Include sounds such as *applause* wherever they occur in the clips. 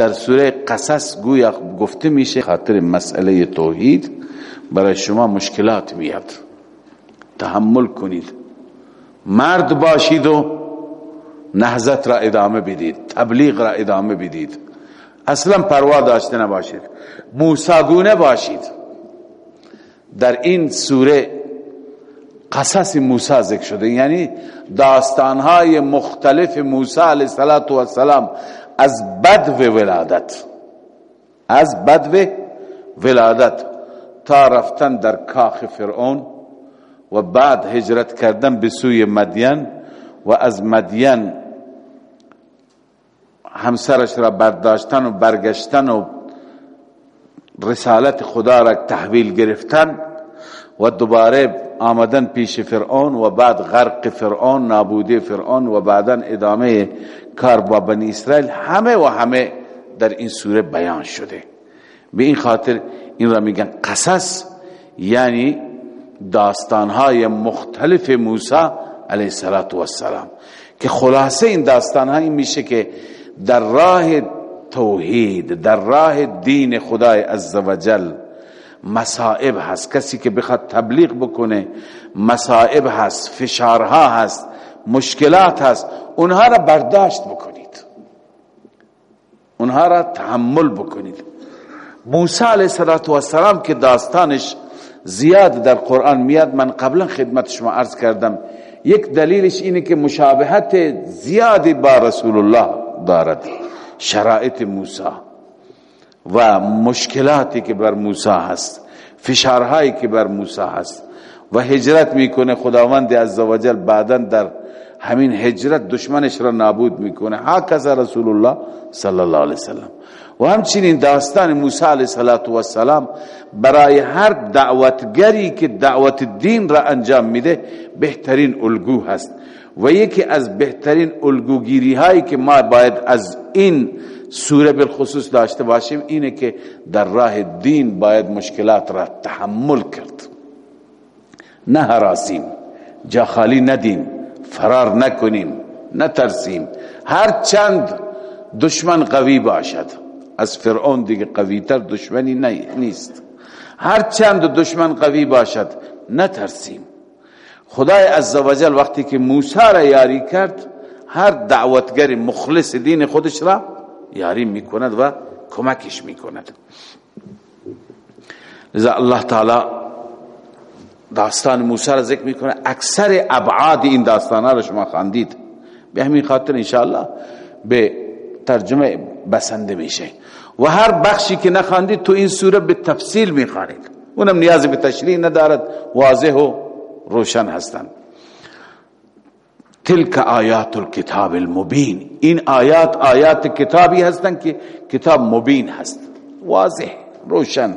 در سوره قصص گویا گفته میشه خاطر مسئله توحید برای شما مشکلات میاد. تحمل کنید. مرد باشید و نهزت را ادامه بدید تبلیغ را ادامه بدید. اصلا پروا داشته نباشید. موساگونه باشید. در این سوره قصص موسی ذکر شده یعنی داستانهای مختلف موسی علیه السلام از بدو ولادت. از بدو ولادت. تا رفتن در کاخ فرعون و بعد هجرت کردن به سوی مدین و از مدین همسرش را برداشتن و برگشتن و رسالت خدا را تحویل گرفتن و دوباره آمدن پیش فرعون و بعد غرق فرعون نابودی فرعون و بعدا ادامه کار با بنی اسرائیل همه و همه در این سوره بیان شده. به این خاطر این را میگن قصص یعنی داستانهای مختلف موسی علیه السلام که خلاصه این داستانها این میشه که در راه توحید در راه دین خدای عزوجل مصائب هست. کسی که بخواد تبلیغ بکنه مصائب هست فشارها هست. مشکلات هست اونها را برداشت بکنید. اونها را تحمل بکنید. موسی علیه السلام که داستانش زیاد در قرآن میاد من قبلا خدمت شما عرض کردم یک دلیلش اینه که مشابهت زیادی با رسول الله دارد شرایط موسی و مشکلاتی که بر موسی هست فشارهایی که بر موسی هست. و هجرت می‌کنه خداوند عزوجل بعدا در همین هجرت دشمنش را نابود می‌کنه. هکذا رسول الله صلی الله علیه وسلم. و همچنین داستان موسی علیه السلام برای هر دعوتگری که دعوت دین را انجام میده بهترین الگو هست. و یکی از بهترین الگوگیری هایی که ما باید از این سوره بالخصوص داشته باشیم اینه که در راه دین باید مشکلات را تحمل کرد. نه حراسیم جا خالی ندیم فرار نکنیم نترسیم. هر چند دشمن قوی باشد از فرعون دیگه قوی تر دشمنی نیست. هر چند دشمن قوی باشد نترسیم. خدای عزوجل وقتی که موسی را یاری کرد هر دعوتگر مخلص دین خودش را یاری می‌کند و کمکش می‌کند. لذا الله تعالی داستان موسی را ذکر می‌کنه. اکثر ابعاد این داستان را شما خواندید به همین خاطر انشاءالله به ترجمه بسنده میشه. و هر بخشی که نخواندید تو این سوره به تفصیل می‌خوانید. اونم نیازی به تشریح ندارد. واضح و روشن هستند تلک آیات الكتاب المبین. این آیات آیات کتابی هستند که کتاب مبین هست. واضح روشن.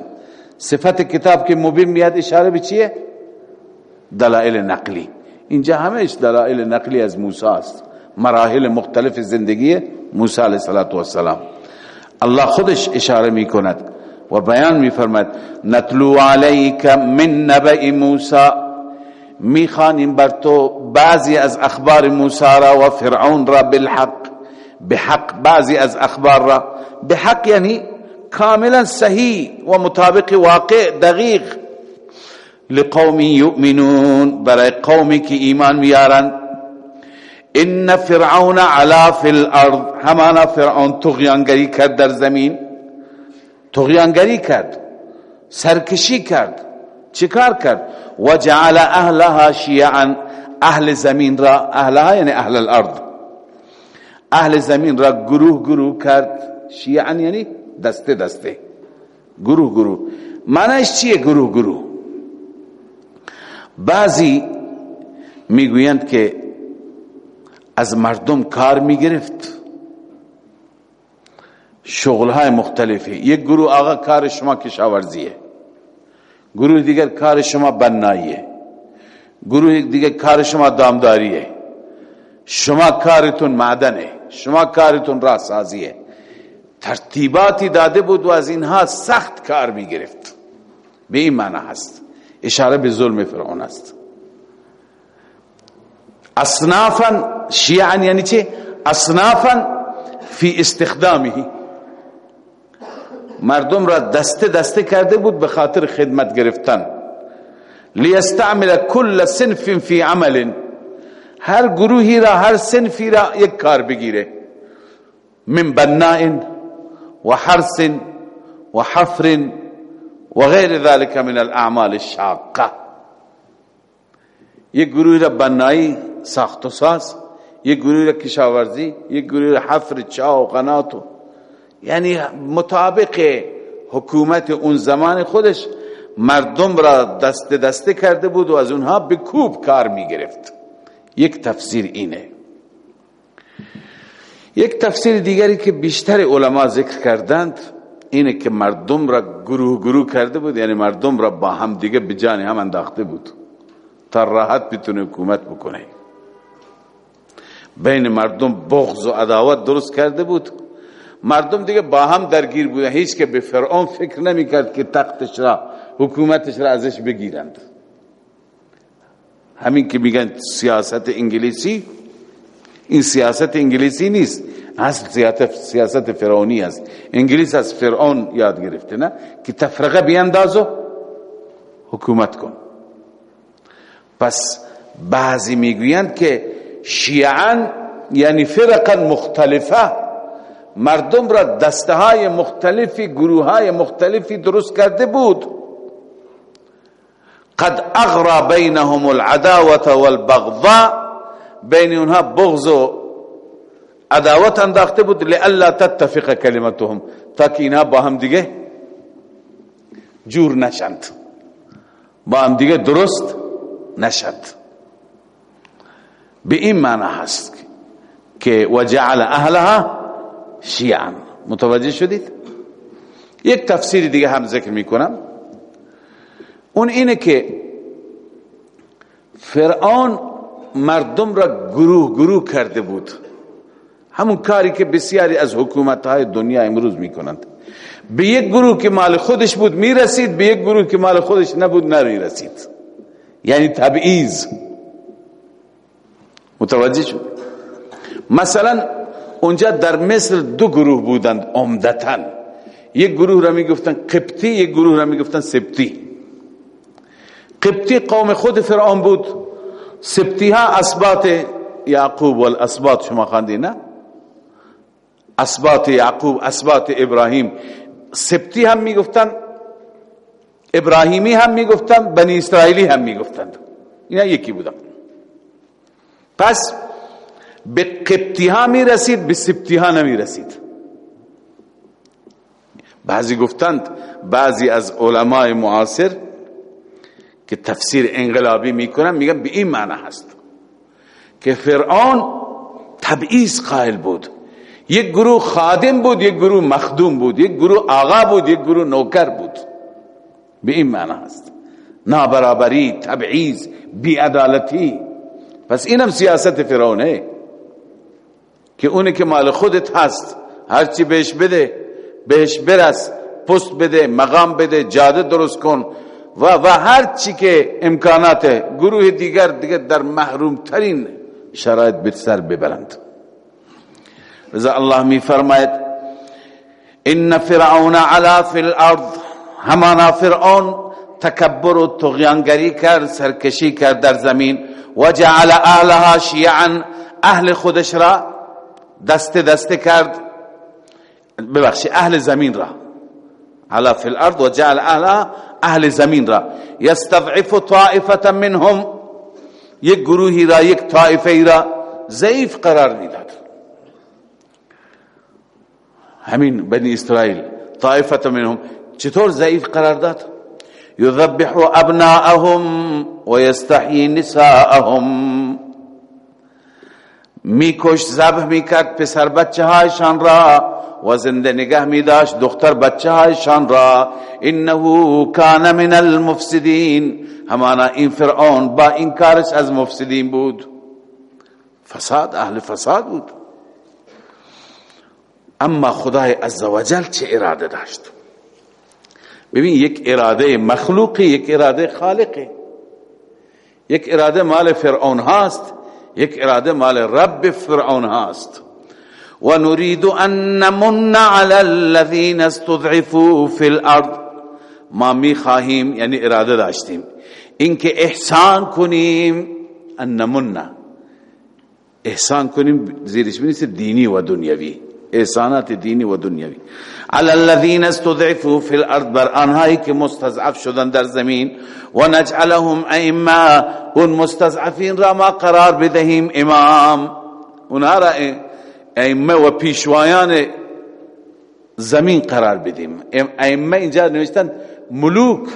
صفت کتاب که مبین میاد اشاره به چیه؟ دلائل نقلی. اینجا همش دلائل نقلی از موسی است. مراحل مختلف زندگی موسی علیه السلام الله خودش اشاره می کند و بیان می فرمد نتلو علیک من نبع موسی. می‌خوانیم بر تو بعضی از اخبار موسی را و فرعون را بالحق. بحق بعضی از اخبار را. بحق یعنی کاملا صحیح و مطابق واقع دقیق. لقوم یؤمنون برای قومی که ایمان میارن. ان فرعون علا فی الارض همانا فرعون تغیانگری کرد در زمین. تغیانگری کرد سرکشی کرد. چیکار کرد؟ و جعل اهلها شیعا اهل زمین را اهلها یعنی اهل الارض اهل زمین را گروه گروه کرد. شیعا یعنی دسته دسته. گروه گروه. معنیش چیه گروه گروه؟ بعضی می‌گویند که از مردم کار می‌گرفت. شغلهای مختلفی. یک گروه آقا کار شما کشاورزیه. گروه دیگر کار شما بناییه. گروه دیگر کار شما دامداریه. شما کارتون معدنه. شما کارتون راسازیه ترتیباتی داده بود و از اینها سخت کار می گرفت به این معنی هست. اشاره به ظلم فرعون است. اصنافا شیعا یعنی چه اصنافا فی استخدامه. مردم را دسته دسته کرده بود به خاطر خدمت گرفتن. لیستعمل کل سنف فی عمل. هر گروهی را هر سنفی را یک کار بگیره. من بناء و حرس و حفر و غیر ذلك من الاعمال الشاقه یک گروه را بنایی ساخت و ساز یک گروه را کشاورزی یک گروه را حفر چا و قنات یعنی مطابق حکومت اون زمان خودش مردم را دست دسته کرده بود و از اونها به کوب کار می گرفت. یک تفسیر اینه. یک تفسیر دیگری که بیشتر علما ذکر کردند اینه که مردم را گروه گروه کرده بود یعنی مردم را با هم دیگه به هم انداخته بود تا راحت بتونه حکومت بکنه. بین مردم بغض و عداوت درست کرده بود. مردم دیگه با هم درگیر بودن. هیچ که به فرعون فکر نمی کرد که تختش را حکومتش را ازش بگیرند. همین که میگن سیاست انگلیسی این سیاست انگلیسی نیست. اصل سیاست فرعونی است. انگلیس از فرعون یاد گرفته نه؟ که تفرقه بیانداز حکومت کن. پس بعضی می‌گویند که شیعان یعنی فرقا مختلفه. مردم را دسته های مختلفی گروه های مختلفی درست کرده بود. قد اغرى بینهم العداوة والبغضاء بین اونها بغض و عداوت انداخته بود لئلا تتفق کلمتهم تا که اینها با هم دیگه جور نشند. با هم دیگه درست نشد. به این معنی هست که وجعل اهلها شیعا. متوجه شدید؟ یک تفسیر دیگه هم ذکر می‌کنم. اون اینه که فرعون مردم را گروه گروه کرده بود. همون کاری که بسیاری از حکومت های دنیا امروز می‌کنند. به یک گروه که مال خودش بود می‌رسید به یک گروه که مال خودش نبود نمی‌رسید. یعنی تبعیض. متوجه شد؟ مثلا اونجا در مصر دو گروه بودند عمدتا. یک گروه را می‌گفتن قبطی یک گروه را می‌گفتن سبتی قبطی قوم خود فرعون بود. سبتی ها اسبات یعقوب والاسبات شما خواندی نه؟ اسبات یعقوب اسبات ابراهیم سبتی هم می‌گفتن ابراهیمی هم می‌گفتن بنی اسرائیلی هم می‌گفتند اینا یکی بودن. پس به قبطی ها می رسید به سبتی ها نمی رسید بعضی گفتند بعضی از علماء معاصر که تفسیر انقلابی می‌کنن میگن به این معنی هست که فرعون تبعیض قائل بود. یک گروه خادم بود یک گروه مخدوم بود یک گروه آقا بود یک گروه نوکر بود. به این معنی هست. نابرابری تبعیض بیعدالتی. پس اینم سیاست فرعونه. که اونی که مال خودت هست هرچی بهش بده بهش برس پست بده مقام بده جاده درست کن. و و هر چی که امکانات گروه دیگر دیگر در محروم ترین شرایط به سر ببرند. رضا الله می فرماید ان فرعون علا فی الارض همانا فرعون تکبر و تغیانگری کرد سرکشی کرد در زمین و جعل اهلها شیعا اهل خودش را دست دست کرد ببخشی اهل زمین را علا فی الارض و جعل اهلها اهل زمین را یستضعف طائفه منهم یک گروهی را یک طائفه را ضعیف قرار می‌داد همین بنی اسرائیل طائفه منهم. چطور ضعیف قرار داد؟ یذبح ابناءهم و نساءهم. میکش ذبح میکرد پسر بچه هایشان را و زنده نگه می داشت دختر بچه هایشان را. انه کان من المفسدین. همانا این فرعون با این کارش از مفسدین بود. فساد أهل فساد بود. اما خدای عزوجل چه اراده داشت؟ ببین یک اراده مخلوقی یک اراده خالقی. یک اراده مال فرعون هاست یک اراده مال رب فرعون هاست. و نريد ان نمن على الذين استضعفوا في الارض. ما می خواهیم یعنی اراده داشتیم اینکه احسان کنیم. ان نمن. احسان کنیم زیرش بنیسه دینی و دنیوی. احسانات دینی و دنیوی على الذين استضعفوا في الأرض بر آنهایی که مستضعف شدن در زمین و نجعلهم ائمه اون مستضعفین را ما قرار بدهیم. امام اونها را ائمه و پیشوایان زمین قرار بدیم. ائمه اینجا نوشتن ملوک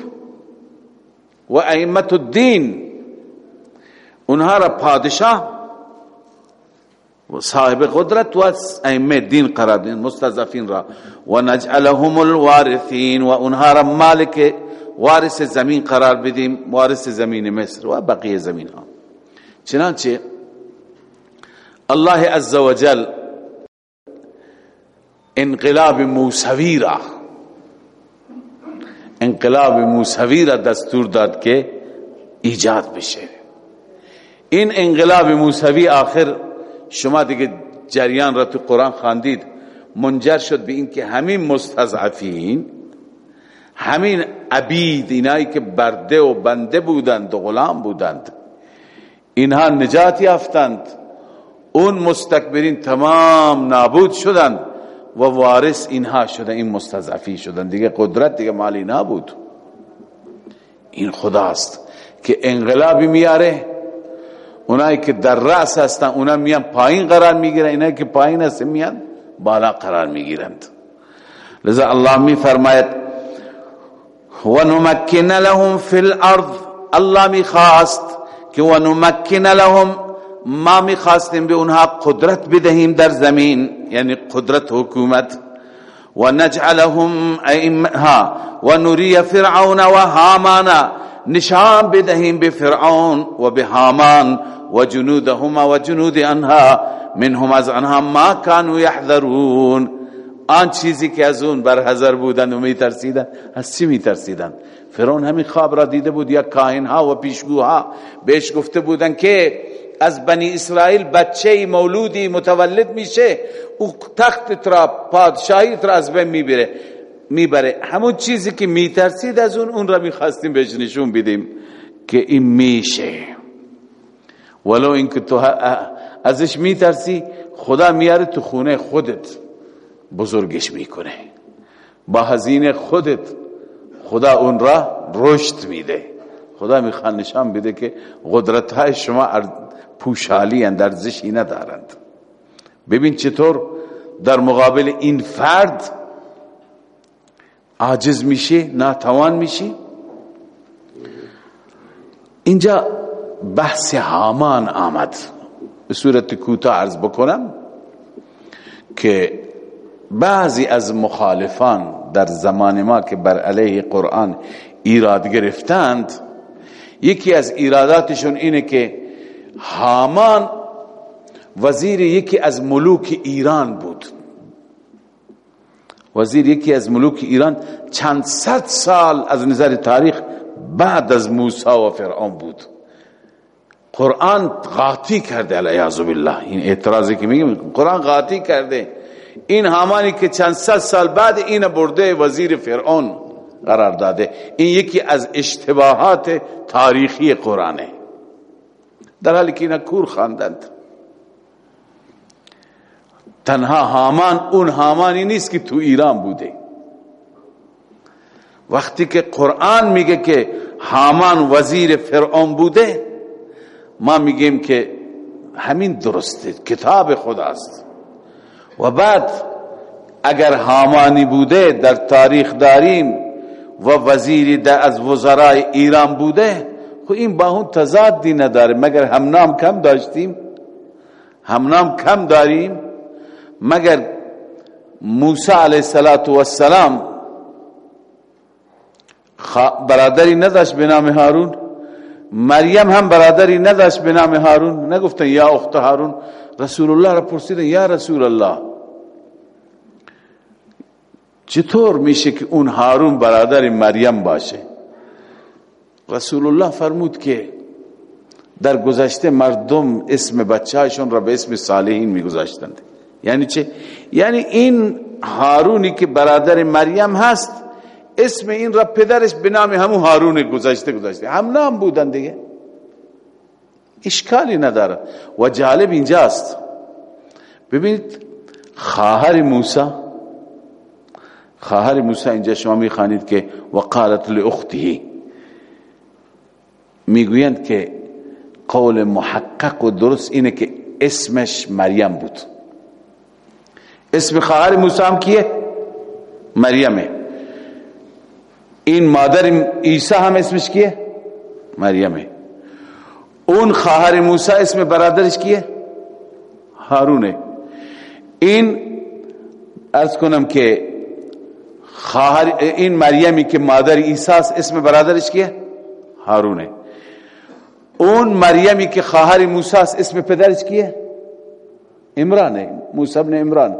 و ائمه الدین. اونها را پادشاه صاحب قدرت و ائمه دین قرار دین مستضعفین را. و نجعلهم الوارثین و اونها را مالک وارث زمین قرار بدیم وارث زمین مصر و بقیه زمین ها. چنانچه الله عز وجل انقلاب موسوی را انقلاب موسوی را دستور داد که ایجاد بشه. این انقلاب موسوی آخر شما دیگه جریان را تو قرآن خواندید منجر شد به اینکه همین مستضعفین همین عبید اینایی که برده و بنده بودند و غلام بودند اینها نجات یافتند. اون مستکبرین تمام نابود شدند و وارث اینها شدن این مستضعفی شدن دیگه قدرت دیگه مالی نبود. این خداست که انقلابی میاره اونایی که در رأس هستن اونا میان پایین قرار می‌گیرن. اینایی که پایین هستن میان بالا قرار می‌گیرند. لذا الله می فرماید و نمکن لهم فی الارض. الله می خواست که و نمکن لهم. ما می خواستیم به اونها قدرت بدهیم در زمین یعنی قدرت حکومت. و نجعلهم ها و نری فرعون و هامان. نشان بدهیم به فرعون و به هامان. و جنودهما و جنود انها منهم از انها ما كانوا يحذرون آن چیزی که از اون برحضر بودن و میترسیدن از چی میترسیدن فرعون همین خواب را دیده بود یا کاهن ها و پیشگوها بهش گفته بودن که از بنی اسرائیل بچه مولودی متولد میشه او تخت را پادشاهی را از بین می‌بره می‌بره. همون چیزی که میترسید از اون اون را می‌خواستیم بهش نشون بدیم که این میشه. ولو اینکه تو ازش میترسی خدا میاره تو خونه خودت. بزرگش می‌کنه. با هزینه خودت خدا اون را رشد میده. خدا می‌خواد نشان بده که قدرت های شما پوشالی اندرزشی ندارند. ببین چطور در مقابل این فرد عاجز میشه ناتوان میشه اینجا بحث هامان آمد. به صورت کوتاه عرض بکنم که بعضی از مخالفان در زمان ما که بر علیه قرآن ایراد گرفتند یکی از ایراداتشون اینه که هامان وزیر یکی از ملوک ایران بود. وزیر یکی از ملوک ایران چند صد سال از نظر تاریخ بعد از موسی و فرعون بود. قرآن غاطی کرده علیه بالله. این اعتراضی که میگیم قرآن غاطی کرده. این همانی که چند صد سال بعد این برده وزیر فرعون قرار داده. این یکی از اشتباهات تاریخی قرآنه. در حالی که اینا کور خواندند. تنها هامان اون هامانی نیست که تو ایران بوده. وقتی که قرآن میگه که هامان وزیر فرعون بوده ما میگیم که همین درسته. کتاب خداست. و بعد اگر هامانی بوده در تاریخ داریم و وزیری از وزرای ایران بوده خو این با اون تضادی نداره. مگر همنام کم داشتیم؟ همنام کم داریم؟ مگر موسی علیه السلام برادری نداشت به نام هارون؟ مریم هم برادری نداشت به نام هارون. نگفتن یا اخت هارون. رسول الله را پرسیدن یا رسول الله چطور میشه که اون هارون برادر مریم باشه؟ رسول الله فرمود که در گذشته مردم اسم بچهشون را به اسم صالحین میگذاشتند. یعنی چه؟ یعنی این هارونی که برادر مریم هست اسم این را پدرش به نام همون هارون گذشته گذشته. هم نام بودن دیگه. اشکالی نداره. و جالب اینجاست. ببینید خواهر موسی خواهر موسی اینجا شما می‌خوانید که وقالت لاخته. می‌گویند که قول محقق و درست اینه که اسمش مریم بود. اسم خواهر موسی هم کیه؟ مریمه. این مادر عیسی هم اسمش کیه مریمه اون خواهر موسی اسم برادرش کیه هارونه این از کنم که خواهر این مریمی که مادر عیسی اسم برادرش کیه هارونه اون مریمی که خواهر موسی اسم پدرش کیه عمرانه موسی ابن عمران۔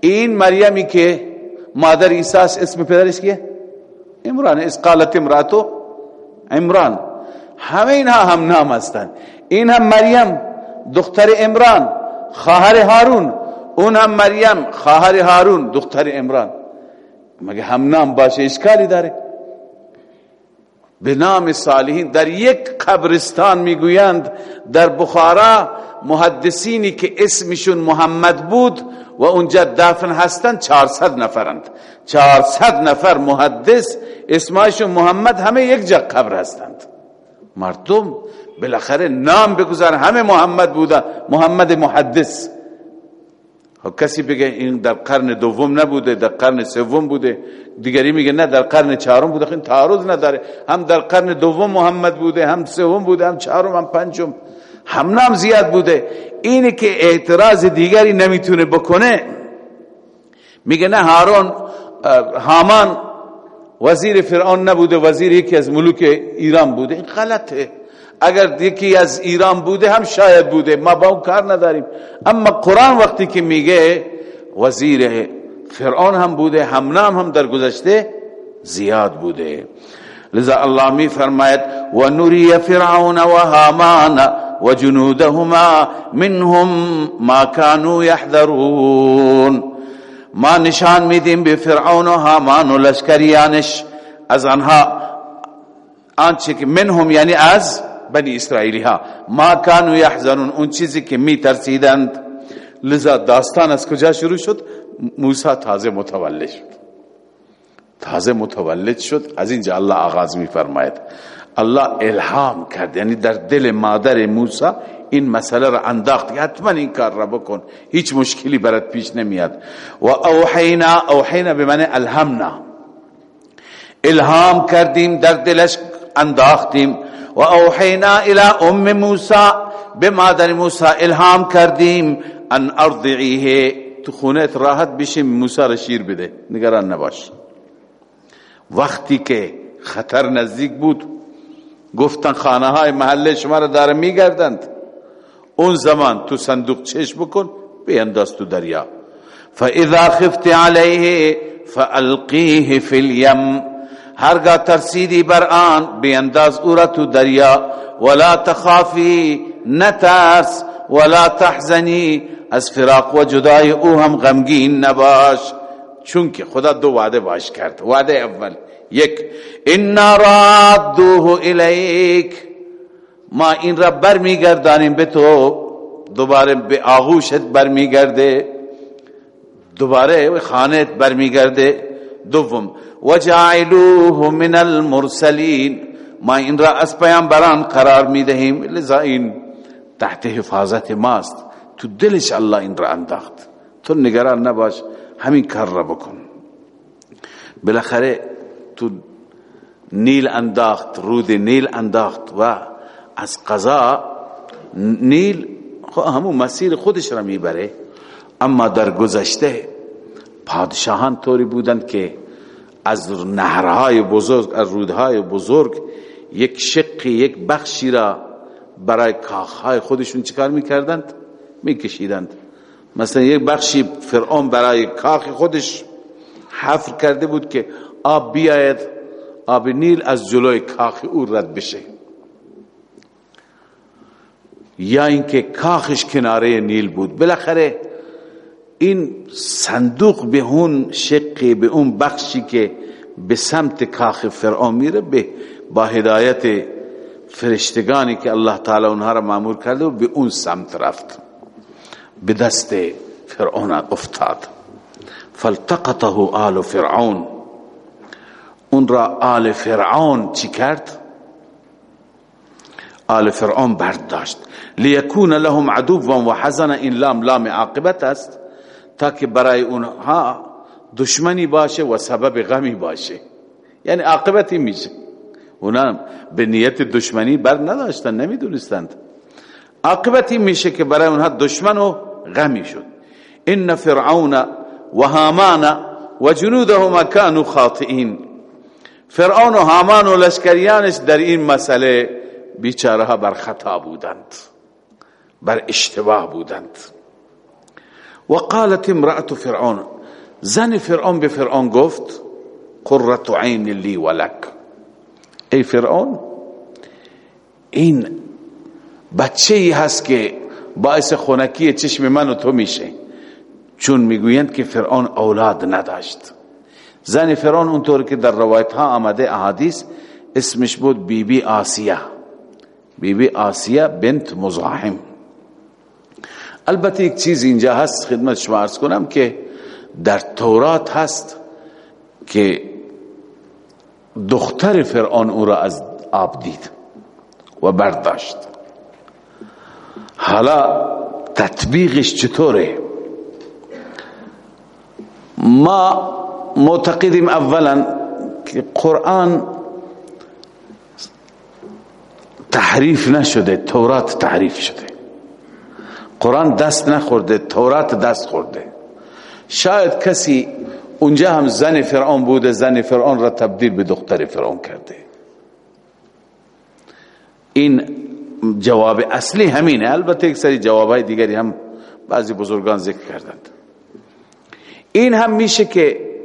این مریمی که مادر عیسی اسم پدرش کیه عمران اس قالت امراتو عمران. همه اینها هم نام هستند این هم مریم دختر عمران خواهر هارون. اون هم مریم خواهر هارون دختر عمران. مگه هم نام باشه؟ اشکالی داره. به نام صالحین در یک قبرستان می‌گویند در بخارا محدثینی که اسمشون محمد بود و اونجا دفن هستند 400 نفرند. 400 نفر محدث اسمشون محمد همه یک جا قبر هستند. مردم بالاخره نام بگذار همه محمد بودن محمد محدث. خب کسی بگه این در قرن دوم نبوده در قرن سوم بوده دیگری میگه نه در قرن چهارم بوده این تعارض نداره. هم در قرن دوم محمد بوده هم سوم بوده هم چهارم هم پنجم. هم نام زیاد بوده. اینه که اعتراض دیگری نمی‌تونه بکنه میگه نه هارون هامان وزیر فرعون نبوده وزیر یکی از ملوک ایران بوده. این غلطه. اگر یکی از ایران بوده هم شاید بوده. ما با اون کار نداریم. اما قرآن وقتی که میگه وزیر فرعون هم بوده هم نام هم در گذشته زیاد بوده. لذا الله می فرماید و نوری فرعون و هامان و جنودهما منهم ما كانوا يحذرون. ما نشان میدیم به فرعون و هامان و لشکریانش از آنها. آنچه که منهم یعنی از بنی اسرائیلی ها ما کانو یحزنون اون چیزی که می ترسیدند لذا داستان از کجا شروع شد؟ موسی تازه متولد شد. تازه متولد شد. از اینجا الله آغاز می فرماید الله الهام کرد. یعنی در دل مادر موسی این مسئله را انداخت حتما این کار را بکن. هیچ مشکلی برات پیش نمیاد. و اوحینا اوحینا به معنی الهمنا. الهام کردیم در دلش انداختیم. و اوحینا الى ام موسی به مادر موسی الهام کردیم. ان ارضعیه تو خونت راحت بشی موسی را شیر بده. نگران نباش. وقتی که خطر نزدیک بود گفتن خانه های محله شما را داره میگردند. اون زمان تو صندوق چش بکن بینداز تو دریا. فاذا خفت علیه فالقیه فی الیم هرگاه ترسیدی بر آن بینداز او را تو دریا. ولا تخافی نترس ولا تحزنی. از فراق و جدای او هم غمگین نباش. چونکه خدا دو وعده باش کرد. وعده اول. یک انا رادوه الیک ما این را برمیگردانیم به تو دوباره به آغوشت برمیگرده دوباره خانت برمیگرده. دوم وجعلوه من المرسلین ما این را از پیامبران قرار می‌دهیم لذا این تحت حفاظت ماست. تو دلش الله این را انداخت. تو نگران نباش همین کار را بکن. بالاخره تو نیل انداخت رود نیل انداخت و از قضا نیل همون مسیر خودش را می‌بره. اما در گذشته پادشاهان طوری بودند که از نهرهای بزرگ از رودهای بزرگ یک شقی یک بخشی را برای کاخهای خودشون چکار می‌کردند؟ میکشیدند. مثلا یک بخشی فرعون برای کاخ خودش حفر کرده بود که آب بیاید آب نیل از جلوی کاخ او رد بشه. یا اینکه کاخش کناره نیل بود. بالاخره این صندوق به اون شقی به اون بخشی که به سمت کاخ فرعون میره به با هدایت فرشتگانی که الله تعالی اونها را معمول کرده و به اون سمت رفت. به دست فرعون افتاد. فالتقطه آل فرعون. اون را آل فرعون چی کرد؟ آل فرعون برداشت. لیکون لهم عدو و حزن این لام لام عاقبت است تا برای اونها دشمنی باشه و سبب غمی باشه. یعنی عاقبتی میشه. اونا به نیت دشمنی بر نداشتن نمی‌دونستند. عاقبتی میشه که برای اونها دشمن و غمی شد. ان فرعون و هامان و جنودهما كانوا خاطئین. فرعون و هامان و لشکریانش در این مسئله بیچاره بر خطا بودند بر اشتباه بودند. و قالت امرأة فرعون زن فرعون به فرعون گفت قرة عین لی ولک ای فرعون این بچه ای هست که باعث خونکی چشم من و تو میشه چون می‌گویند که فرعون اولاد نداشت. زن فرعون اونطور که در روایت ها آمده احادیث اسمش بود بی بی آسیه. بی بی آسیه بنت مزاحم. البته یک چیز اینجا هست خدمت شما عرض کنم که در تورات هست که دختر فرعون او را از آب دید و برداشت. حالا تطبیقش چطوره؟ ما معتقدیم اولا که قرآن تحریف نشده تورات تحریف شده. قرآن دست نخورده تورات دست خورده. شاید کسی اونجا هم زن فرعون بوده زن فرعون را تبدیل به دختر فرعون کرده. این جواب اصلی همینه. البته یک سری جوابهای دیگری هم بعضی بزرگان ذکر کردند. این هم میشه که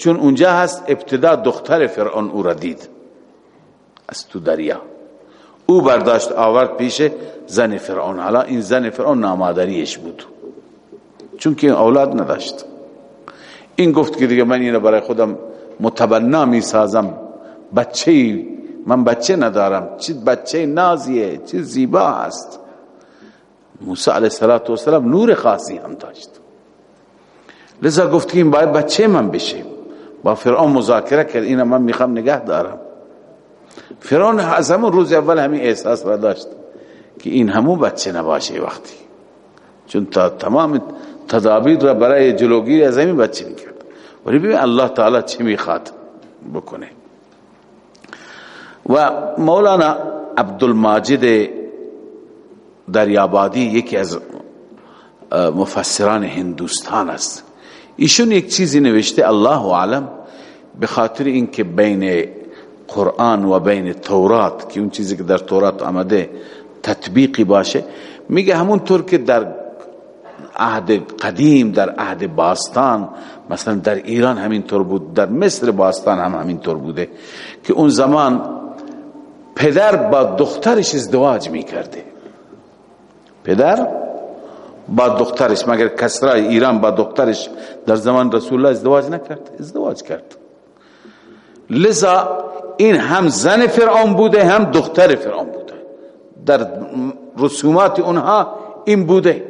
چون اونجا هست ابتدا دختر فرعون او را دید. از تو دریا. او برداشت آورد پیش زن فرعون. حالا این زن فرعون نامادریش بود. چون که اولاد نداشت. این گفت که دیگه من اینو برای خودم متبنا می سازم بچه من بچه ندارم. چه بچه نازیه؟ چه زیبا هست. موسی علیه السلام نور خاصی هم داشت. لذا گفت که این باید بچه من بشه. با فرعون مذاکره کرد اینا من می‌خوام نگه دارم. فرعون از همون روز اول همین احساس را داشت که این همون بچه نباشه وقتی. چون تا تمام تدابیر را برای جلوگیری از همین بچه می‌کرد. ولی ببین الله تعالی چه می‌خواد بکنه. و مولانا عبدالماجد دریابادی یکی از مفسران هندوستان است. ایشون یک چیزی نوشته الله اعلم. به خاطر اینکه بین قرآن و بین تورات که اون چیزی که در تورات آمده تطبیقی باشه میگه همونطور که در عهد قدیم در عهد باستان مثلا در ایران همینطور بود در مصر باستان هم همینطور بوده که اون زمان پدر با دخترش ازدواج می‌کرده. پدر با دخترش مگر کسرا ایران با دخترش در زمان رسول الله ازدواج نکرد؟ ازدواج کرد. لذا این هم زن فرعون بوده هم دختر فرعون بوده. در رسومات اونها این بوده.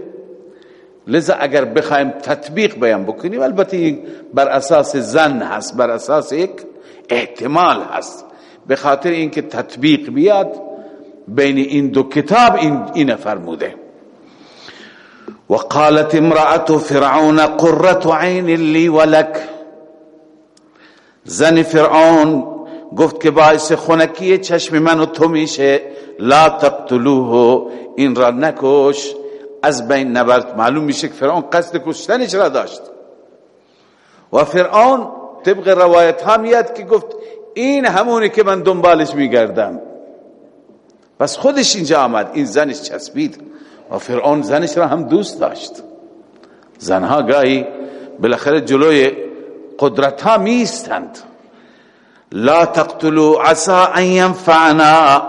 لذا اگر بخوایم تطبیق بیان بکنیم البته بر اساس زن هست بر اساس یک احتمال هست. به خاطر اینکه تطبیق بیاد بین این دو کتاب این, این فرموده. وقالت امرأة فرعون قرة عين لي ولك. زن فرعون گفت که باعث خونکی چشم من و تو میشه. لا تقتلوه این را نکش. از بین نبرد. معلوم میشه که فرعون قصد کشتنش را داشت. و فرعون طبق روایت ها میاد که گفت این همونی که من دنبالش میگردم. پس خودش اینجا آمد. این زنش چسبید. و فرعون زنش را هم دوست داشت. زنها گاهی بالاخره جلوی قدرت ها میستند لا تقتلوا عسا ان ينفعنا.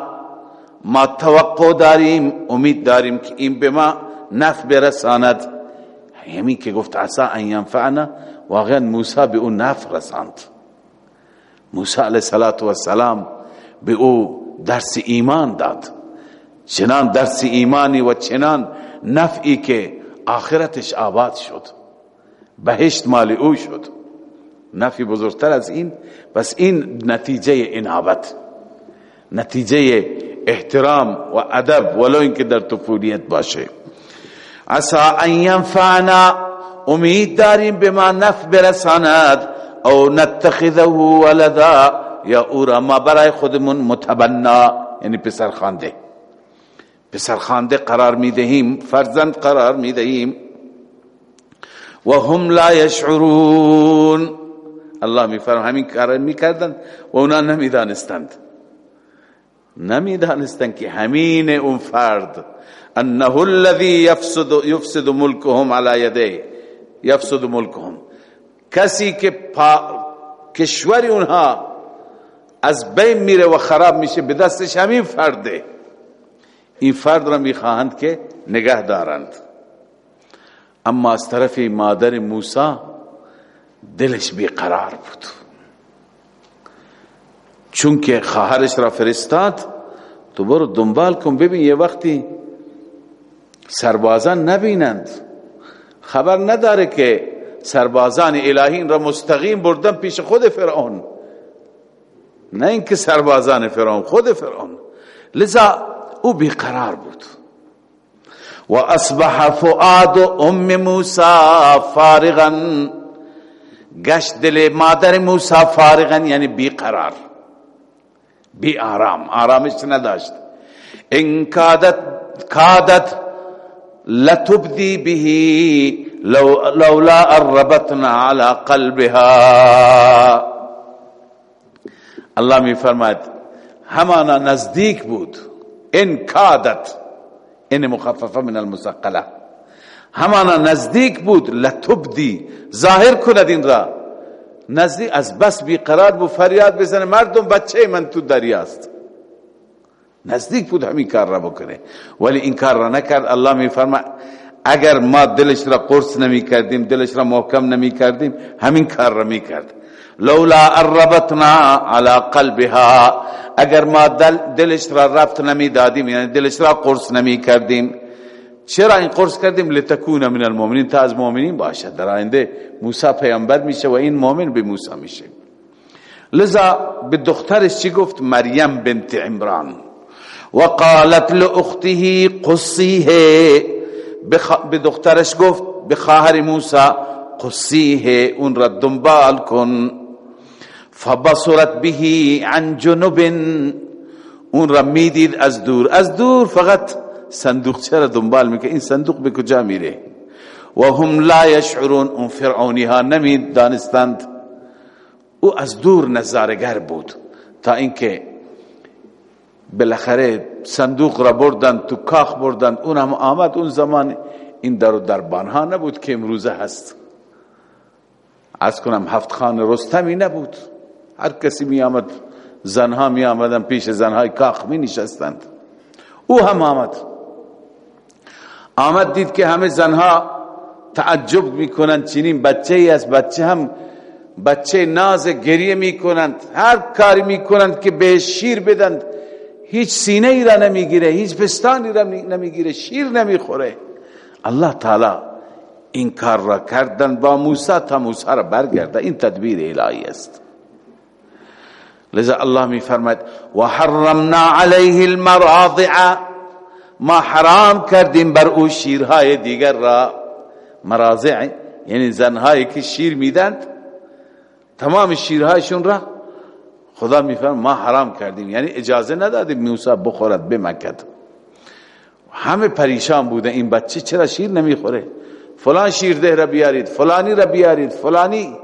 ما توقع داریم امید داریم که این به ما نفع برساند. همین که گفت عسا ان ینفعنا واقعا موسی به اون نفع رساند. موسی علیه السلام به او درس ایمان داد. چنان درس ایمانی و چنان نفعی که آخرتش آباد شد. بهشت مال او شد. نفی بزرگتر از این بس این نتیجه انابت. نتیجه احترام و ادب ولو اینکه در طفولیت باشه. عسا ان ینفعنا امید داریم به ما نفع برساند. او نتخذه ولدا یا او را ما برای خودمون متبنا یعنی پسر خانده پسر خانده قرار می‌دهیم فرزند قرار می‌دهیم. و هم لا یشعرون. الله میفرم همین کار می‌کردند و اونا نمی‌دانستند. نمی‌دانستند که همین اون فرد انه الذي يفسد يفسد ملكهم على يديه يفسد ملكهم کسی که کشور اونها از بین میره و خراب میشه به دستش همین فرده. این فرد را می‌خواهند که نگه دارند. اما از طرف مادر موسی دلش بیقرار بود. چون که خواهرش را فرستاد تو برو دنبال کن ببین یه وقتی سربازان نبینند. خبر نداره که سربازان الهین را مستقیم بردن پیش خود فرعون. نه اینکه سربازان فرعون خود فرعون. لذا او بیقرار بود. و اصبح فؤاد ام موسی فارغا. گشت دل مادر موسی فارغا یعنی بیقرار بی آرام آرامش نداشت. ان کادت کادت لتبدی به لولا الربتنا على قلبها. الله می فرماید همانا نزدیک بود. ان کادت ان مخففه من المسقله همانا نزدیک بود لتبدی ظاهر کند این را. نزدیک از بس بیقرار بود فریاد بزنه مردم بچه من تو دریاست نزدیک بود همین کار را بکنه. ولی این کار را نکرد. الله می فرماید اگر ما دلش را قرص نمی کردیم دلش را محکم نمی کردیم همین کار را می کرد لولا اربطنا على قلبها. اگر ما دل دلش را ربط نمی دادیم یعنی دلش را قرص نمی کردیم چرا این قرص کردیم؟ لتکون من المؤمنین. تا از مؤمنین باشد. در آینده موسی پیامبر میشه و این مؤمن به موسی میشه. لذا به دخترش چی گفت؟ مریم بنت عمران. وقالت لاخته قصیه. به دخترش گفت به خواهر موسی قصیه اون را دنبال کن. فبصرت به عن جنوب. اون را می‌دید از دور. از دور فقط صندوق را دنبال می‌کنه؟ این صندوق به کجا میره؟ و هم لا یشعرون. اون فرعونی ها نمید دانستند. او از دور نظارگر بود. تا اینکه بالاخره صندوق را بردن تو کاخ بردن اون هم آمد. اون زمان این در دربان ها نبود که امروزه هست. از کنم هفت خان رستمی نبود. هر کسی می آمد زنها می آمدن پیش زنهای کاخ می نشستند او هم آمد. آمد دید که همه زنها تعجب می کنند چنین بچه ای از بچه هم بچه ناز گریه می کنند هر کاری می کنند که به شیر بدند. هیچ سینه ای را نمی‌گیره هیچ پستانی را نمی‌گیره شیر نمی‌خوره. الله تعالی این کار را کردن با موسی تا موسی را برگرده. این تدبیر الهی است. لذا الله می فرماید و حرمنا علیه المراضع. ما حرام کردیم بر او شیرهای دیگر را. مراضع یعنی زنهایی که شیر میدند تمام شیرهایشون را. خدا میفرم ما حرام کردیم یعنی اجازه ندادیم موسی بخورد به مکه. همه پریشان بوده این بچه چرا شیر نمی‌خوره؟ فلان شیر ده را بیارید فلانی را بیارید فلانی.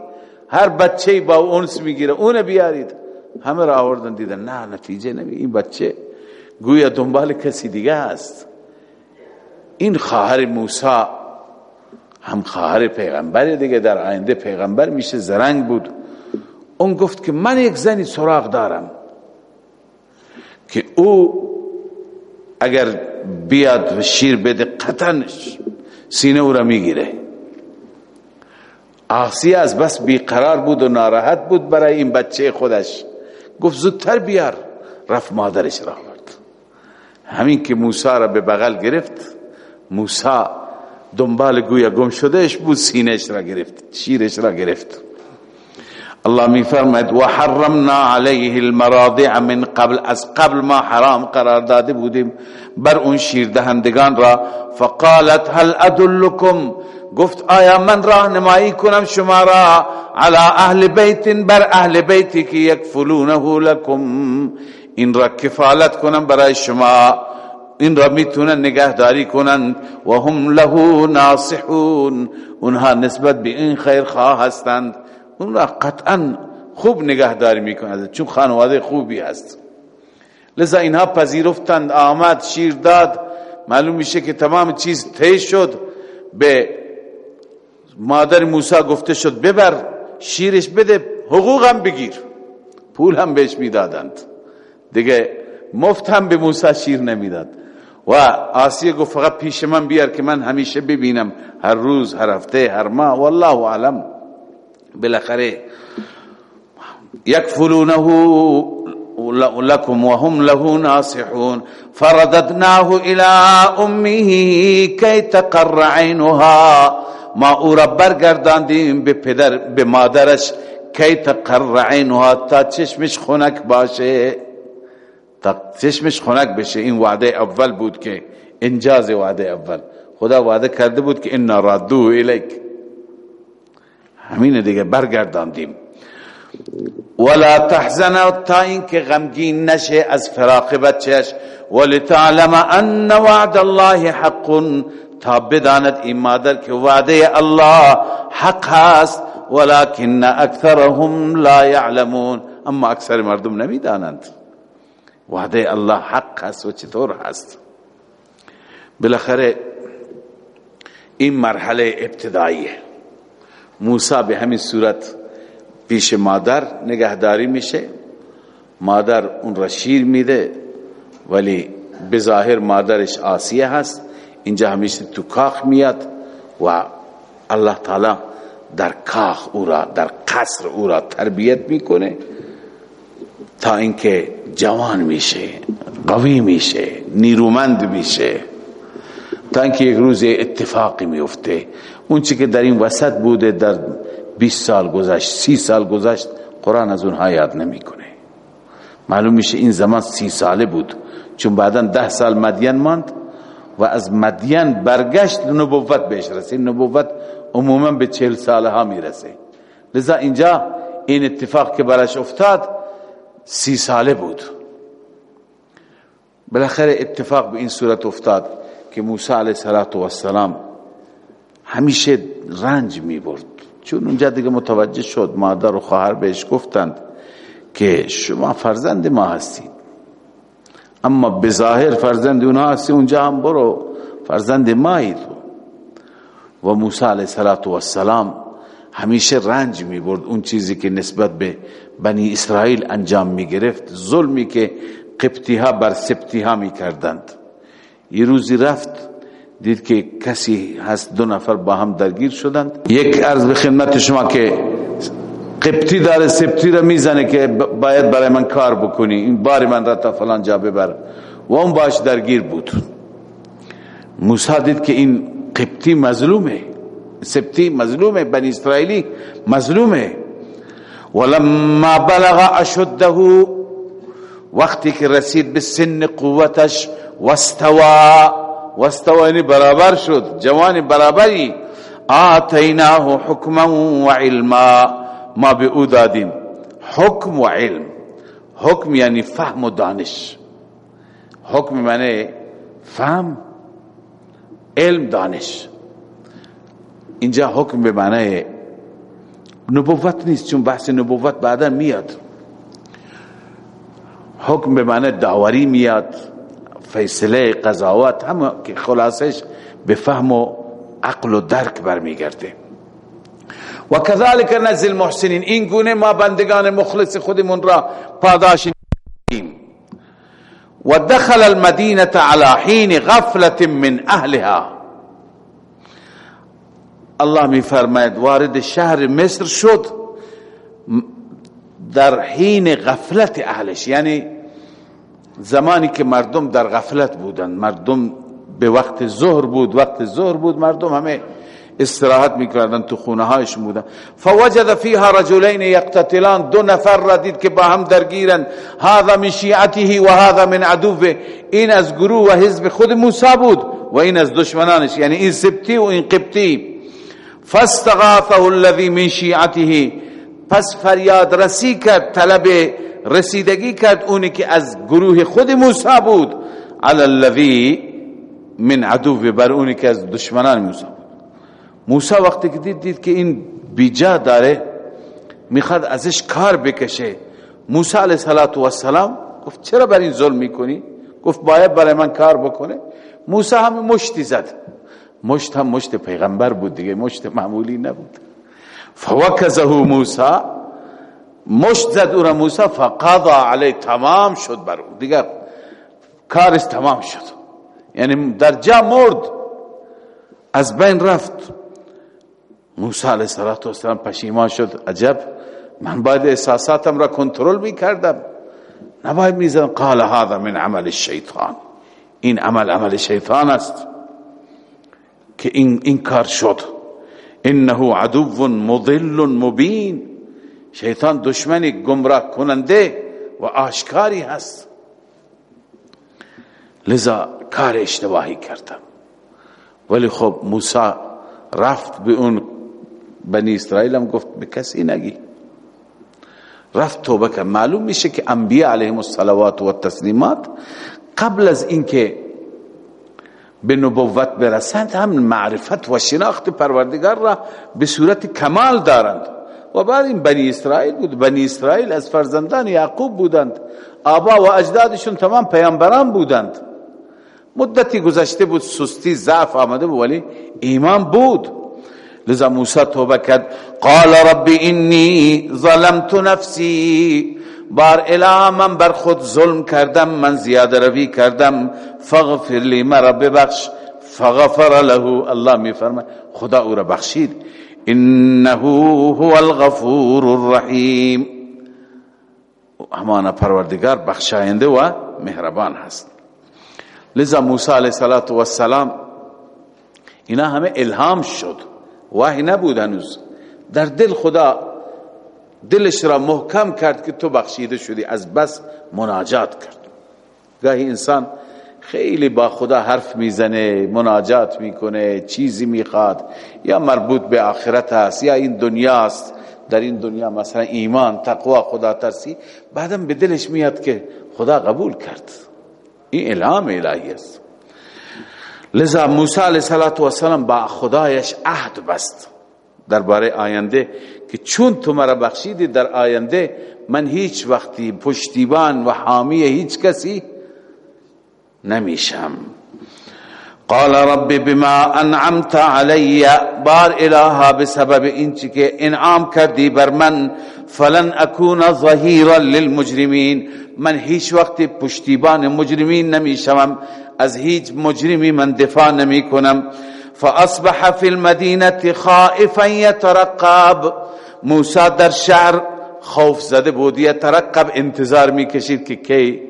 هر بچه با اونس می‌گیره اون بیارید. همه را آوردن دیدن نه نتیجه نمی. این بچه گویا دنبال کسی دیگه است. این خواهر موسی هم خواهر پیغمبر دیگه در آینده پیغمبر میشه زرنگ بود. اون گفت که من یک زنی سراغ دارم که او اگر بیاد و شیر بده قطعا سینه او را می‌گیره. آسیه از بس بیقرار بود و ناراحت بود برای این بچه خودش. گفت زودتر بیار. رفت مادرش را آورد همین که موسی را به بغل گرفت موسی دنبال گویا گم شدهش بود سینهش را گرفت شیرش را گرفت. الله می فرماید و حرمنا علیه المراضع من قبل از قبل ما حرام قرار داده بودیم بر اون شیر دهندگان را. فقالت هل ادلکم گفت آیا من راهنمایی کنم شما را علی اهل بیت بر اهل بیتی که یکفلونه لکم؟ این را کفالت کنم برای شما. این را می‌تونن نگهداری کنند و هم له ناصحون. اونها نسبت به این خیر خواه هستند. اون را قطعا خوب نگهداری می‌کنند چون خانواده خوبی هست. لذا اینها پذیرفتند. آمد شیر داد. معلوم میشه که تمام چیز طی شد. به مادر موسی گفته شد ببر شیرش بده حقوق هم بگیر. پول هم بهش می‌دادند. دیگه مفت هم به موسی شیر نمی‌داد. و آسیه گفت فقط پیش من بیار که من همیشه ببینم هر روز هر هفته هر ماه. والله علم بالاخره یکفلونه لكم وهم له ناصحون. فرددناه الى امه كي تقر عينها ما او را برگرداندیم به پدر به مادرش کی تقر عینها تا چشمش خنک باشه. تا چشمش خنک بشه. این وعده اول بود که انجاز وعده اول. خدا وعده کرده بود که انا رادو الیک. همین دیگه برگرداندیم. ولا تحزن تا اینکه غمگین نشه از فراق بچهش ولتعلم ان وعد الله حق. تا بداند این مادر که وعده الله حق هست ولكن اکثرهم لا يعلمون اما اکثر مردم نمی‌دانند. وعده الله حق هست و چطور هست؟ بالاخره این مرحله ابتداییه موسی به همین صورت پیش مادر نگهداری میشه. مادر اون را شیر میده ولی بظاهر مادرش آسیه هست. اینجا همیشه تو کاخ میاد و الله تعالی در کاخ او را در قصر او را تربیت می‌کنه تا اینکه جوان میشه قوی میشه نیرومند میشه. تا اینکه یک روز اتفاقی میفته اون که در این وسط بوده در 20 سال گذشت سی سال گذشت قرآن از اونها یاد نمی‌کنه. معلوم میشه این زمان سی ساله بود. چون بعدا ده سال مدین ماند. و از مدین برگشت نبوت بهش رسید. نبوت عموما به چهل ساله ها می‌رسه. لذا اینجا این اتفاق که برش افتاد سی ساله بود. بالاخره اتفاق به این صورت افتاد که موسی علیه السلام همیشه رنج می برد چون اونجا دیگه متوجه شد مادر و خواهر بهش گفتند که شما فرزند ما هستید. اما بظاهر فرزند اونها هستی اونجا هم برو. فرزند مایید و موسی علیه السلام همیشه رنج می برد. اون چیزی که نسبت به بنی اسرائیل انجام می گرفت ظلمی که قبطی ها بر سبتی ها می کردند. یه روزی رفت دید که کسی هست دو نفر با هم درگیر شدند. یک عرض به خدمت شما که قبطی داره سبتی را می‌زنه که باید برای من کار بکنی. این بار من را تا فلان جا ببر. و اون باش درگیر بود. موسی دید که این قبطی مظلومه. سبتی مظلومه. بنی اسرائیلی مظلومه. ولما بلغ اشده وقتی که رسید به سن قوتش واستوا. واستوا یعنی برابر شد. جوان برابری. آتیناه حکما و علما. ما به او دادیم حکم و علم. حکم یعنی فهم و دانش. حکم معنی فهم علم دانش. اینجا حکم به معنی نبوت نیست چون بحث نبوت بعدا میاد. حکم به معنی داوری میاد فیصله قضاوت همه که خلاصش به فهم و عقل و درک برمیگرده. و كذلك نزل محسنین. این گونه ما بندگان مخلص خودمون را پاداش و دخل المدینه على حین غفلت من اهلها. الله میفرماید وارد شهر مصر شد در حین غفلت اهلش. یعنی زمانی که مردم در غفلت بودند. مردم به وقت ظهر بود وقت ظهر بود مردم همه استراحت میکردن تو خونه هایشون بودن. فوجد فیها رجلین یقتتلان. دو نفر را دید که با هم درگیرن. هذا من شیعته و هذا من عدوه. این از گروه و حزب خود موسی بود و این از دشمنانش. یعنی این سبتی و این قبطی. فاستغاثه الذي من شیعته. پس فریاد رسی کرد طلب رسیدگی کرد. اونی که از گروه خود موسی بود. علی الذي من عدو بر اونی که از دشمنان موسی موسی وقتی که دید دید که این بیجا داره می‌خواد ازش کار بکشه. موسی علیه السلام گفت چرا بر این ظلم می‌کنی؟ گفت باید برای من کار بکنه. موسی هم مشتی زد. مشت هم مشت پیغمبر بود دیگه مشت معمولی نبود. فوکزه موسی مشت زد او را موسی فقضا علی تمام شد بر او. دیگه کارش تمام شد. یعنی در جا مرد از بین رفت. موسی علیه السلام پشیمان شد. عجب. من باید احساساتم را کنترل می کردم نباید میزن قال هذا من عمل الشیطان. این عمل عمل شیطان است که این, این کار شد. انه عدو مضل مبین. شیطان دشمنی گمراه کننده و آشکاری هست. لذا کار اشتباهی کردم. ولی خب موسی رفت به اون بنی اسرائیل هم گفت به کسی نگی. رفت توبه کرد. معلوم میشه که انبیاء علیهم الصلوات و تسلیمات قبل از اینکه به نبوت برسند هم معرفت و شناخت پروردگار را به صورت کمال دارند. و بعد این بنی اسرائیل بود. بنی اسرائیل از فرزندان یعقوب بودند. آبا و اجدادشون تمام پیامبران بودند. مدتی گذشته بود سستی ضعف آمده بود ولی ایمان بود. لذا موسی توبه کرد. قال رب انی ظلمت نفسی. بار اله من بر خود ظلم کردم من زیاده روی کردم. فغفر لی مرا ببخش. فغفر له الله می فرمه خدا او را بخشید. انه هو الغفور الرحیم. همانا پروردگار بخشاینده و مهربان هست. لذا موسی علیه السلام اینا همه الهام شد. وحی نبود هنوز. در دل خدا دلش را محکم کرد که تو بخشیده شدی از بس مناجات کرد. گاهی انسان خیلی با خدا حرف می‌زنه مناجات می‌کنه چیزی می‌خواد. یا مربوط به آخرت است یا این دنیاست در این دنیا مثلا ایمان تقوا خدا ترسی بعدم به دلش میاد که خدا قبول کرد. این الهام الهی است. لذا موسی علیه السلام با خدایش عهد بست. درباره آینده که چون تو مرا بخشیدی در آینده من هیچ وقتی پشتیبان و حامی هیچ کسی نمیشم. قال رب بما انعمت علی بار الها بسبب اینچه که انعام کردی بر من فلن اكون ظهیرا للمجرمین. من هیچ وقت پشتیبان مجرمین نمیشم از هیچ مجرمی من دفاع نمی کنم. فاصبح فی المدینه خائفا یترقب. موسی در شهر خوف زده بود. یترقب انتظار می‌کشید که کی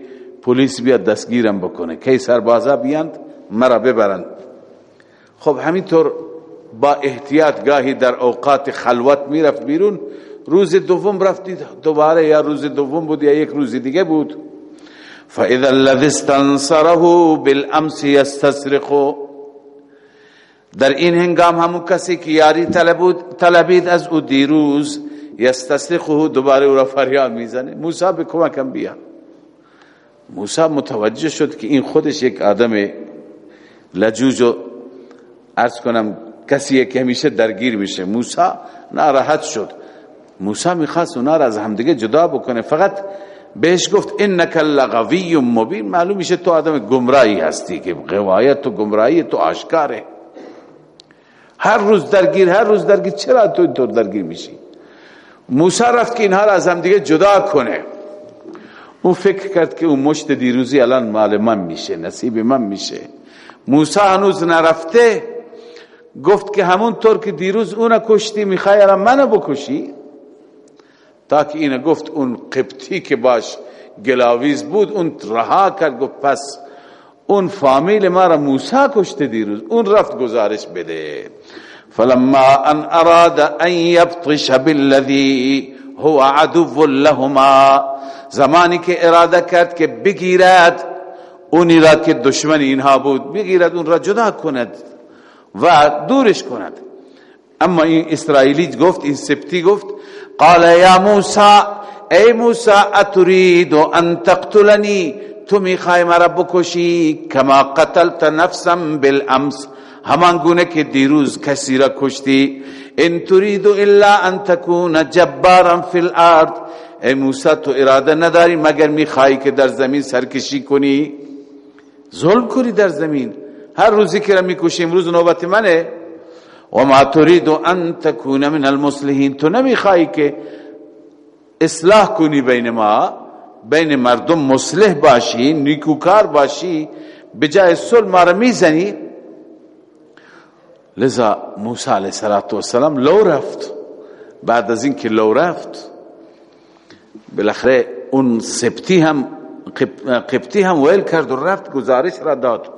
پلیس بیاد دستگیرم بکنه. کی سربازا بیاند مرا ببرند. خب همینطور با احتیاط گاهی در اوقات خلوت می‌رفت بیرون. روز دوم رفتید دوباره یا روز دوم بود یا یک روز دیگه بود؟ فاذا الذي استنصره بالامس يستصرخ در این هنگام همون کسی که یاری طلبید از او دیروز یستصرخه دوباره او را فریاد می‌زنه. موسی به کمکم بیا. موسی متوجه شد که این خودش یک آدم لجوج و ارز کنم کسی که همیشه درگیر میشه. موسی ناراحت شد. موسی می‌خواست اونا را از همدیگه جدا بکنه. فقط بهش گفت انک لغوی مبین. معلوم میشه تو آدم گمراهی هستی که غوایت تو گمراهی تو آشکاره. هر روز درگیر هر روز درگیر. چرا تو اینطور درگیر میشی؟ موسی رفت که اینها را از هم دیگه جدا کنه. او فکر کرد که اون مشت دیروزی الان مال من میشه نصیب من میشه. موسی هنوز نرفته. گفت که همون طور که دیروز اون کشتی می‌خوای الان منو بکشی؟ تا که این گفت اون قبطی که باش گلاویز بود اون رها کرد گفت پس اون فامیل ما را موسی کشته دیروز اون رفت گزارش بده. فلما ان اراد ان يبطش بالذي هو عدو لهما زمانی که اراده کرد که بگیرد اونی را که دشمن اینها بود بگیرد اون را جدا کند و دورش کند. اما این اسرائیلی گفت این سبتی گفت قال یا موسی ای موسی اتريد ان تقتلنی تو می‌خوای مرا بکشی کما قتلت نفسا بالامس همان گونه که دیروز کسی را کشتی ان تريد الا ان تكون جبارا في الارض ای موسی تو اراده نداری مگر می‌خوای که در زمین سرکشی کنی؟ ظلم کنی در زمین هر روزی که را می‌کشی امروز نوبت منه. و ما تريد ان تكون من المصلحين. تو نمی‌خوای که اصلاح کنی بین ما بین مردم مصلح باشی نیکوکار باشی بجای صلح ما می‌زنی. لذا موسی علیه السلام لو رفت. بعد از اینکه لو رفت بالاخره اون سبتی هم قبطی هم ویل کرد و رفت گزارش را داد.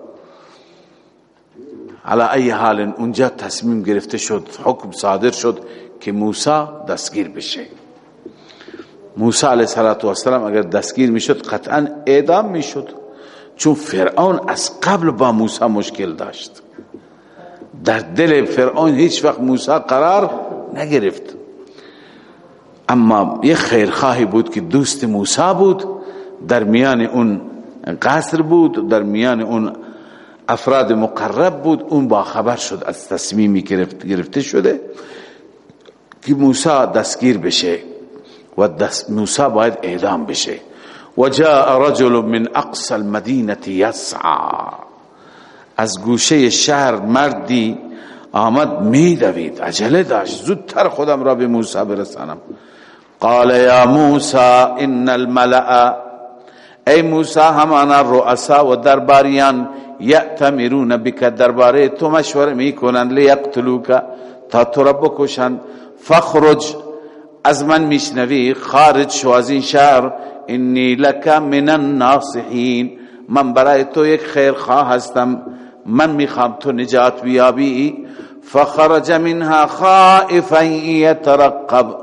علا ای حال اونجا تصمیم گرفته شد حکم صادر شد که موسی دستگیر بشه. موسی علیه السلام اگر دستگیر می‌شد قطعا اعدام می‌شد چون فرعون از قبل با موسی مشکل داشت. در دل فرعون هیچ وقت موسی قرار نگرفت. اما یه خیرخواهی بود که دوست موسی بود در میان اون قصر بود در میان اون افراد مقرب بود. اون با خبر شد از تصمیمی گرفته شده که موسی دستگیر بشه و دست موسی باید اعدام بشه. و جاء رجل من اقصى المدینه یسعى از گوشه شهر مردی آمد میدوید. عجله داشت. زودتر خودم را به موسی برسانم. قال یا موسی ان الملأ. ای موسی همانا رؤسا و درباریان یأتمرون بک درباره تو مشوره می‌کنن لیقتلوک. تا تو را بکشن. فخرج از من میشنوی خارج شو از این شهر. انی لک من الناصحین. من برای تو یک خیرخواه هستم. من می‌خوام تو نجات بیابی. فخرج منها خائفا یترقب.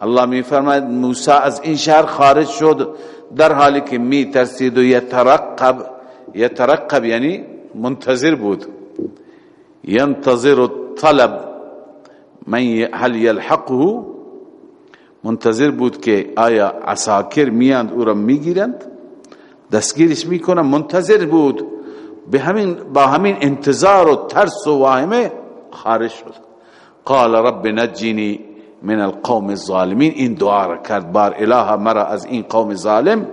الله میفرماید موسی از این شهر خارج شد. در حالی که می ترسید و یترقب یترقب یعنی منتظر بود. ینتظر طلب من هل یلحقه منتظر بود که آیا عساکر میاند او را می‌گیرند؟ دستگیرش می‌کنن منتظر بود. به همین با همین انتظار و ترس و واهمه خارج شد. قال رب نجینی من القوم الظالمین این دعا را کرد. بار اله مرا از این قوم ظالم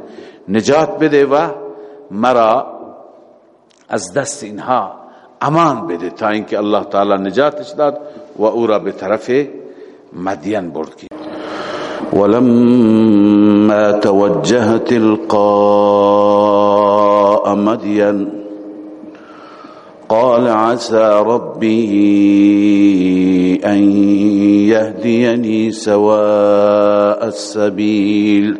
نجات بده و مرا از دست اینها امان بده تا اینکه الله تعالی نجاتش داد و او را به طرف مدین برد کی. ولما توجه تلقاء مدين قال عسى ربي أن يهديني سواء السبيل.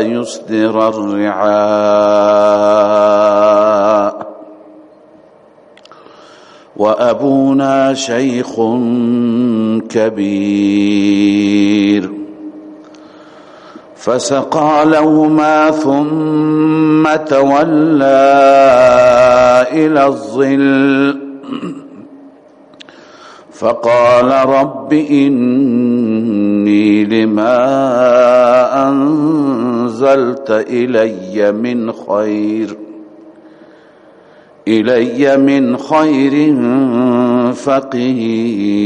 يصدر الرعاء. وأبونا شيخ كبير. فسقى لهما ثم تولى إلى الظل. فقال رب إني لما أنزلت إلي من خير إلي من خير فقير.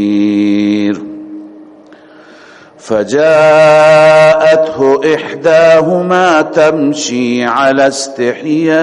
فجاءته إحداهما تمشي على استحياء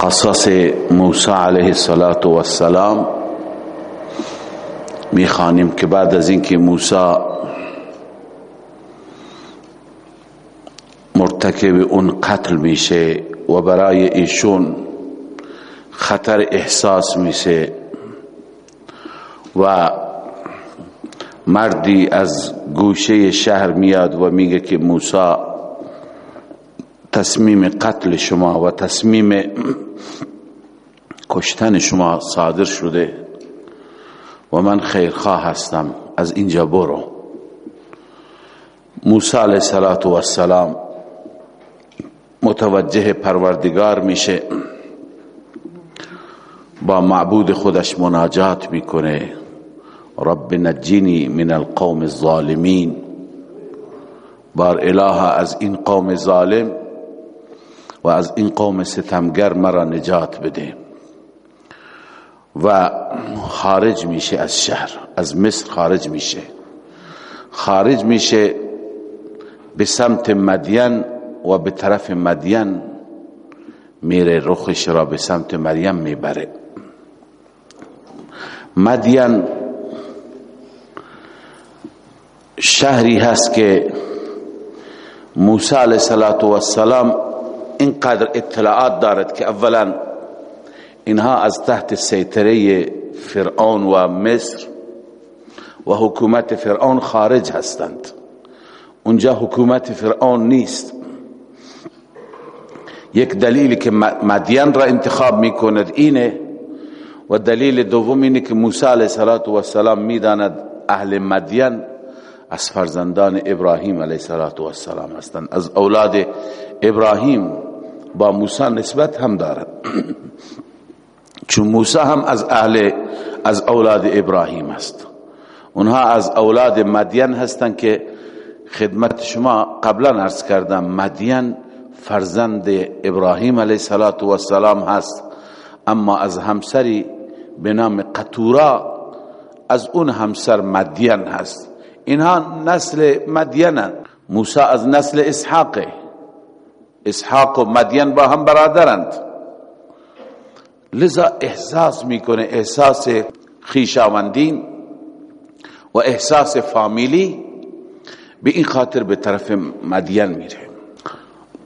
قصص موسی علیه السلام می‌خوانیم که بعد از اینکه موسی مرتکب اون قتل میشه و برای ایشون خطر احساس میشه و مردی از گوشه شهر میاد و میگه که موسی تصمیم قتل شما و تصمیم کشتن شما صادر شده. و من خیرخواه هستم. از اینجا برو. موسی علیه السلام متوجه پروردگار میشه. با معبود خودش مناجات می‌کنه. رب نجینی من القوم الظالمین. بار اله از این قوم ظالم و از این قوم ستمگر مرا نجات بده و خارج میشه از شهر از مصر خارج میشه. خارج میشه به سمت مدین و به طرف مدین میره رخش را به سمت مریم می‌بره. مدین شهری هست که موسی علیه السلام اینقدر اطلاعات دارد که اولا اینها از تحت سیطره فرعون و مصر و حکومت فرعون خارج هستند. اونجا حکومت فرعون نیست. یک دلیلی که مدین را انتخاب می‌کند اینه و دلیل دوم اینه که موسی علیه السلام می‌داند اهل مدین از فرزندان ابراهیم علیه السلام هستند. از اولاد ابراهیم با موسی نسبت هم دارد چون موسی هم از اهل از اولاد ابراهیم است. اونها از اولاد مدین هستند که خدمت شما قبلا عرض کردم مدین فرزند ابراهیم علیه السلام هست. اما از همسری به نام قطورا از اون همسر مدین هست. اینها نسل مدینن. موسی از نسل اسحاق اسحاق و مدین با هم برادرند. لذا احساس می‌کنه احساس خیشاوندین و احساس فامیلی به این خاطر به طرف مدین میره.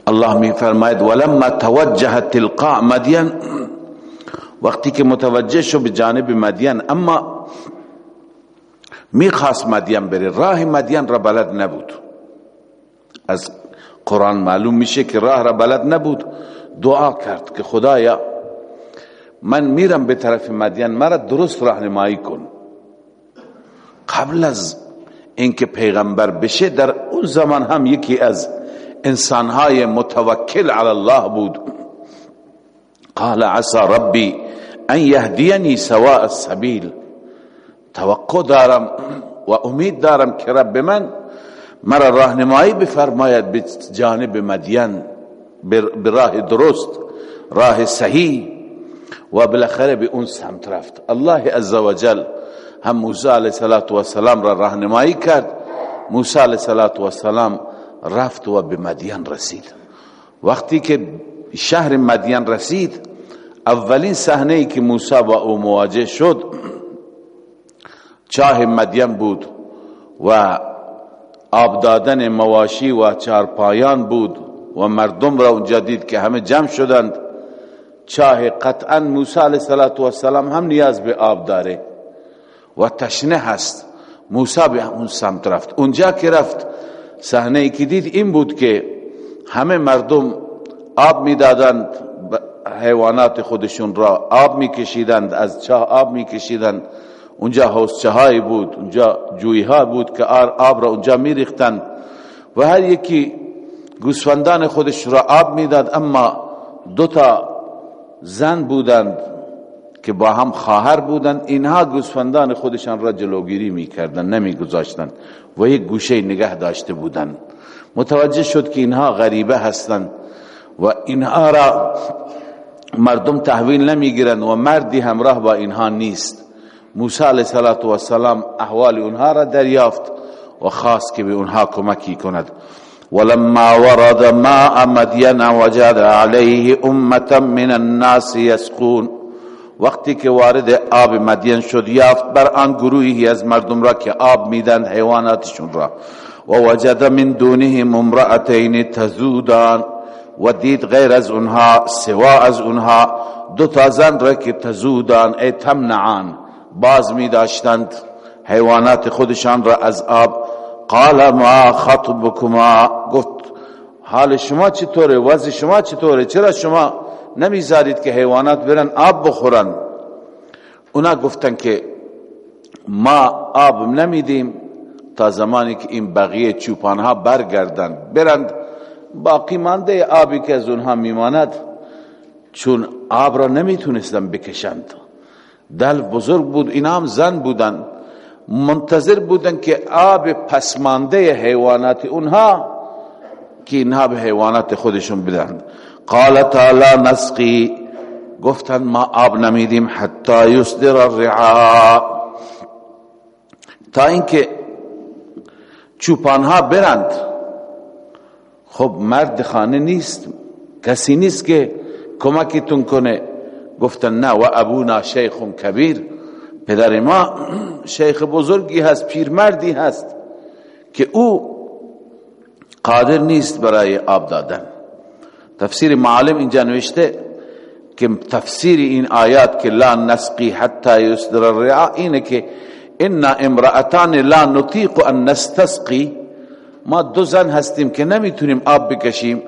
الله می فرماید ولما توجه تلقاء مدین. وقتی که متوجه شو به جانب مدین اما می‌خواست مدین بره. راه مدین را بلد نبود. از قرآن معلوم میشه که راه را بلد نبود. دعا کرد که خدایا من میرم به طرف مدین مرا درست راهنمایی کن. قبل از اینکه پیغمبر بشه در اون زمان هم یکی از انسانهای متوکل علی الله بود. قال عسى ربی ان یهدینی سواء السبیل. توقع دارم و امید دارم که رب من مرا راهنمایی بفرماید به جانب مدین به راه درست راه صحیح و بالاخره به اون سمت رفت. الله عزوجل هم موسی علیه السلام را راهنمایی کرد. موسی علیه السلام رفت و به مدین رسید. وقتی که شهر مدین رسید اولین صحنه ای که موسی با او مواجه شد چاه مدین بود و آب دادن مواشی و چارپایان بود و مردم را اونجا دید که همه جمع شدند. چاه قطعا موسی علیه السلام هم نیاز به آب داره. و تشنه هست. موسی به اون سمت رفت. اونجا که رفت صحنه ای که دید این بود که همه مردم آب می‌دادند. حیوانات خودشون را آب میکشیدند. از چاه آب میکشیدند. اونجا حوزچه های بود اونجا جوی ها بود که آب را اونجا میریختند و هر یکی گوسفندان خودش را آب می‌داد اما دو تا زن بودند که با هم خواهر بودند. اینها گوسفندان خودشان را جلوگیری می‌کردند نمیگذاشتند و یک گوشه نگه داشته بودند. متوجه شد که اینها غریبه هستند و اینها را مردم تحویل نمی‌گیرند و مردی همراه با اینها نیست. موسی علیه السلام احوال اونها را دریافت و خواست که به اونها کمکی کند. ولما ورد ماء مدین وجد علیه امتا من الناس یسقون. وقتی که وارد آب مدین شد یافت بر آن گروهی از مردم را که آب میدند حیواناتشون را. و وجد من دونهم امرأتین تزودان. و دید غیر از اونها سوا از اونها دو تا زن را که تزودان ای تمنعان. باز می داشتند. حیوانات خودشان را از آب قال ما خطبكما گفت حال شما چطوره؟ وضع شما چطوره؟ چرا شما نمی‌ذارید که حیوانات برن آب بخورن؟ اونا گفتن که ما آب نمیدیم تا زمانی که این بقیه چوپانها برگردن برند. باقی مانده آبی که از اونها میماند چون آب را نمی‌تونستن بکشند. دل بزرگ بود اینا هم زن بودن. منتظر بودن که آب پسمانده حیوانات اونها که اینها به حیوانات خودشون بدن. قال تعالی نسقی. گفتن ما آب نمیدیم حتی یصدر الرعا. تا اینکه چوپانها برند. خب مرد خانه نیست کسی نیست که کمکتون کنه. گفتن نه و ابونا شیخ کبیر. پدر ما شیخ بزرگی هست پیرمردی هست که او قادر نیست برای آب دادن. تفسیر معالم اینجا نوشته که تفسیر این آیات که لا نسقی حتی یصدر الرعا اینه که ان امرأتان لا نطیق ان نستسقی. ما دو زن هستیم که نمی‌تونیم آب بکشیم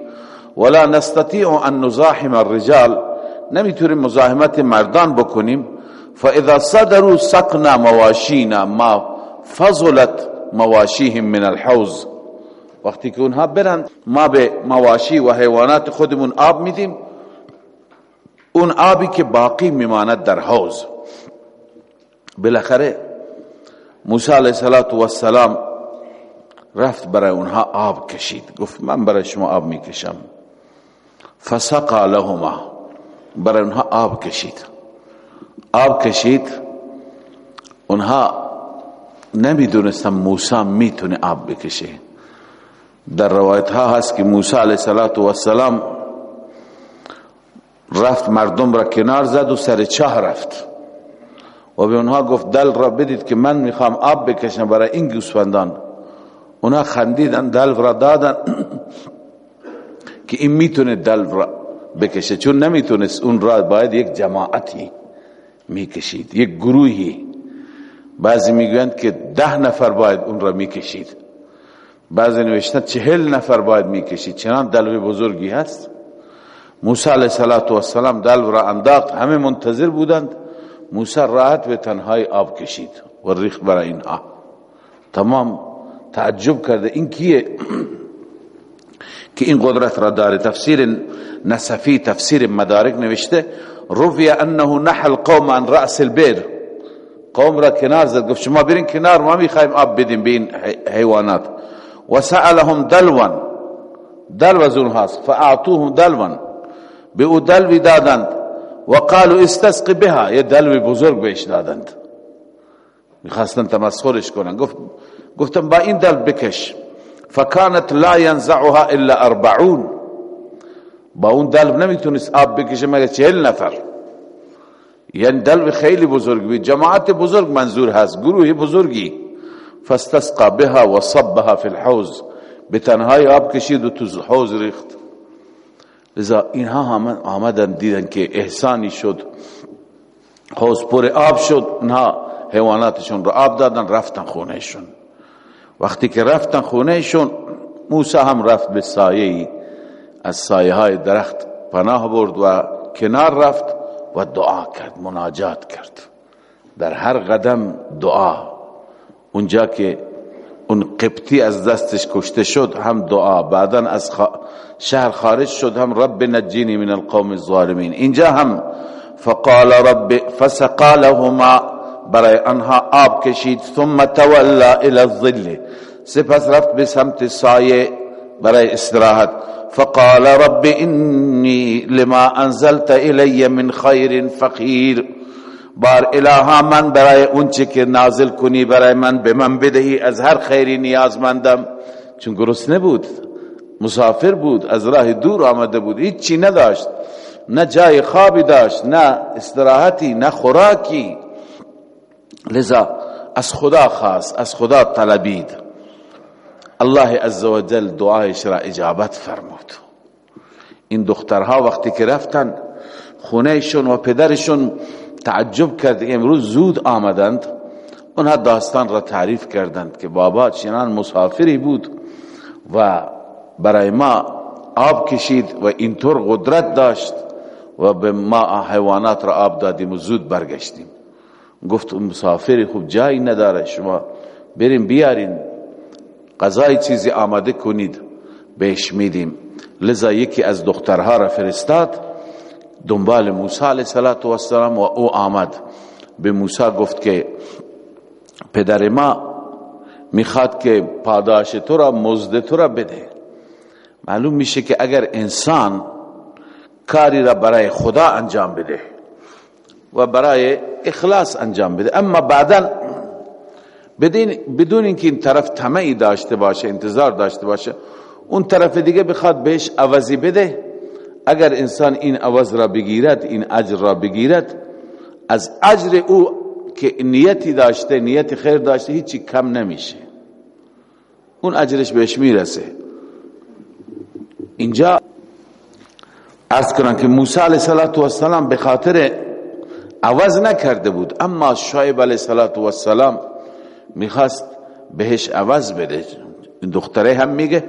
ولا نستطیع ان نزاحم الرجال. نمی‌تونیم مزاحمت مردان بکنیم. فاذا صدروا سقنا مواشینا ما فضلت مواشیهم من الحوز. وقتی که اونها برند ما به مواشی و حیوانات خودمون آب میدیم اون آبی که باقی میماند در حوز. بالاخره موسی علیه السلام رفت برای اونها آب کشید. گفت من برای شما آب می‌کشم. فسقا لهما. برای اونها آب کشید۔ آب کشید اونها نمی‌دونستن موسی می‌تونه آب بکشه۔ در روایت ها هست که موسی علیه السلام رفت مردم را کنار زد و سر چاه رفت۔ و به اونها گفت دل را بدید که من می‌خوام آب بکشم برای این گوسفندان۔ اونها خندیدن دل را دادن *clears throat* که این می‌تونه دل را بکشه. چون نمی‌تونست اون را باید یک جماعتی می‌کشید یک گروهی. بعضی می‌گویند که ده نفر باید اون را می‌کشید. بعضی نوشتن چهل نفر باید می‌کشید. چنان دلو بزرگی هست. موسی علیه السلام دلو را انداخت. همه منتظر بودند. موسی راحت به تنهای آب کشید و ریخ برای اینها. تمام تعجب کرده. این کیه؟ *clears throat* که این قدرت را داره. تفسیر نصفی تفسیر مدارک نوشته روی انه نحل قوم عن رأس البیر قوم را کنار زد گفت شما برین کنار ما می‌خوایم آب بدیم به این حیوانات. و سألهم دلوان. دلو از اونهاست فاعطوهم دلوان. به او دلوی دادند. و قالوا استسق بها. یه دلوی بزرگ بهش دادند. می‌خواستن تمسخرش کنن. گفت گفتم با این دل بکش. فکانت لا ينزعها الا اربعون. با اون دلو نمی‌تونست آب بکشه مگه چهل نفر؟ یعنی دلو خیلی بزرگ. بود جماعت بزرگ منظور هست. گروه بزرگی. فاستسقى بها وصبها في الحوز به تنهای آب کشید و تو حوز ریخت. لذا اینها آمدن دیدن که احسانی شد. حوز پر آب شد. اینها حیواناتشون رو آب دادن رفتن خونهشون. وقتی که رفتن خونهشون موسی هم رفت به سایه از سایه های درخت پناه برد و کنار رفت و دعا کرد مناجات کرد. در هر قدم دعا. اونجا که اون قبطی از دستش کشته شد هم دعا. بعدا از شهر خارج شد هم رب نجینی من القوم الظالمین. اینجا هم فقال رب فسقا لهما برای آنها آب کشید ثم تولا الى الظل. سپس رفت به سمت سایه برای استراحت. فقال رب اني لما انزلت الي من خير فقير بار الها من برای اونچه که نازل کنی برای من به من بدهی از هر خیری نیازمندم. چون گرسنه بود مسافر بود از راه دور آمده بود هیچ چی نداشت نه جای خوابی داشت نه استراحتی نه خوراکی. لذا از خدا خواست از خدا طلبید. الله عزوجل دعایش را اجابت فرمود. این دخترها وقتی که رفتن خونهشون و پدرشون تعجب کرد امروز زود آمدند. اونها داستان را تعریف کردند که بابا چنان مسافری بود و برای ما آب کشید و اینطور قدرت داشت و به ما حیوانات را آب دادیم و زود برگشتیم. گفت مسافری خوب جایی نداره شما بریم بیارین. قضای چیزی آماده کنید بهش میدیم. لذا یکی از دخترها را فرستاد. دنبال موسی علیه السلام و او آمد. به موسی گفت که پدر ما می‌خواد که پاداش تو را مزد تو را بده. معلوم میشه که اگر انسان کاری را برای خدا انجام بده و برای اخلاص انجام بده اما بعدا بدون اینکه این طرف طمعی داشته باشه انتظار داشته باشه اون طرف دیگه بخواد بهش عوضی بده. اگر انسان این عوض را بگیرد این اجر را بگیرد از اجر او که نیتی داشته نیت خیر داشته هیچی کم نمیشه. اون اجرش بهش می‌رسه. اینجا ارز کنن که موسی علیه السلام به خاطر عوض نکرده بود اما شعیب علیه السلام می‌خواست بهش عوض بده. دختره هم میگه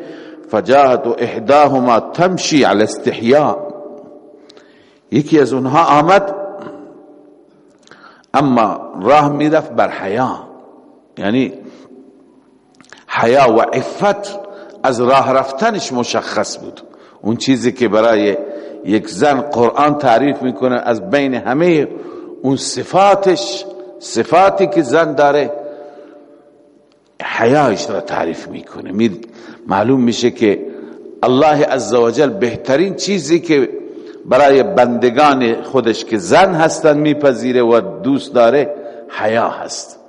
فجاهت و احداهما تمشی على استحیاء یکی از اونها آمد اما راه می‌رفت بر حیا. یعنی حیا و عفت از راه رفتنش مشخص بود. اون چیزی که برای یک زن قرآن تعریف می‌کنه از بین همه اون صفاتش صفاتی که زن داره حیایش را تعریف می‌کنه. معلوم میشه که الله عزوجل بهترین چیزی که برای بندگان خودش که زن هستن میپذیره و دوست داره حیا هست.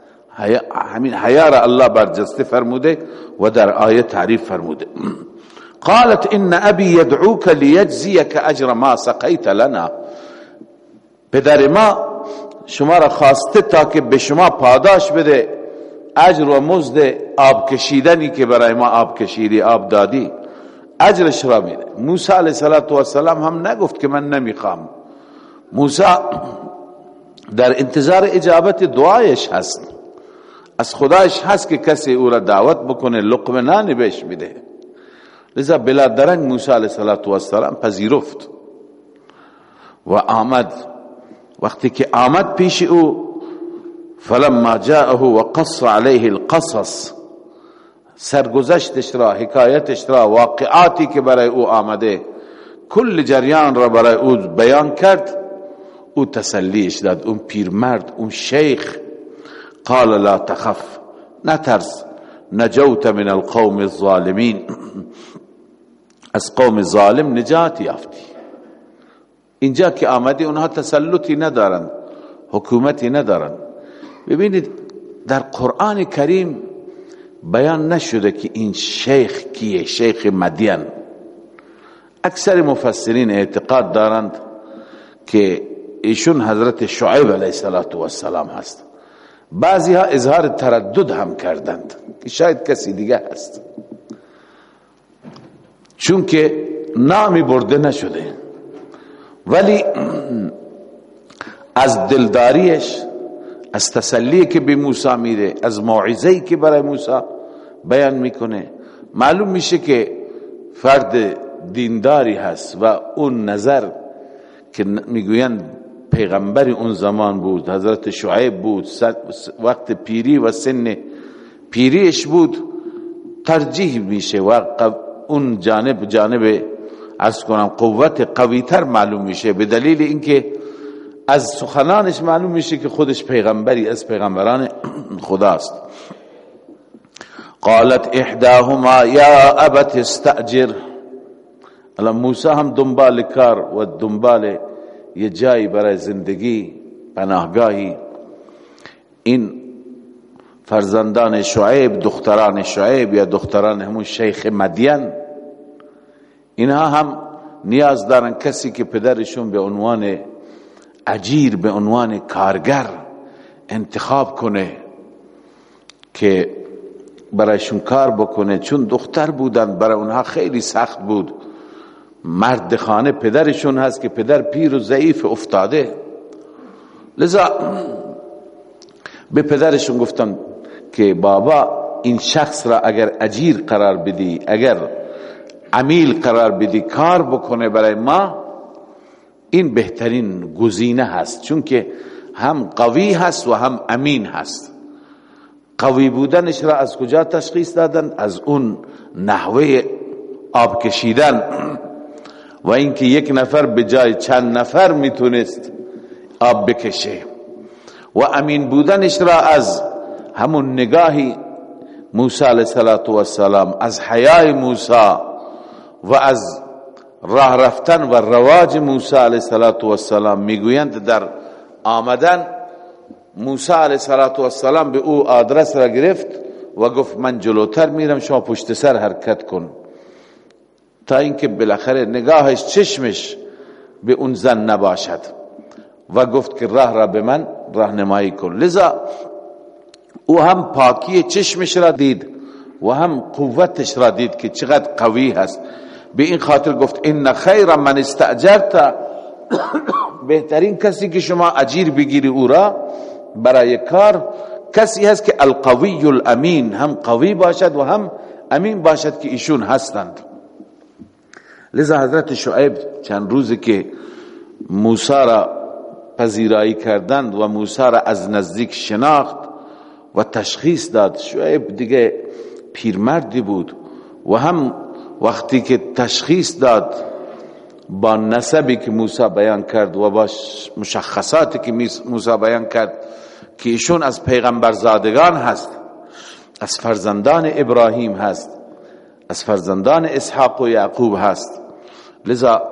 همین حیا را الله برجسته فرموده و در آیه تعریف فرموده. *clears throat* قالت ان ابي يدعوك ليجزيك اجر ما سقيت لنا. پدر ما شما را خواسته تا که به شما پاداش بده. اجر و مزد آب کشیدنی که برای ما آب کشیدی آب دادی اجرش را میده. موسی علیه السلام هم نگفت که من نمی‌خوام. موسی در انتظار اجابت دعایش هست. از خدایش هست که کسی او را دعوت بکنه لقمه نان بهش میده. لذا بلا درنگ موسی علیه السلام پذیرفت و آمد. وقتی که آمد پیش او فلما جاءه وقص عليه القصص سرگذشتش را حکایتش را واقعاتی که برای او آمده کل جریان را برای او بیان کرد. او تسلیش داد اون پیرمرد اون شیخ. قال لا تخف نترس نجوت من القوم الظالمین. از قوم ظالم نجات یافتی. اینجا که آمدی اونها تسلطی ندارند حکومتی ندارند ببینید در قرآن کریم بیان نشده که این شیخ کیه؟ شیخ مدین اکثر مفسرین اعتقاد دارند که ایشون حضرت شعیب علیه السلام هست. بعضی ها اظهار تردد هم کردند. که شاید کسی دیگه هست. چون که نامی برده نشده. ولی *clears throat* از دلداریش از تسلی که به موسی میده از موعظه‌ای که برای موسی بیان می‌کنه. معلوم میشه که فرد دینداری هست و اون نظر که می‌گویند پیغمبر اون زمان بود حضرت شعیب بود وقت پیری و سن پیریش بود ترجیح میشه و اون جانب جانب از کنم قوت قویتر معلوم میشه. به دلیل اینکه از سخنانش معلوم میشه که خودش پیغمبری از پیغمبران خداست. قالت احداهما یا ابت استاجر الان موسی هم دنبال کار و دنبال یه جایی برای زندگی پناهگاهی. این فرزندان شعیب دختران شعیب یا دختران همون شیخ مدین اینها هم نیاز دارن کسی که پدرشون به عنوان اجیر به عنوان کارگر انتخاب کنه که برایشون کار بکنه چون دختر بودن برای اونها خیلی سخت بود. مرد خانه پدرشون هست که پدر پیر و ضعیف افتاده. لذا به پدرشون گفتن که بابا این شخص را اگر اجیر قرار بدی اگر عمیل قرار بدی کار بکنه برای ما این بهترین گزینه هست چون که هم قوی هست و هم امین هست. قوی بودنش را از کجا تشخیص دادن؟ از اون نحوه آب کشیدن. و اینکه یک نفر به جای چند نفر می‌تونست آب بکشه. و امین بودنش را از همون نگاهی موسی علیه السلام از حیای موسی و از راه رفتن و رواج موسی علیه السلام می‌گویند در آمدن موسی علیه السلام به او آدرس را گرفت و گفت من جلوتر میرم شما پشت سر حرکت کن. تا اینکه بالاخره نگاهش چشمش به اون زن نباشد و گفت که راه را به من راهنمایی کن. لذا او هم پاکی چشمش را دید و هم قوتش را دید که چقدر قوی هست. به این خاطر گفت این خیر من استعجرت *coughs* بهترین کسی که شما اجیر بگیری او را برای کار کسی هست که القوی الامین هم قوی باشد و هم امین باشد که ایشون هستند. لذا حضرت شعیب چند روزی که موسی را پذیرایی کردند و موسی را از نزدیک شناخت و تشخیص داد شعیب دیگه پیرمردی بود و هم وقتی که تشخیص داد با نسبی که موسی بیان کرد و با مشخصاتی که موسی بیان کرد که ایشون از پیغمبر زادگان هست از فرزندان ابراهیم هست از فرزندان اسحاق و یعقوب هست. لذا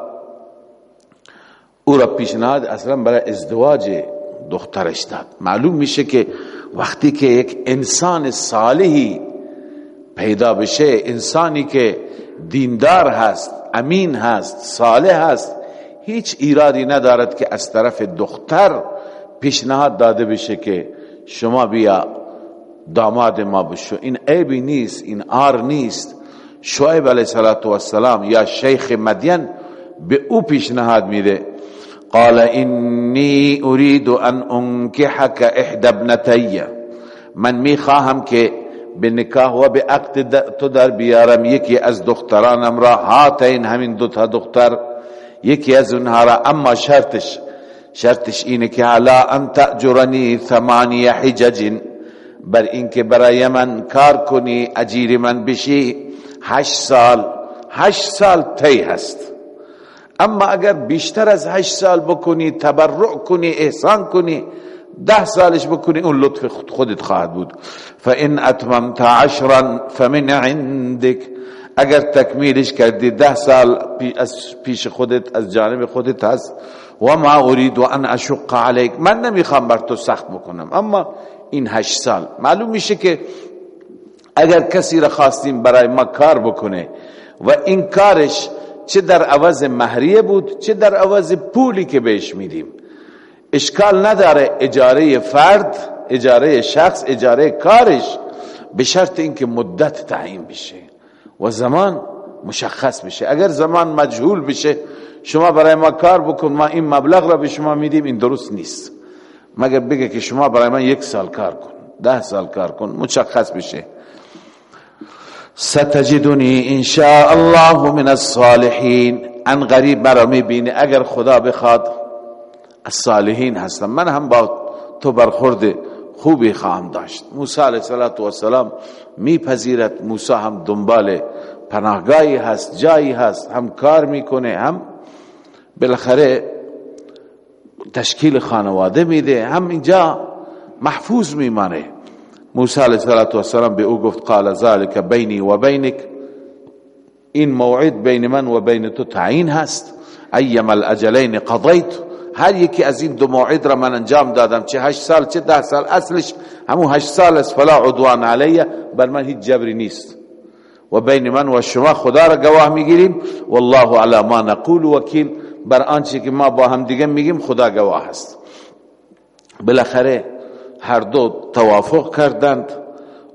او را پیشنهاد اصلا برای ازدواج دخترش داد. معلوم میشه که وقتی که یک انسان صالحی پیدا بشه انسانی که دیندار هست امین هست صالح هست. هیچ ایرادی ندارد که از طرف دختر پیشنهاد داده بشه که شما بیا داماد ما بشو. این عیبی نیست این آر نیست. شعیب علیه السلام یا شیخ مدین به او پیشنهاد میده. قال انی اريد ان انکحک احد ابنتی من می‌خواهم که به نکاح و به عقد تو در بیارم. یکی از دخترانم را هاتین همین دو تا دختر. یکی از اونها را. اما شرطش شرطش اینه که علا ان تأجرنی ثمانی حجج بر اینکه برای من کار کنی اجیر من بشی هشت سال هشت سال تی هست. اما اگر بیشتر از هشت سال بکنی تبرع کنی احسان کنی ده سالش بکنی اون لطف خودت خواهد بود. فان اتممت عشرا فمن عندك. اگر تکمیلش کردی ده سال پیش خودت از جانب خودت هست. و ما اريد ان اشق عليك. من نمی‌خوام بر تو سخت بکنم. اما این هشت سال. معلوم میشه که اگر کسی را خواستیم برای ما کار بکنه و این کارش چه در عوض مهریه بود چه در عوض پولی که بهش میدیم. اشکال نداره اجاره فرد اجاره شخص اجاره کارش به شرط اینکه مدت تعیین بشه و زمان مشخص بشه. اگر زمان مجهول بشه شما برای ما کار بکن ما این مبلغ را به شما میدیم این درست نیست. مگر بگه که شما برای من یک سال کار کن ده سال کار کن مشخص بشه. ستجدنی ان شاء الله من الصالحین. ان غریب مرا می‌بینه اگر خدا بخواد الصالحین هستم. من هم با تو برخورد خوبی خواهم داشت. موسی علیه السلام میپذیرد. موسی هم دنبال پناهگاهی هست جایی هست هم کار می‌کنه هم بالاخره تشکیل خانواده میده هم اینجا محفوظ میمانه. موسی علیه السلام به او گفت قال ذلك بینی و بینک. این موعد بین من و بین تو تعیین هست. ایم الاجلین قضیت. هر یکی از این دو موعد را من انجام دادم. چه هشت سال چه ده سال. اصلش همون هشت سال است. فلا عدوان علیه. بر من هیچ جبری نیست. و بین من و شما خدا را گواه می‌گیریم. والله علی ما نقول وکیل. بر آنچه که ما با هم دیگه میگیم خدا گواه است. بالاخره هر دو توافق کردند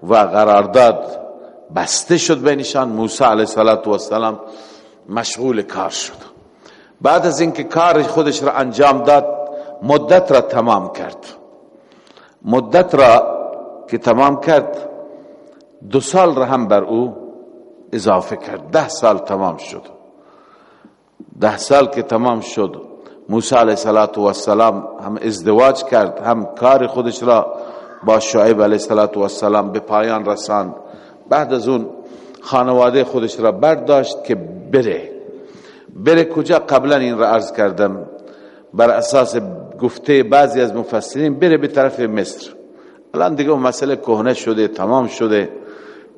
و قرارداد بسته شد بینشان موسی علیه السلام مشغول کار شد. بعد از اینکه کار خودش را انجام داد مدت را تمام کرد. مدت را که تمام کرد دو سال را هم بر او اضافه کرد. ده سال تمام شد. ده سال که تمام شد موسی علیه السلام هم ازدواج کرد هم کار خودش را با شعیب علیه السلام به پایان رساند. بعد از اون خانواده خودش را برداشت که بره. بره کجا؟ قبلا این را عرض کردم. بر اساس گفته بعضی از مفسرین بره به طرف مصر. الان دیگه اون مسئله کهنه شده تمام شده.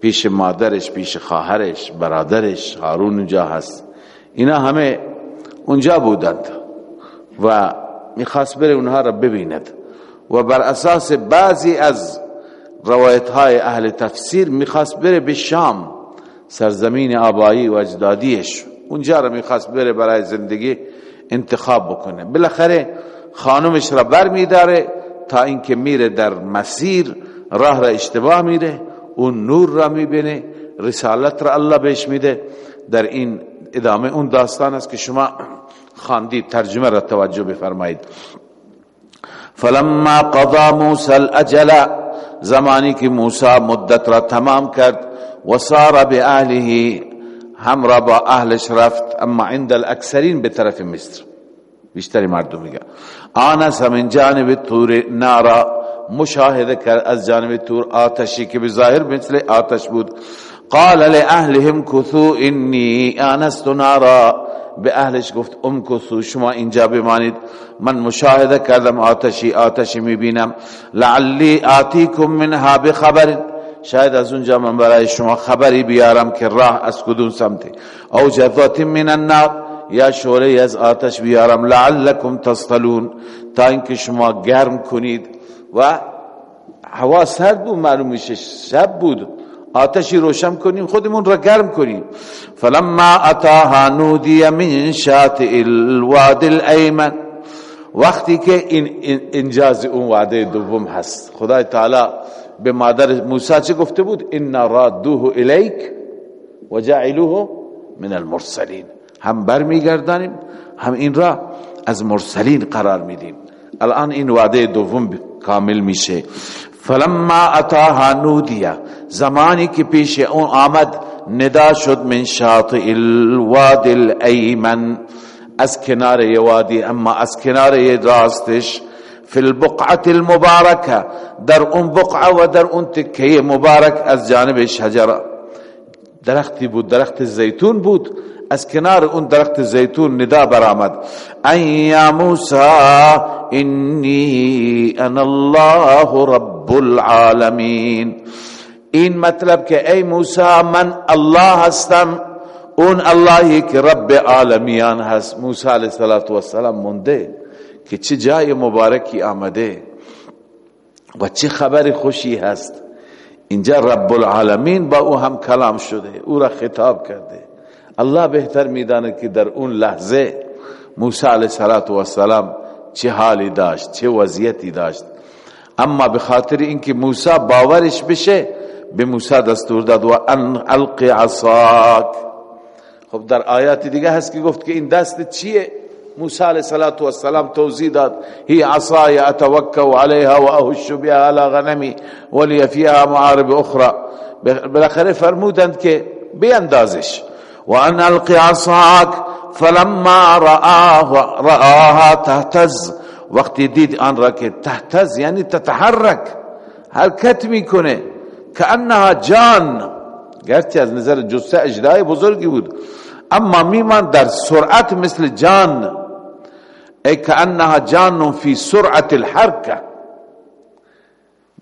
پیش مادرش پیش خواهرش برادرش هارون اونجا هست. اینا همه اونجا بودند و می‌خواست بره اونها را ببیند. و بر اساس بعضی از روایت های اهل تفسیر می‌خواست بره به شام سرزمین آبایی و اجدادیش. اونجا را می‌خواست بره برای زندگی انتخاب بکنه. بالاخره خانمش را بر میداره تا اینکه میره در مسیر راه را اشتباه میره اون نور را می‌بینه رسالت را الله بهش میده. در این ادامه اون داستان است که شما خاندید ترجمه را توجه بفرمایید. فلما قضا موسى الاجل زمانی که موسی مدت را تمام کرد و صار به اهله هم را با اهلش رفت اما عند الاکثرین به طرف مصر. بیشتری مردم میگه آنس من جانب تور نارا مشاهده کرد از جانب تور آتشی که ظاهر مثل آتش بود. قال لأهلهم کثو انی آنست نارا. به اهلش گفت ام کثو شما اینجا بمانید. من مشاهده کردم آتشی آتشی می‌بینم. لعلی آتیکم منها بخبر. شاید از اونجا من برای شما خبری بیارم که راه از کدوم سمته او جذات من النار یا شوره از آتش بیارم. لعلکم تصطلون. تا اینکه شما گرم کنید. و هوا سرد بود معلوم میشه شب بود. آتشی روشن کنیم خودمون را گرم کنیم. فلما اتاها نودی من شاطئ الواد الایمن. وقتی که این انجاز اون وعده دوم هست. خدای تعالی به مادر موسی چه گفته بود؟ ان رادوه الیک و جعلوه من المرسلین. هم برمیگردانیم هم این را از مرسلین قرار میدیم. الان این وعده دوم کامل میشه. فلما اتاها نودیا زمانی که پیش اون آمد ندا شد من شاطئ الواد الایمن. از کنار وادی اما از کنار راستش فی البقعة المبارکه در اون بقعة و در اون تکه مبارک از جانب شجره درختی بود درخت زیتون بود. از کنار اون درخت زیتون ندا برآمد. ای یا موسی انی أنا الله رب العالمین. این مطلب که ای موسی من الله هستم. اون اللهی که رب عالمیان هست. موسی علیه السلام منده که چه جای مبارکی آمده و چه خبر خوشی هست. اینجا رب العالمین با او هم کلام شده او را خطاب کرده. الله بهتر میدانه که در اون لحظه موسی علیه السلام چه حالی داشت چه وضعیتی داشت. اما به خاطر اینکه موسی باورش بشه به موسی دستور داد و ان القی عصاک. خب در آیات دیگه هست که گفت که این دست چیه؟ موسی علیه السلام توضیح داد هی عصای اتوکا علیها و اهش بها على غنمی ولی فیها معارب أخرى. بالاخره فرمودند که بیندازش و ان القی عصاک فلما رآها, رآها تهتز. وقتی دید آن را که تهتز یعنی تتحرک حرکت میکنه که انها جان. گرچه از نظر جسه اجرای بزرگی بود. أما میمان در سرعت مثل جان. ای که انها جان فی سرعت الحرکه.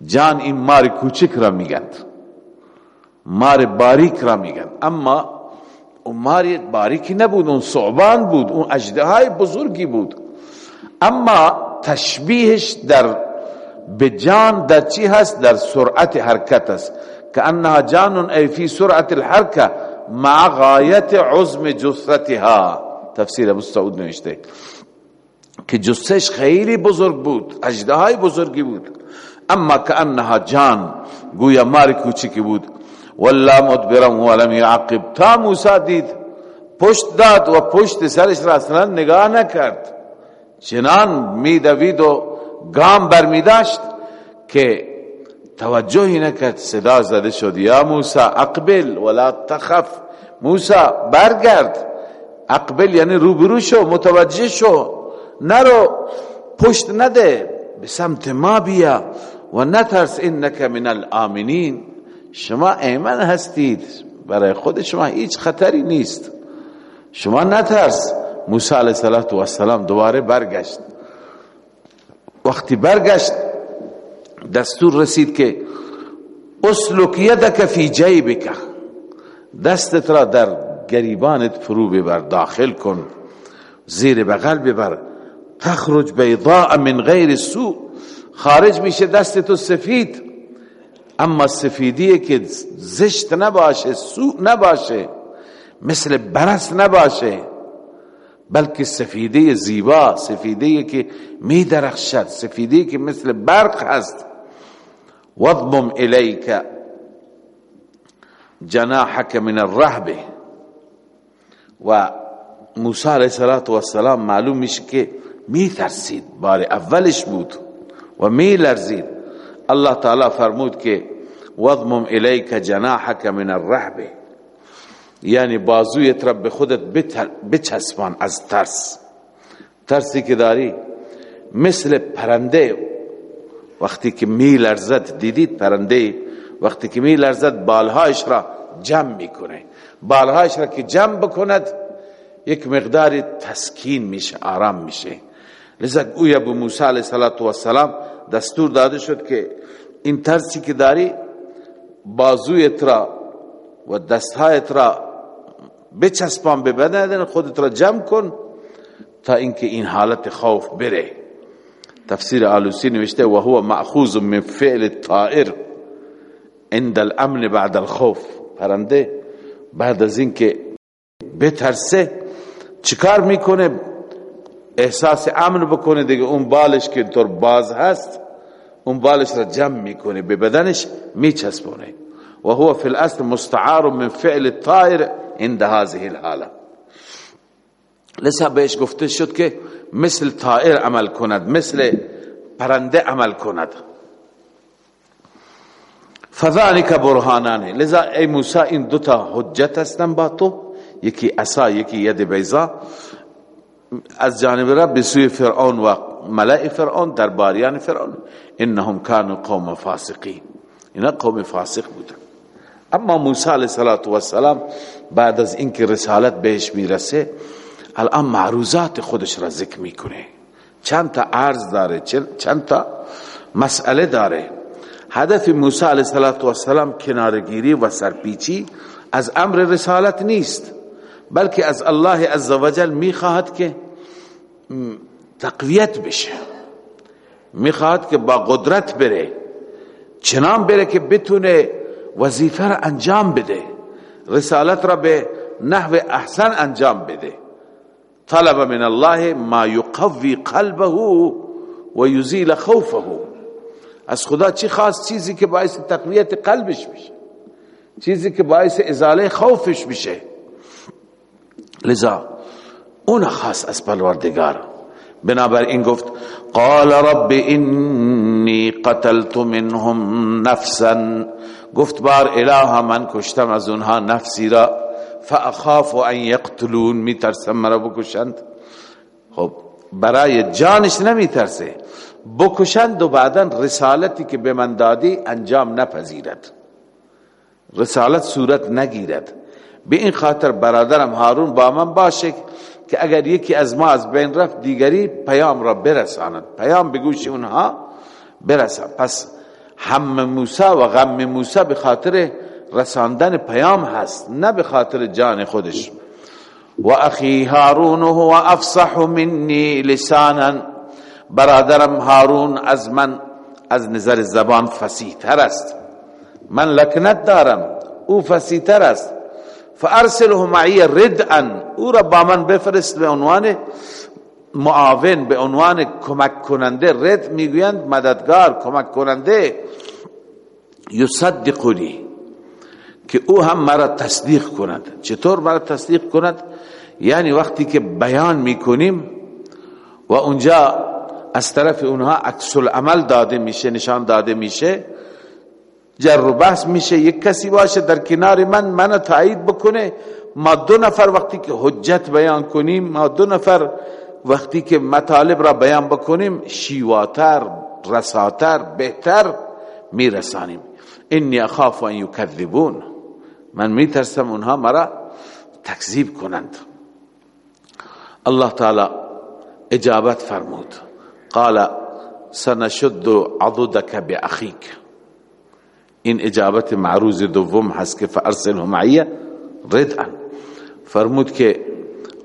جان این مار کوچک را میگند. مار باریک را میگند. اما اون مار باریکی نبود اون صعبان بود اون اجده بزرگی بود. اما تشبیهش در به جان در چی هست؟ در سرعت حرکت است. که انها جان ای فی سرعت الحرکه مع غایت عظم جثتها. تفسیر ابو سعود نوشته. که جثش خیلی بزرگ بود اجده بزرگی بود. اما که انها جان گویا مار کوچکی بود. والله مدبرم ولم يعقب تا موسی دید پشت داد و پشت سرش را اصلا نگاه نکرد. چنان میدوید و گام برمیداشت که توجهی نکرد صدا زده شد یا موسی اقبل ولا تخف. موسی برگرد. اقبل یعنی روبرو شو متوجه شو. نرو پشت نده به سمت ما بیا و نترس انک من الامنین شما ایمن هستید. برای خود شما هیچ خطری نیست. شما نترس. موسی علیه السلام دوباره برگشت. وقتی برگشت دستور رسید که اسلک یدک فی جیبک. دستت را در گریبانت فرو ببر داخل کن. زیر بغل ببر. تخرج بیضاء من غیر سوء. خارج میشه دست تو سفید. اما سفیدی که زشت نباشه سوء نباشه. مثل برس نباشه. بلکه سفیده زیبا سفیده که می درخشد سفیده که مثل برق هست. وضمم الیک جناحک من الرهبه و موسی علیه السلام معلوم میشه که می ترسید بار اولش بود. و می لرزید الله تعالی فرمود که وضمم الیک جناحک من الرهبه یعنی بازویت را به خودت بچسبان از ترس. ترسی که داری مثل پرنده. وقتی که می لرزد دیدید پرنده؟ وقتی که می لرزد بالهایش را جمع می‌کنه. بالهایش را که جمع بکند یک مقدار تسکین میشه آرام میشه. لذا گویا به موسی علیه السلام دستور داده شد که این ترسی که داری بازویت را و دستهایت را بچسبان به بدن خودت را جمع کن تا اینکه این حالت خوف بره. تفسیر آلوسی نوشته و هو معخوض من فعل الطائر عند الامن بعد الخوف. پرنده بعد از اینکه بترسه چیکار می‌کنه؟ احساس امن بکنه. دیگه اون بالش که طور باز هست اون بالش را جمع می‌کنه. به بدنش میچسبونه. و هو فی الاصل مستعار من فعل الطائر عند هذه الحاله لسا بهش گفته شد که مثل طائر عمل کند مثل پرنده عمل کند. فذلك برهانانه لذا ای موسی این دوتا حجت هستن با تو. یکی عصا یکی ید بیضا. از جانب رب به سوی فرعون و ملائ فرعون درباریان فرعون. انهم كانوا قوم فاسقین. اینا قوم فاسق بودن. اما موسی علیه السلام بعد از اینکه رسالت بهش می‌رسه الان معروضات خودش را ذکر می‌کنه. چند تا عرض داره چند تا مسئله داره. هدف موسی علیه السلام کنارگیری و سرپیچی از امر رسالت نیست. بلکه از الله عزوجل می‌خواهد که تقویت بشه. می‌خواهد که با قدرت بره. چنان بره که بتونه وظیفه را انجام بده. رسالت را به نحو احسن انجام بده. طلب من الله ما یقوی قلبه و یزیل خوفه. از خدا چی خواست؟ چیزی که باعث تقویت قلبش بشه. چیزی که باعث ازاله خوفش بشه. لذا اون خاص از پروردگار. بنابر این گفت قال رب انی قتلت منهم نفسا. گفت بار اله من کشتم از اونها نفسی را فاخاف ان یقتلون. میترسم مرا بکشند. خب برای جانش نمیترسه. بکشند و بعدا رسالتی که به من دادی انجام نپذیرد. رسالت صورت نگیرد. به این خاطر برادرم هارون با من باشه که اگر یکی از ما از بین رفت دیگری پیام را برساند. پیام به اونها برساند. پس هم موسی و غم موسی به خاطر رساندن پیام هست نه به خاطر جان خودش. و اخی هارون هو افصح منی لسانا. برادرم هارون از من از نظر زبان فسیح تر است. من لکنت دارم او فسیح تر است. فارسله معی ردعا. او را با من بفرست به عنوان معاون به عنوان کمک کننده. رد می‌گویند مددگار کمک کننده. یصدقنی که او هم مرا تصدیق کند. چطور مرا تصدیق کند؟ یعنی وقتی که بیان می‌کنیم و اونجا از طرف اونها عکس العمل داده میشه نشان داده میشه جر و بحث میشه. یک کسی باشه در کنار من من تایید بکنه. ما دو نفر وقتی که حجت بیان کنیم ما دو نفر وقتی که مطالب را بیان بکنیم شیواتر رساتر بهتر میرسانیم. انی اخاف ان یکذبون. من میترسم اونها مرا تکذیب کنند. الله تعالی اجابت فرمود. قال سنشد عضدك باخيك این اجابت معروض دوم هست که فارسله معیه ردعا. فرمود که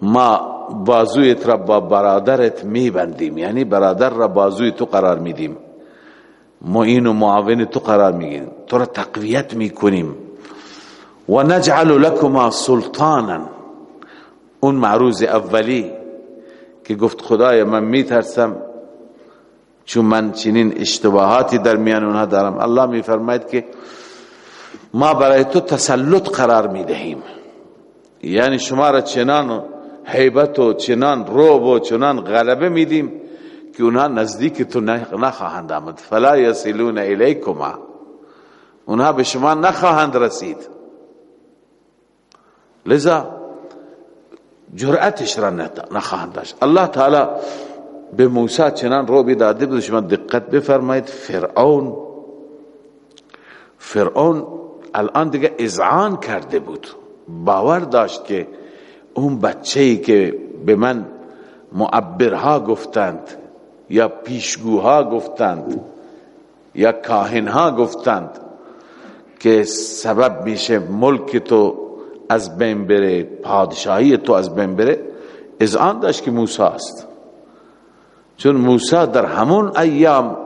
ما بازویت را با برادرت میبندیم. یعنی برادر را بازوی تو قرار میدیم. معین و معاون تو قرار میگیم تو را تقویت می‌کنیم. و نجعل لكما سلطانا. اون معروض اولی که گفت خدای من میترسم چون من چنین اشتباهاتی در میان اونها دارم. الله میفرماید که ما برای تو تسلط قرار می‌دهیم. یعنی شما را چنان حیبت و چنان روب و چنان غلبه میدیم که اونها نزدیک تو نخواهند آمد. فلا یصلون الیکما. اونها به شما نخواهند رسید. لذا جرأتش را نخواهند داشت. الله تعالی به موسی چنان رو داده بود شما دقت بفرمایید فرعون فرعون الان دیگه ازعان کرده بود. باور داشت که اون بچه‌ای که به من معبرها گفتند یا پیشگوها گفتند یا کاهنها گفتند که سبب میشه ملک تو از بین بره پادشاهی تو از بین بره آن داشت که موسی است چون موسی در همون ایام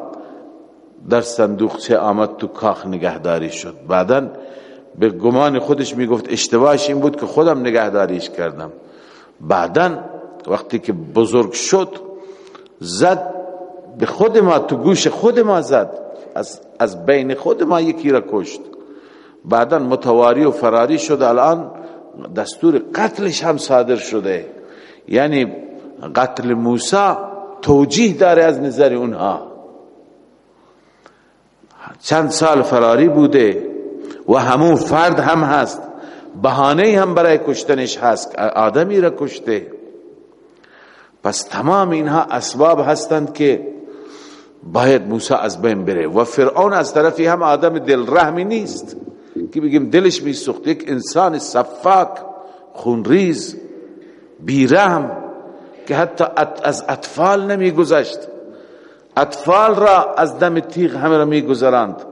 در صندوقچه آمد تو کاخ نگهداری شد. بعدا به گمان خودش می‌گفت اشتباهش این بود که خودم نگهداریش کردم. بعدا وقتی که بزرگ شد زد به خود ما تو گوش خود ما زد. از, از بین خود ما یکی را کشت. بعدا متواری و فراری شد. الان دستور قتلش هم صادر شده. یعنی قتل موسی توجیه داره از نظر اونها. چند سال فراری بوده و همون فرد هم هست. بهانه هم برای کشتنش هست. آدمی را کشته. پس تمام اینها اسباب هستند که باید موسی از بین بره. و فرعون از طرفی هم آدم دل رحمی نیست. که بگیم دلش می سخت یک انسان صفاک خونریز بیرحم که حتی از اطفال نمی گذشت اطفال را از دم تیغ همه را می گذراند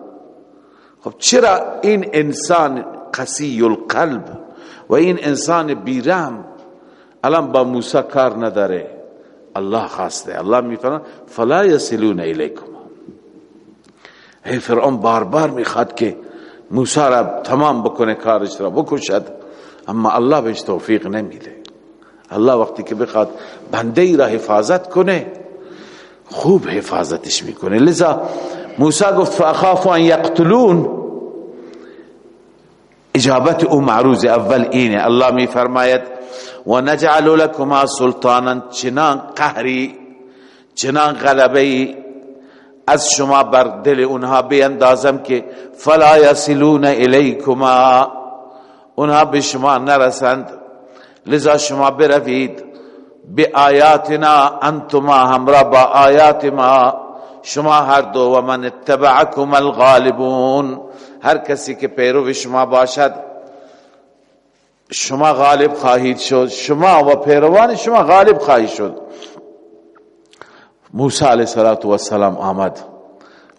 خب چرا این انسان قسی القلب و این انسان بیرحم الان با موسی کار نداره؟ الله خواسته. الله میفرماید فلا یصلون الیکم. ای فرعون بار بار می‌خواد که موسی را تمام بکنه کارش را بکشد اما الله بهش توفیق نمیده. الله وقتی که بخواد بنده ای را حفاظت کنه خوب حفاظتش می‌کنه. لذا موسی گفت فاخاف ان یقتلون. اجابت او معروض اول اینه. الله میفرماید و نجعل لكما سلطانا. چنان قهری چنان غلبه از شما بر دل اونها بیندازم که فلا یصلون الیکما. اونها به شما نرسند. لذا شما بروید به آیاتنا انتما همراه با آیات ما شما هر دو و من اتبعکم الغالبون. هر کسی که پیرو شما باشد شما غالب خواهید شد. شما و پیروان شما غالب خواهید شد. موسی علیه السلام آمد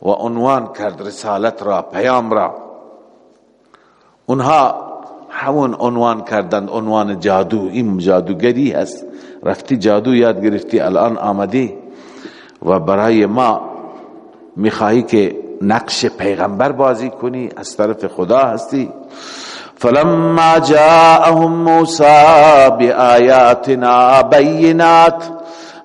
و عنوان کرد رسالت را پیام را. اونها همون عنوان کردند عنوان جادو. این جادوگری هست. رفتی جادو یاد گرفتی الان آمدی و برای ما می‌خواهی که نقش پیغمبر بازی کنی از طرف خدا هستی. فلما جاءهم موسى بآیاتنا بینات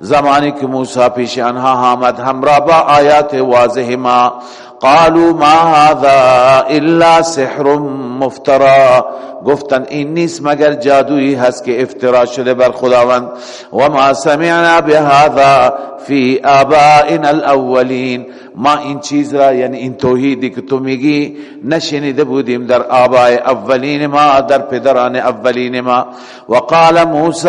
زمانی که موسی پیش آنها آمد همراه با آیات واضح ما قالوا ما هذا إلا سحر مفترا گفتن این نیست مگر جادویی هست که افترا شده بر خداوند. و ما سمعنا بهذا فی آبائنا الأولین. ما این چیز را یعنی این توحیدی که تو میگی نشنیده بودیم در آبای اولین ما در پدران اولین ما. و قال موسی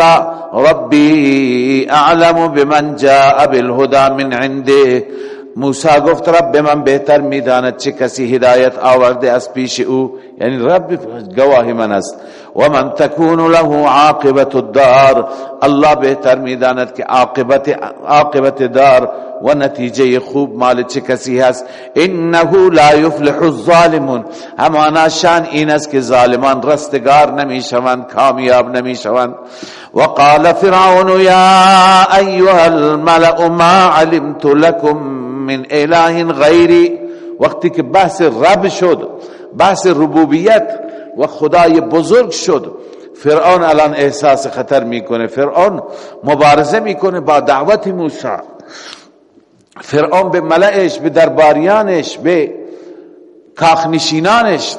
ربی اعلم بمن جاء بالهدى من عنده. موسی گفت رب من بهتر می‌داند چه کسی هدایت آورده از پیش او. یعنی رب گواه من است. و من تکون له عاقبت الدار. الله بهتر می‌داند که عاقبت عاقبت دار و نتیجه خوب مال چه کسی هست. انه لا یفلح الظالمون. همانا شان این است که ظالمان رستگار نمی‌شوند کامیاب نمی‌شوند. وقال فرعون یا ایها الملأ ما علمت لكم من اله غیری. وقتی که بحث رب شد بحث ربوبیت و خدای بزرگ شد فرعون الان احساس خطر می‌کنه. فرعون مبارزه می‌کنه با دعوت موسی. فرعون به ملعش به درباریانش به کاخنشینانش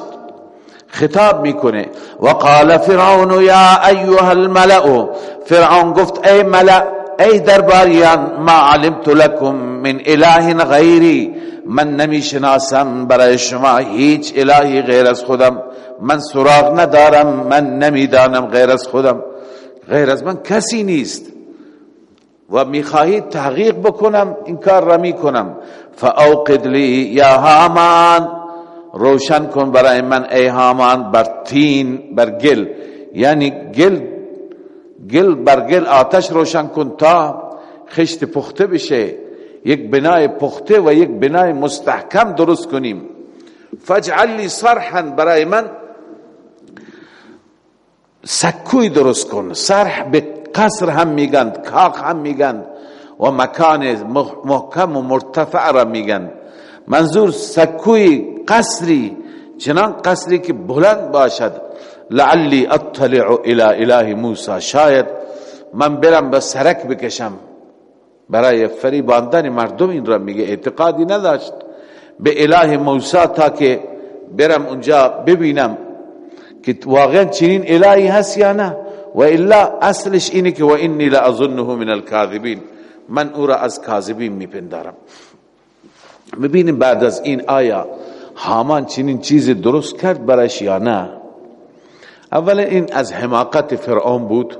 خطاب می‌کنه. و قال فرعون یا ایها الملأ. فرعون گفت ای ملأ ای درباریان ما علمت لكم من اله غیری. من نمی شناسم برای شما هیچ الهی غیر از خودم. من سراغ ندارم من نمی‌دانم غیر از خودم. غیر از من کسی نیست. و می‌خواهید تحقیق بکنم این کار را می‌کنم. فاوقد لی یا هامان. روشن کن برای من ای هامان بر تین بر گل. یعنی گل گل بر گل آتش روشن کن تا خشت پخته بشه. یک بنای پخته و یک بنای مستحکم درست کنیم. فجعل لی صرحا برای من سکوی درست کن. صرح به قصر هم میگند کاخ هم میگند و مکان محکم و مرتفع را میگند منظور سکوی قصری چنان قصری که بلند باشد. لعلی اطلع الى اله موسی. شاید من برم به سرک بکشم. برای فریباندن مردم این را میگه. اعتقادی نداشت به اله موسی تا که برم اونجا ببینم که واقعا چنین الهی هست یا نه. و الا اصلش اینه که و انی لاظنه من الكاذبین من او را از کاذبین میپندارم. ببینیم بعد از این آیا حامان چنین چیز درست کرد برایش یا نه. اولا این از حماقت فرعون بود.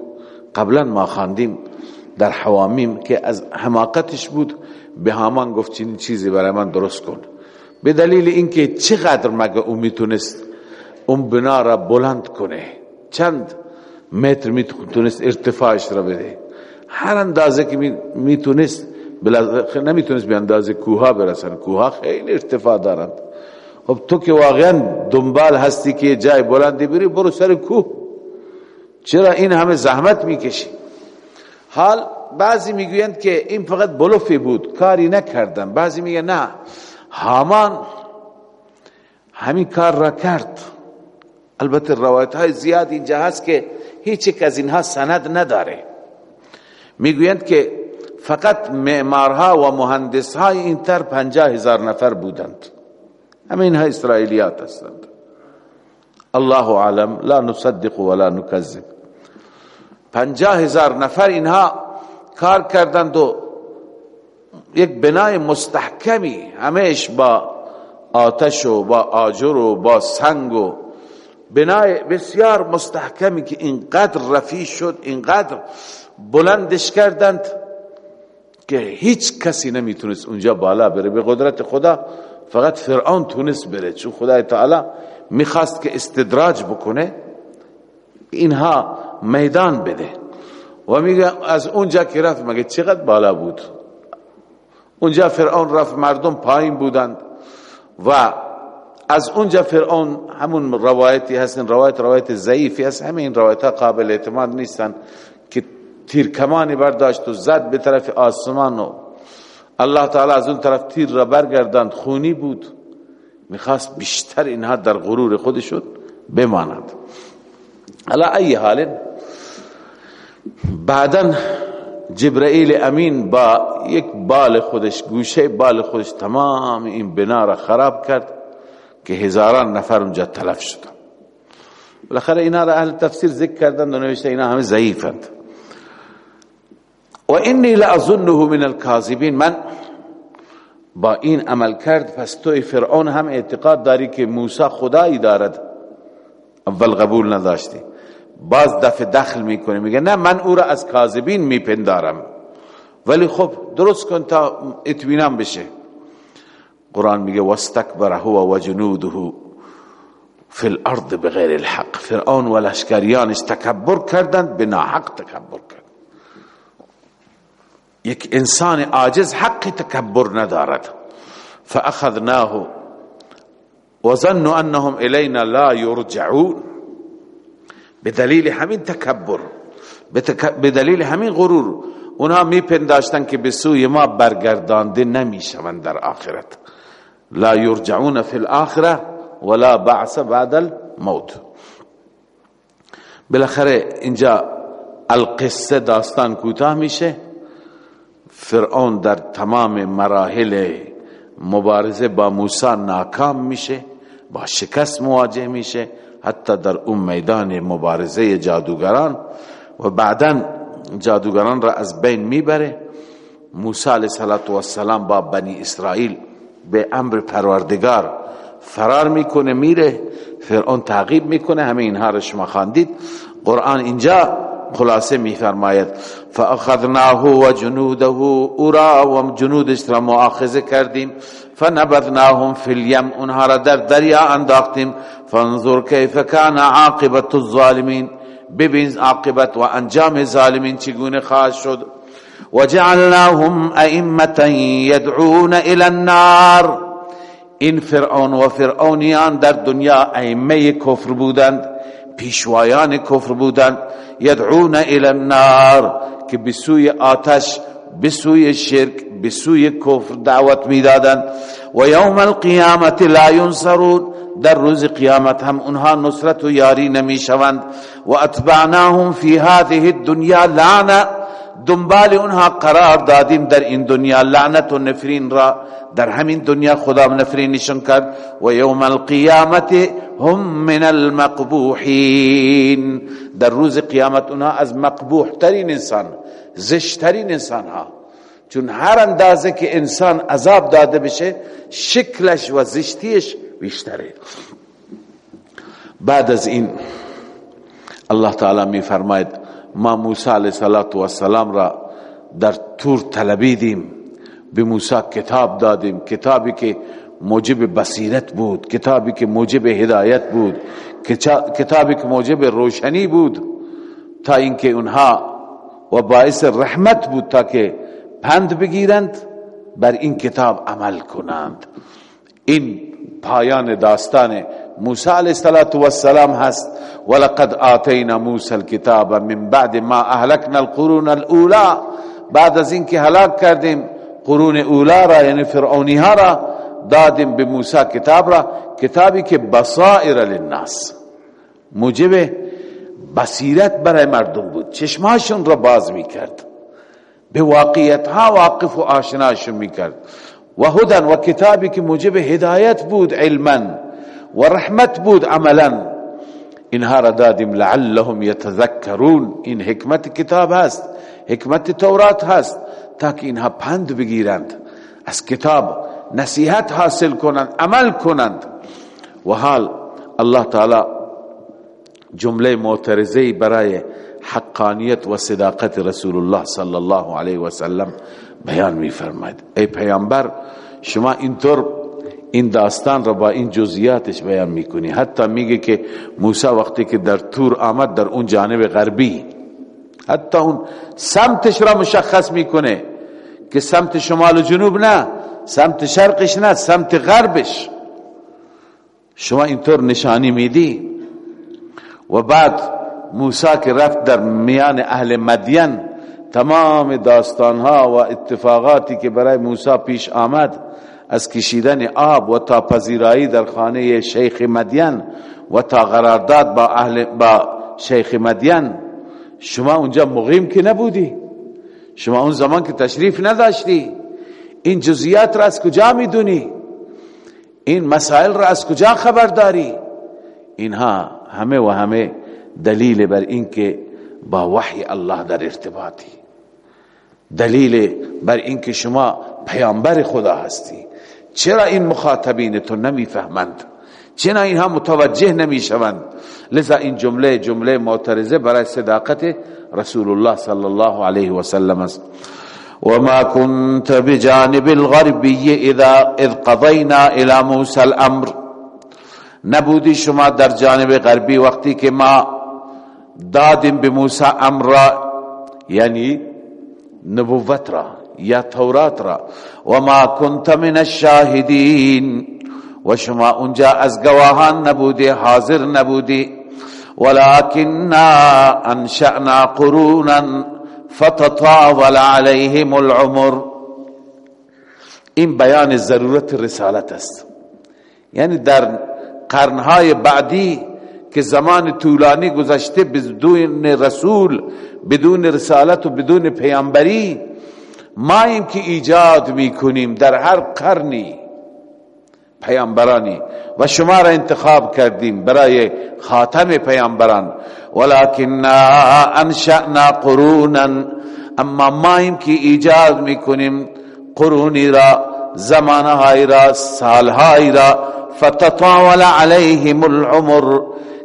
قبلا ما خواندیم در حوامیم که از حماقتش بود. به هامان گفت چنین چیزی برای من درست کن. به دلیل اینکه چقدر مگه او می‌تونست اون بنا را بلند کنه؟ چند متر می‌تونست ارتفاعش را بده؟ هر اندازه که می‌تونست نمی‌تونست به اندازه کوها برسن. کوها خیلی ارتفاع دارند. خب تو که واقعا دنبال هستی که جای بلندی بری برو سر کوه. چرا این همه زحمت می‌کشی؟ حال بعضی می‌گویند که این فقط بلوفی بود کاری نکردم. بعضی میگه نه. هامان همین کار را کرد. البته روایت های زیاد اینجا هست که هیچ یک از اینها سند نداره. می‌گویند که فقط معمارها و مهندسهای این تر پنجاه هزار نفر بودند. همه اینها اسرائیلیات هستند. الله اعلم لا نصدق ولا نکذب. پنجاه هزار نفر اینها کار کردند و یک بنای مستحکمی همهش با آتش و با آجر و با سنگ و بنای بسیار مستحکمی که اینقدر رفی شد اینقدر بلندش کردند که هیچ کسی نمی‌تونست اونجا بالا بره. به قدرت خدا فقط فرعون تونست بره چون خدای تعالی می‌خواست که استدراج بکنه اینها میدان بده. و میگه از اونجا که رفت مگه چقدر بالا بود؟ اونجا فرعون رفت مردم پایین بودند. و از اونجا فرعون همون روایتی هستن روایت روایت ضعیفی هست. همه این روایت ها قابل اعتماد نیستن که تیر کمانی برداشت و زد به طرف آسمان و الله تعالی از اون طرف تیر را برگردند خونی بود. می‌خواست بیشتر اینها در غرور خودشون بماند. علا ای حال بعدا جبرائیل امین با یک بال خودش گوشه بال خودش تمام این بنا را خراب کرد که هزاران نفر اونجا تلف شدن بالاخره اینا را اهل تفسیر ذکر کردن و نوشته اینا همه ضعیفند. و انی لأظنه من الكاذبین من با این عمل کرد پس توی فرعون هم اعتقاد داری که موسی خدایی دارد. اول قبول نداشتی. باز دفع دخل می‌کنه میگه نه من او را از کاذبین میپندارم. ولی خب درست کن تا اطمینان بشه. قرآن میگه واستکبر هو و جنوده فی الارض بغیر الحق. فرعون و لشکریانش تکبر کردند به ناحق تکبر کرد یک انسان عاجز حق تکبر ندارد. فاخذناه وظنوا انهم الینا لا یرجعون. به دلیل همین تکبر به دلیل همین غرور اونها میپنداشتن که به سوی ما برگردانده نمی‌شوند در آخرت. لا یرجعون فی الاخره ولا بعث بعد الموت. بالاخره اینجا القصه داستان کوتاه میشه. فرعون در تمام مراحل مبارزه با موسی ناکام میشه با شکست مواجه میشه حتی در اون میدان مبارزه جادوگران. و بعدا جادوگران را از بین می‌بره. موسی علیه السلام با بنی اسرائیل به امر پروردگار فرار می‌کنه میره. فرعون تعقیب می‌کنه همه اینها رو شما خواندید. قرآن اینجا خلاصه میفرماید. فاخذناه و جنوده اورا و جنودش را مؤاخذه کردیم. فنبذناهم فی الیم اونها را در دریا انداختیم. فانظر کیف کان عاقبت الظالمین. ببین عاقبت و انجام ظالمین چگونه خواهد شد. وجعلناهم ائمه يدعون الى النار. این فرعون و فرعونیان در دنیا ائمه کفر بودند. پیشوایان کفر بودند یدعون الى النار که بسوی آتش بسوی شرک بسوی کفر دعوت می‌دادند و یوم القیامت لا ینصرون در روز قیامت هم اونها نصرت و یاری نمی‌شوند. و اتبعناهم فی هذه الدنیا لعنه دنبال اونها قرار دادیم در این دنیا. لعنت و نفرین را در همین دنیا خدا نفرینشون کرد. و یوم القیامت هم من المقبوحین. در روز قیامت اونها از مقبوح ترین انسان زشترین انسان ها چون هر اندازه که انسان عذاب داده بشه شکلش و زشتیش بیشتره. بعد از این الله تعالی می فرماید ما موسی علیه السلام را در تور طلبیدیم به موسی کتاب دادیم. کتابی که موجب بصیرت بود کتابی که موجب هدایت بود کتابی که موجب روشنی بود تا اینکه اونها و باعث رحمت بود تا که پند بگیرند بر این کتاب عمل کنند. این پایان داستان موسی علیه السلام هست. ولقد آتینا موسی الكتاب من بعد ما اهلكنا القرون الاولى بعد از اینکه هلاک کردیم قرون اولا را یعنی فرعونی ها را دادیم به موسی کتاب را کتابی که بصائر للناس. موجب بصیرت برای مردم بود. چشماشون را باز می‌کرد. به واقعیت ها واقف و آشناشون می‌کرد. و هدن و کتابی که موجب هدایت بود علما. و رحمت بود عملا. اینها را دادیم لعلهم یتذکرون. این حکمت کتاب هست حکمت تورات هست تاکه اینها پند بگیرند از کتاب نصیحت حاصل کنند عمل کنند. و حال الله تعالی جمله معترضه برای حقانیت و صداقت رسول الله صلی الله علیه و سلم بیان میفرماید. ای پیامبر شما اینطور این داستان را با این جزئیاتش بیان می‌کنی. حتی میگه که موسی وقتی که در تور آمد در اون جانب غربی حتی اون سمتش را مشخص می‌کنه که سمت شمال و جنوب نه سمت شرقش نه سمت غربش. شما اینطور نشانی میدی؟ و بعد موسی که رفت در میان اهل مدین تمام داستانها و اتفاقاتی که برای موسی پیش آمد از کشیدن آب و تا پذیرایی در خانه شیخ مدین و تا قرارداد با اهل با شیخ مدین شما اونجا مقیم که نبودی؟ شما اون زمان که تشریف نداشتی این جزئیات را از کجا می‌دونی؟ این مسائل را از کجا خبر داری؟ اینها همه و همه دلیل بر اینکه با وحی الله در ارتباطی. دلیل بر اینکه شما پیامبر خدا هستی. چرا این مخاطبین تو نمی‌فهمند؟ چرا اینها متوجه نمی‌شوند؟ لذا این جمله جمله معترضه برای صداقت رسول الله صلی الله علیه و سلم است. وما كنت بجانب الغربي اذا اذ قضينا الى موسى الامر. نبودی شما در جانب غربی وقتی که ما دادیم به موسی امر یعنی نبوت را. یا تورات را. و ما کنت من الشاهدین. و شما اونجا از گواهان نبودی حاضر نبودی. ولكننا انشأنا قرونا فتطاول عليهم العمر. این بیان ضرورت رسالت است. یعنی در قرنهای بعدی که زمان طولانی گذشته بدون رسول بدون رسالت و بدون پیامبری ما ایم که ایجاد می‌کنیم در هر قرنی پیامبرانی. و شما را انتخاب کردیم برای خاتم پیامبران. ولكن انشأنا قرونا اما ما ایم که ایجاد می‌کنیم قرونی را زمانهای را سالهای را. فتطاول علیهم العمر.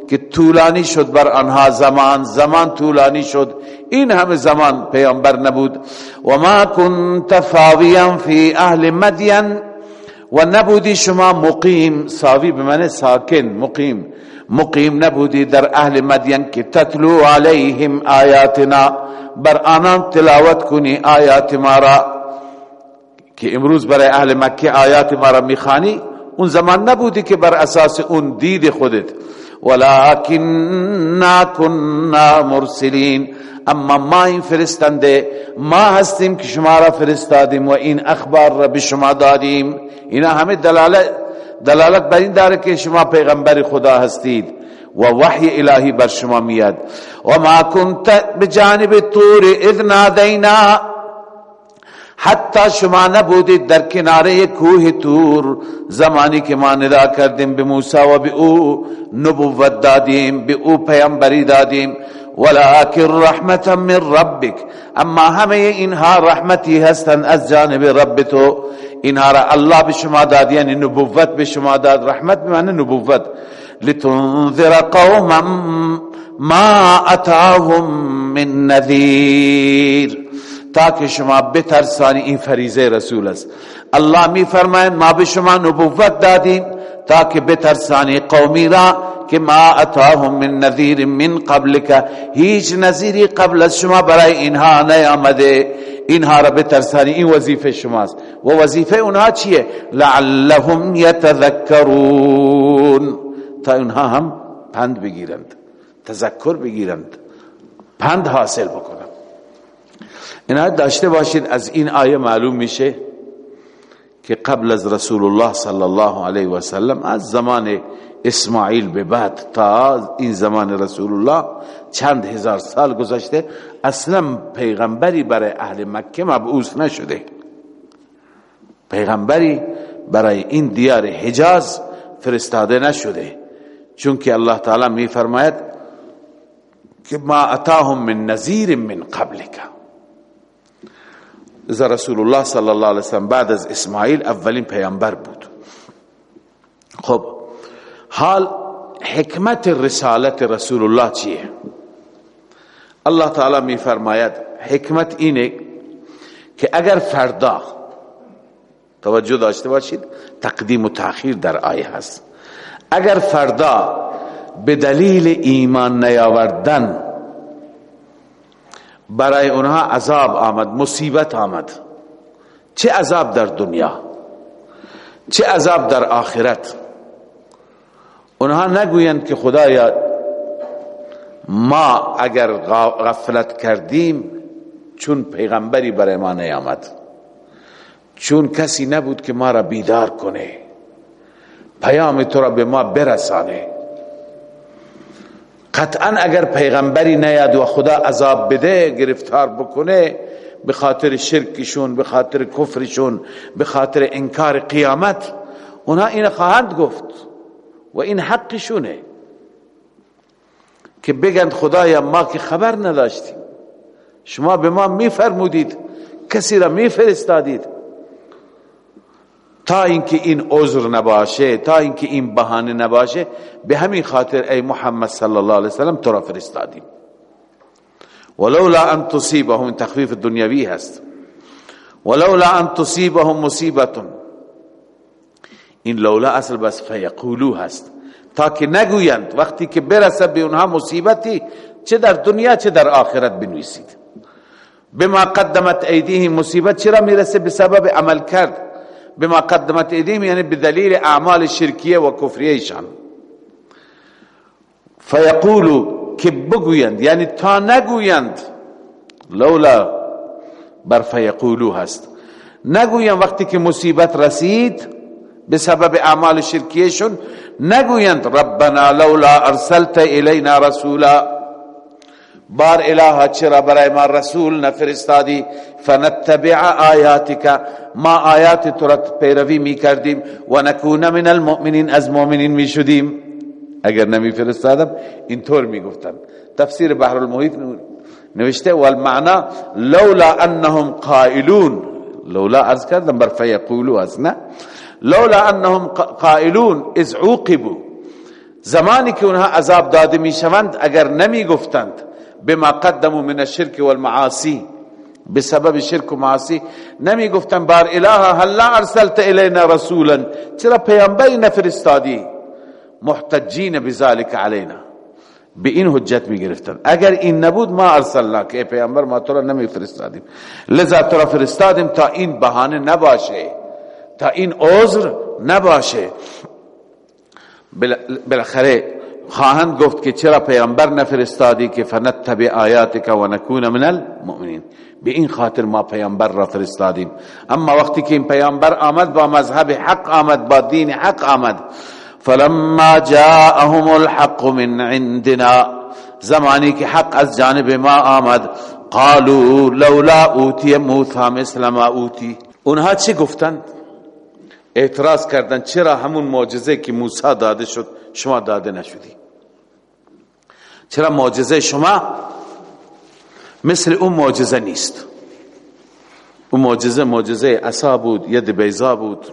که طولانی شد بر آنها زمان زمان طولانی شد. این همه زمان پیامبر نبود. و ما کنت فاویا فی اهل مدین و نبودی شما مقیم. ساوی به من ساکن مقیم. مقیم نبودی در اهل مدین که تتلو علیهم آیاتنا. بر آنان تلاوت کنی آیات ما را. که امروز برای اهل مکه آیات ما را میخانی اون زمان نبودی که بر اساس اون دید خودت. ولكننا كنا مرسلین اما ما این فرستنده ما هستیم که شما را فرستادیم و این اخبار را به شما دادیم. اینا همه دلالت دلالت بر این داره که شما پیغمبر خدا هستید و وحی الهی بر شما میاد. و ما کنت بجانب طور اذ نادینا حتی شما نبودید در کناره کوه تور. زمانی که ما ندا کردیم به موسی و به او نبوت دادیم به او پیامبری دادیم. ولكن رحمتا من ربك اما همه اینها رحمتی هستند از جانب رب تو. اینها را الله به شما داد یعنی نبوت به شما داد. رحمت بمعنی نبوت. لتنذر قوما ما اتاهم من نذیر. تاکه شما بترسانی این فریضه رسول است. الله می فرماید ما به شما نبوت دادیم تاکه بترسانی قومی را که ما اتاهم من نذیر من قبلک. هیچ نذیری قبل از شما برای اینها نیامده. اینها را بترسانی این وظیفه شماست. و وظیفه اونها چیه؟ لعلهم یتذکرون. تا اونها هم پند بگیرند تذکر بگیرند پند حاصل بکنند. اینها داشته باشید از این آیه معلوم میشه که قبل از رسول الله صلی الله علیه و سلم از زمان اسماعیل به بعد تا این زمان رسول الله چند هزار سال گذشته اصلا پیغمبری برای اهل مکه مبعوث نشده. پیغمبری برای این دیار حجاز فرستاده نشده. چون که الله تعالی می فرماید که ما اتاهم من نذیر من قبلک. از رسول الله صلی الله علیه وسلم بعد از اسماعیل اولین پیامبر بود خب حال حکمت رسالت رسول الله چیه الله تعالی می فرماید حکمت اینه که اگر فردا توجه داشته باشید تقدیم و تأخیر در آیه هست اگر فردا به دلیل ایمان نیاوردن برای اونها عذاب آمد مصیبت آمد. چه عذاب در دنیا؟ چه عذاب در آخرت؟ اونها نگویند که خدایا ما اگر غفلت کردیم چون پیغمبری برای ما نیامد. چون کسی نبود که ما را بیدار کنه. پیام تو را به ما برسانه. قطعا اگر پیغمبری نیاد و خدا عذاب بده گرفتار بکنه به خاطر شرکشون به خاطر کفرشون به خاطر انکار قیامت اونا این خواهند گفت. و این حقشونه که بگند خدایا ما که خبر نداشتیم. شما به ما میفرمودید کسی را میفرستادید. تا اینکه این عذر نباشه تا اینکه این بهانه نباشه به همین خاطر ای محمد صلی الله علیه وسلم تو را فرستادیم. ولولا ان تصيبهم تخفیف دنیوی هست. ولولا ان تصيبهم مصیبت. این لولا اصل بس فیقولو هست. تا که نگویند وقتی که برسه به اونها مصیبتی چه در دنیا چه در آخرت بنویسید. بما قدمت ایدیهم مصیبت چرا می‌رسه به سبب عمل کرد؟ بما قدمت ایدیهم یعنی بدلیل اعمال شرکیه و کفریهشان فیقولو که بگویند یعنی تا نگویند لولا بر فیقولو هست. نگویند وقتی که مصیبت رسید به سبب اعمال شرکیشون نگویند ربنا لولا ارسلت الینا رسولا بار الها چرا برای ما رسول نفرستادی فنتبع آیاتک ما آیات تو پیروی می کردیم و نکون من المؤمنین از مؤمنین می شدیم. اگر نمی فرستادم اینطور می تفسیر بحر المحیط نوشته والمعنى لولا انهم قائلون. لولا ارز کردم بر فیقولو از نه. لولا انهم قائلون از عوقبوا. زمانی که اونها عذاب داده می شوند اگر نمی گفتند بما قدموا من الشرك والمعاصي. بسبب شرک و معاصی نمی گفتن بار اله هل أرسلت الینا رسولا؟ چرا پیامبری نفرستادی؟ محتجین بذلك علینا به این حجت می گرفتن اگر این نبود ما ارسلنا که پیامبر ما تو را نمی فرستادیم لذا تو را فرستادیم تا این بهانه نباشه. تا این عذر نباشه. بالاخره خواهند گفت که چرا پیامبر نفرستادی که فنتبع آیاتک و نکون من المؤمنین؟ به این خاطر ما پیامبر را فرستادیم. اما وقتی که این پیامبر آمد با مذهب حق آمد با دین حق آمد فلما جاءهم الحق من عندنا زمانی که حق از جانب ما آمد قالوا لولا اوتی موسی مثل ما اوتی. اونها چی گفتند؟ اعتراض کردن چرا همون معجزه که موسی داده شد شما داده نشدی؟ چرا معجزه شما مثل اون معجزه نیست؟ اون معجزه معجزه عصا بود ید بیضا بود.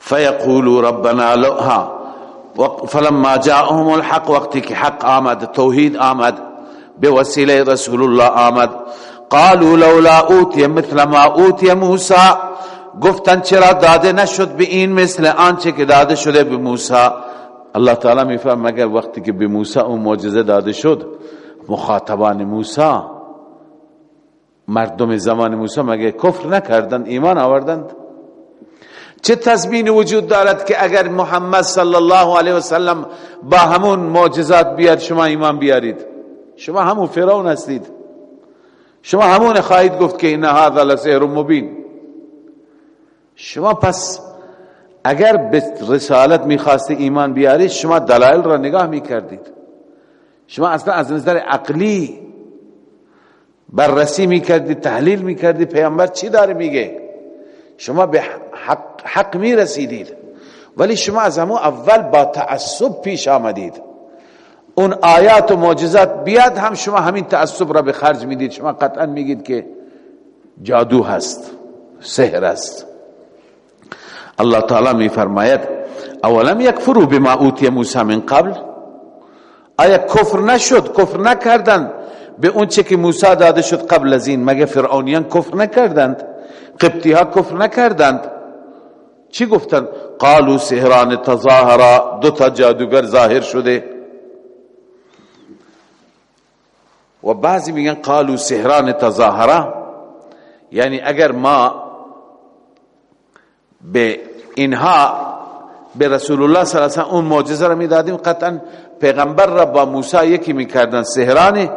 فیقولوا ربنا ها فلما جاءهم الحق وقتی که حق آمد توحید آمد به وسیله رسول الله آمد قالوا لولا اوتی مثل ما اوتی موسی گفتن چرا داده نشد به این مثل آنچه که داده شده به موسی الله تعالی میفهم مگر وقتی که به موسی اون معجزه داده شد مخاطبان موسی مردم زمان موسی مگر کفر نکردند ایمان آوردند؟ چه تضمین وجود دارد که اگر محمد صلی الله علیه وسلم با همون معجزات بیاد شما ایمان بیارید؟ شما همون فرعون هستید. شما همون خواهید گفت که این هذا لسحر مبین. شما پس اگر به رسالت می‌خواستی ایمان بیارید شما دلائل را نگاه می‌کردید. شما اصلا از نظر عقلی بررسی می‌کردید تحلیل می‌کردید پیامبر چی داره میگه؟ شما به حق, حق می‌رسیدید. ولی شما از همون اول با تعصب پیش آمدید. اون آیات و معجزات بیاد هم شما همین تعصب را به خرج می‌دید. شما قطعا میگید که جادو هست سحر است. الله تعالی می فرماید اولم یکفروا بما اوتی موسی من قبل؟ آیا کفر نشد؟ کفر نکردند. به اون چه که موسی داده شد قبل از این مگه فرعونیان کفر نکردند؟ قبطی ها کفر نکردند. چی گفتن؟ قالو سهران تظاهرا. دو تا جادوگر ظاهر شده. و بعضی میگن قالو سهران تظاهرا. یعنی اگر ما به اینها به رسول الله صلی الله علیه و اون معجزه را می‌دادیم. قطعا پیغمبر را با موسی یکی می‌کردن سهران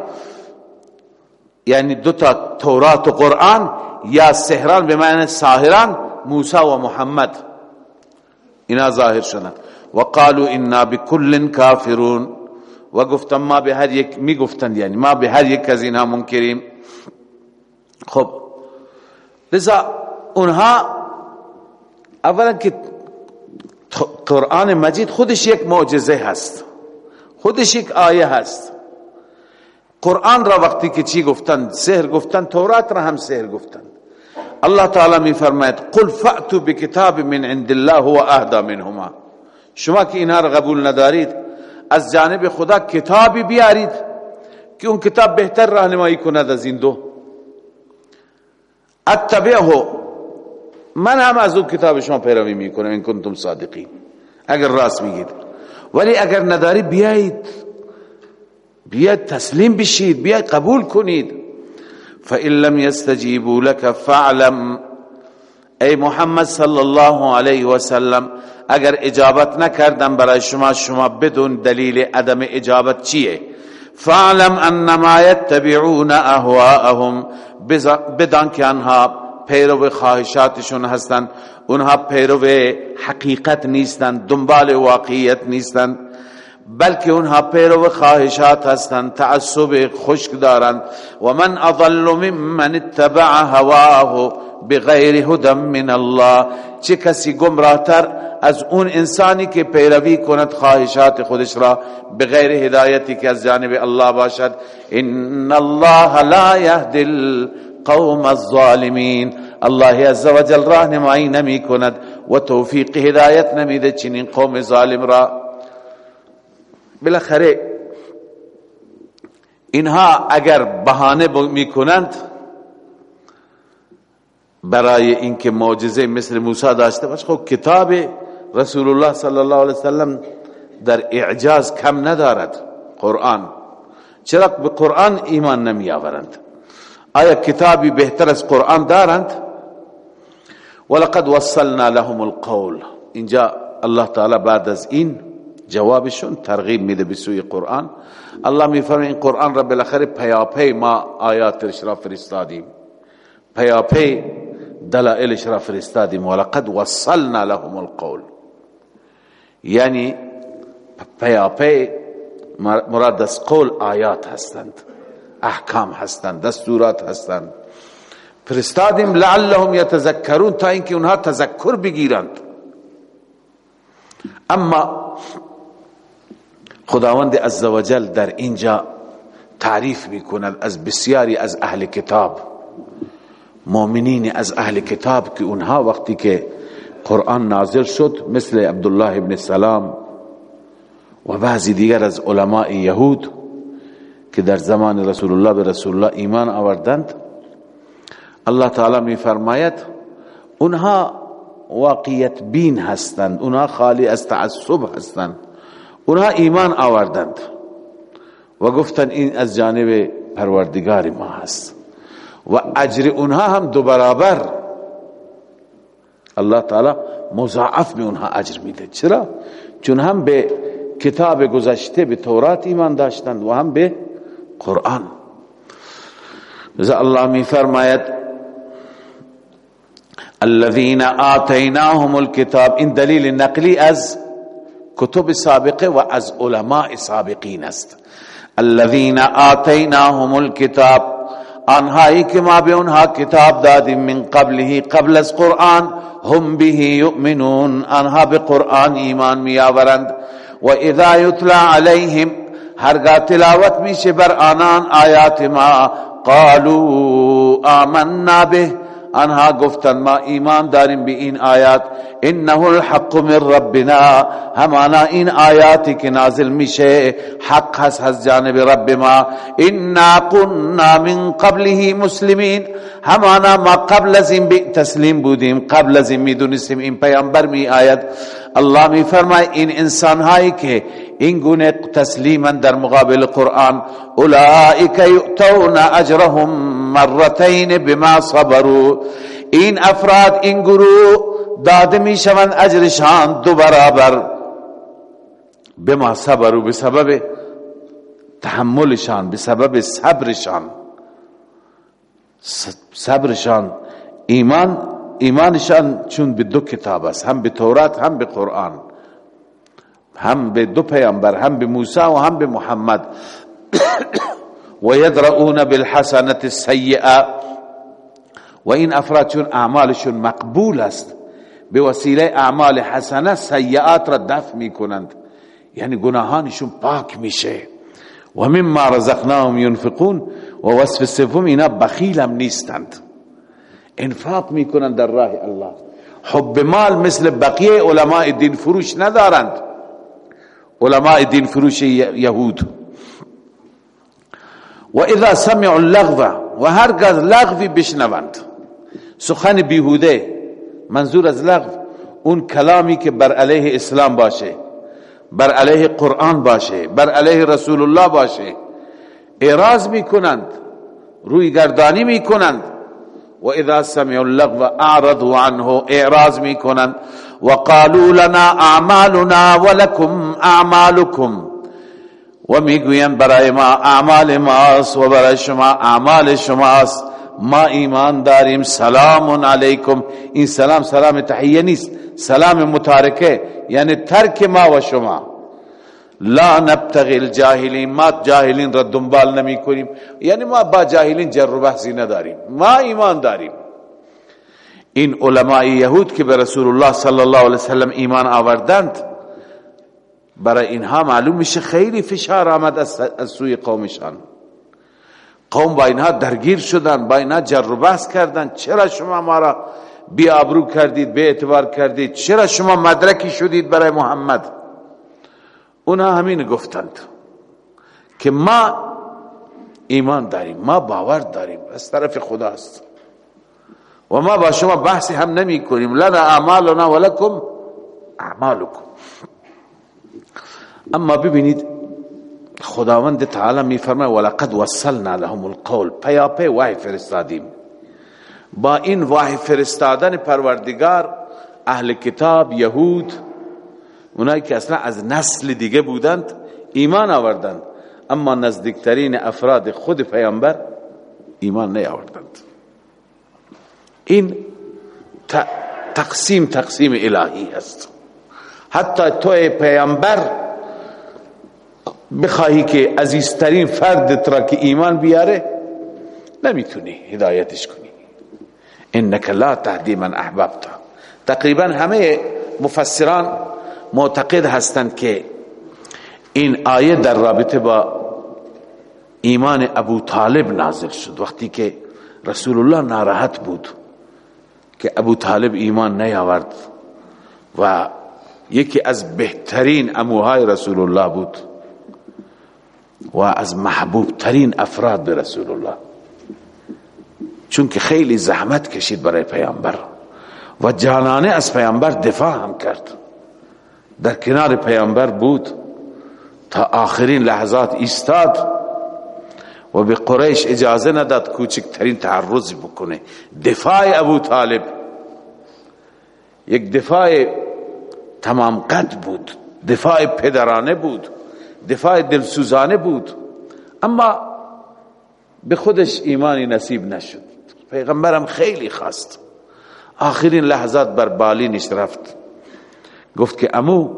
یعنی دو تا تورات و قرآن یا سهران به معنی ساهران موسی و محمد. اینا ظاهر شدن. و قالوا انا بكل کافرون. و گفتن ما به هر یک می گفتن یعنی ما به هر یک از اینها منکریم. خب لذا اونها اولا که قرآن مجید خودش یک معجزه هست. خودش یک آیه هست. قرآن را وقتی که چی گفتن؟ سحر گفتن تورات را هم سحر گفتن. الله تعالی می فرماید قل فأتوا بکتاب من عند الله و اهدا منهما. شما که اینها را قبول ندارید از جانب خدا کتابی بیارید که اون کتاب بهتر راهنمایی کند از این دو. اتبعه من هم از اون کتاب شما پیروی می‌کنم این کنتم صادقین. اگر راست میگید. ولی اگر نداری بیایید. بیاید تسلیم بشید بیاید قبول کنید. فإن لم يستجيبوا لك فاعلم. ای محمد صلی الله علیه و سلم اگر اجابت نکردن برای شما شما بدون دلیل عدم اجابت چیه؟ فاعلم انما يتبعون اهواءهم بدان که انها پیرو خواهشاتشون هستند اونها پیرو حقیقت نیستند دنبال واقعیت نیستند بلکه اونها پیرو خواهشات هستند تعصب خشک دارند و من اضل ممن اتبع هواه بغیر هدى من الله. چه کسی گمراهتر از اون انسانی که پیروی کند خواهشات خودش را بغیر هدایتی که از جانب الله باشد. ان الله لا يهدي القوم الظالمين الله عز وجل راهنمایی نمی کند و توفیق هدایت نمیده چنین قوم ظالم را. بالاخره اینها اگر بهانه می‌کنند برای اینکه معجزه مثل موسی داشته باشه خب کتاب رسول الله صلی الله علیه وسلم در اعجاز کم ندارد قرآن. چرا؟ به قرآن ایمان نمی آورند. آیا کتابی بهتر از قرآن دارند؟ ولقد وصلنا لهم القول. اینجا الله تعالی بعد از این جوابشون ترغیب میده به سوی قرآن. الله میفرمه این قرآن را بالاخره پیاپی ما آیاتش را فرستادیم. پیاپی دلائلش را فرستادیم. ولقد وصلنا لهم القول. یعنی پیاپی مراد از قول آیات هستند. احکام هستند دستورات هستند. فرستادیم لعلهم یتذکرون تا اینکه اونها تذکر بگیرند. اما خداوند عزوجل در اینجا تعریف می‌کند از بسیاری از اهل کتاب. مؤمنین از اهل کتاب که اونها وقتی که قرآن نازل شد مثل عبدالله ابن سلام و بعضی دیگر از علماء یهود که در زمان رسول الله به رسول الله ایمان آوردند الله تعالی می فرماید اونها واقعیت بین هستند اونها خالی از تعصب هستند اونها ایمان آوردند. و گفتند این از جانب پروردگار ما هست. و اجر اونها هم دو برابر. الله تعالی مضاعف به اونها اجر میده. چرا؟ چون هم به کتاب گذشته به تورات ایمان داشتند و هم به قرآن لذا الله می فرماید الذين آتيناهم الكتاب این دلیل نقلی أز کتب سابقة و از علماء سابقین است. الذين آتيناهم الكتاب آنهایی که ما به اونها کتاب دادیم من قبله قبل از قرآن هم به یؤمنون آنها به قرآن ایمان می آورند و اذا یتلا علیهم هرگاه تلاوت میشه بر آنان آیات ما قالوا آمنا به. آنها گفتند ما ایمان داریم به این آیات. انه الحق من ربنا. همانا این آیاتی که نازل میشه حق هست از جانب رب ما. انا قلنا من قبله مسلمین. همانا ما قبل از این تسلیم بودیم. قبل از این می‌دونستیم این پیامبر می آید. الله می فرمای این انسان هایی که این گونه تسلیما در مقابل قرآن اولئک یؤتون اجرهم مرتين بما صبروا۔ این افراد این گروه داده می شوند اجرشان دو برابر۔ بما صبروا بسبب تحملشان بسبب صبرشان صبرشان ایمان ایمانشان چون به دو کتاب است هم به تورات هم به قرآن هم به دو پیامبر هم به موسی و هم به محمد. *coughs* و یدرؤون بالحسنه السیئه و این افراد چون اعمالشون مقبول است. به وسیله اعمال حسنه سیئات را دفع می‌کنند. یعنی گناهانشون پاک میشه. و مما رزقناهم ينفقون و وصف سوم اینا بخیل هم نیستند. انفاق می‌کنند در راه الله. حب مال مثل بقیه علماء دین فروش ندارند. علماء دین فروش یهود. و اذا سمعوا اللغو و هرگز لغوی بشنوند. سخن بیهوده منظور از لغو اون کلامی که بر علیه اسلام باشه بر علیه قرآن باشه بر علیه رسول الله باشه. اعراض می‌کنند روی گردانی می‌کنند. و اذا سمعوا اللغو اعرضوا عنه اعراض می‌کنند وقالوا لنا اعمالنا ولكم اعمالكم و می‌گویم برای ما اعمال ماست و برای شما اعمال شماست. ما ایمان داریم سلام علیکم. این سلام سلام تحیه نیست سلام متارکه یعنی ترک ما و شما. لا نبتغی الجاهلین ما جاهلین را دنبال نمی کنیم. یعنی ما با جاهلین جر و بحثی نداریم ما ایمان داریم. این علماء یهود که به رسول الله صلی الله علیه وسلم ایمان آوردند برای اینها معلوم میشه خیلی فشار آمد از, سوی قومشان. قوم با اینها درگیر شدن با اینها جر و بحث کردن. چرا شما ما را بی آبرو کردید بی اعتبار کردید؟ چرا شما مدرکی شدید برای محمد؟ اونا همین گفتند که ما ایمان داریم ما باور داریم از طرف خداست. و ما با شما بحثی هم نمی کنیم لنا اعمالنا ولکم اعمالکم. اما ببینید خداوند تعالی می فرماید ولقد وصلنا لهم القول. پیا پی وحی فرستادیم. با این وحی فرستادن پروردگار اهل کتاب یهود اونایی که اصلا از نسل دیگه بودند ایمان آوردند. اما نزدیکترین افراد خود پیامبر ایمان نیاوردند. این تقسیم تقسیم الهی است. حتی تو پیامبر بخواهی که عزیزترین فرد را که ایمان بیاره نمی‌تونی هدایتش کنی. انک لا تهدی من احببت. تقریبا همه مفسران معتقد هستند که این آیه در رابطه با ایمان ابو طالب نازل شد. وقتی که رسول الله ناراحت بود که ابو طالب ایمان نیاورد و یکی از بهترین اموهای رسول الله بود و از محبوب ترین افراد به رسول الله چون که خیلی زحمت کشید برای پیامبر و جانانه از پیامبر دفاع هم کرد. در کنار پیامبر بود تا آخرین لحظات ایستاد و به قریش اجازه نداد کوچکترین تعرضی بکنه. دفاع ابو طالب یک دفاع تمام قد بود دفاع پدرانه بود دفاع دلسوزانه بود. اما به خودش ایمانی نصیب نشد. پیغمبرم خیلی خواست. آخرین لحظات بر بالینش رفت. گفت که امو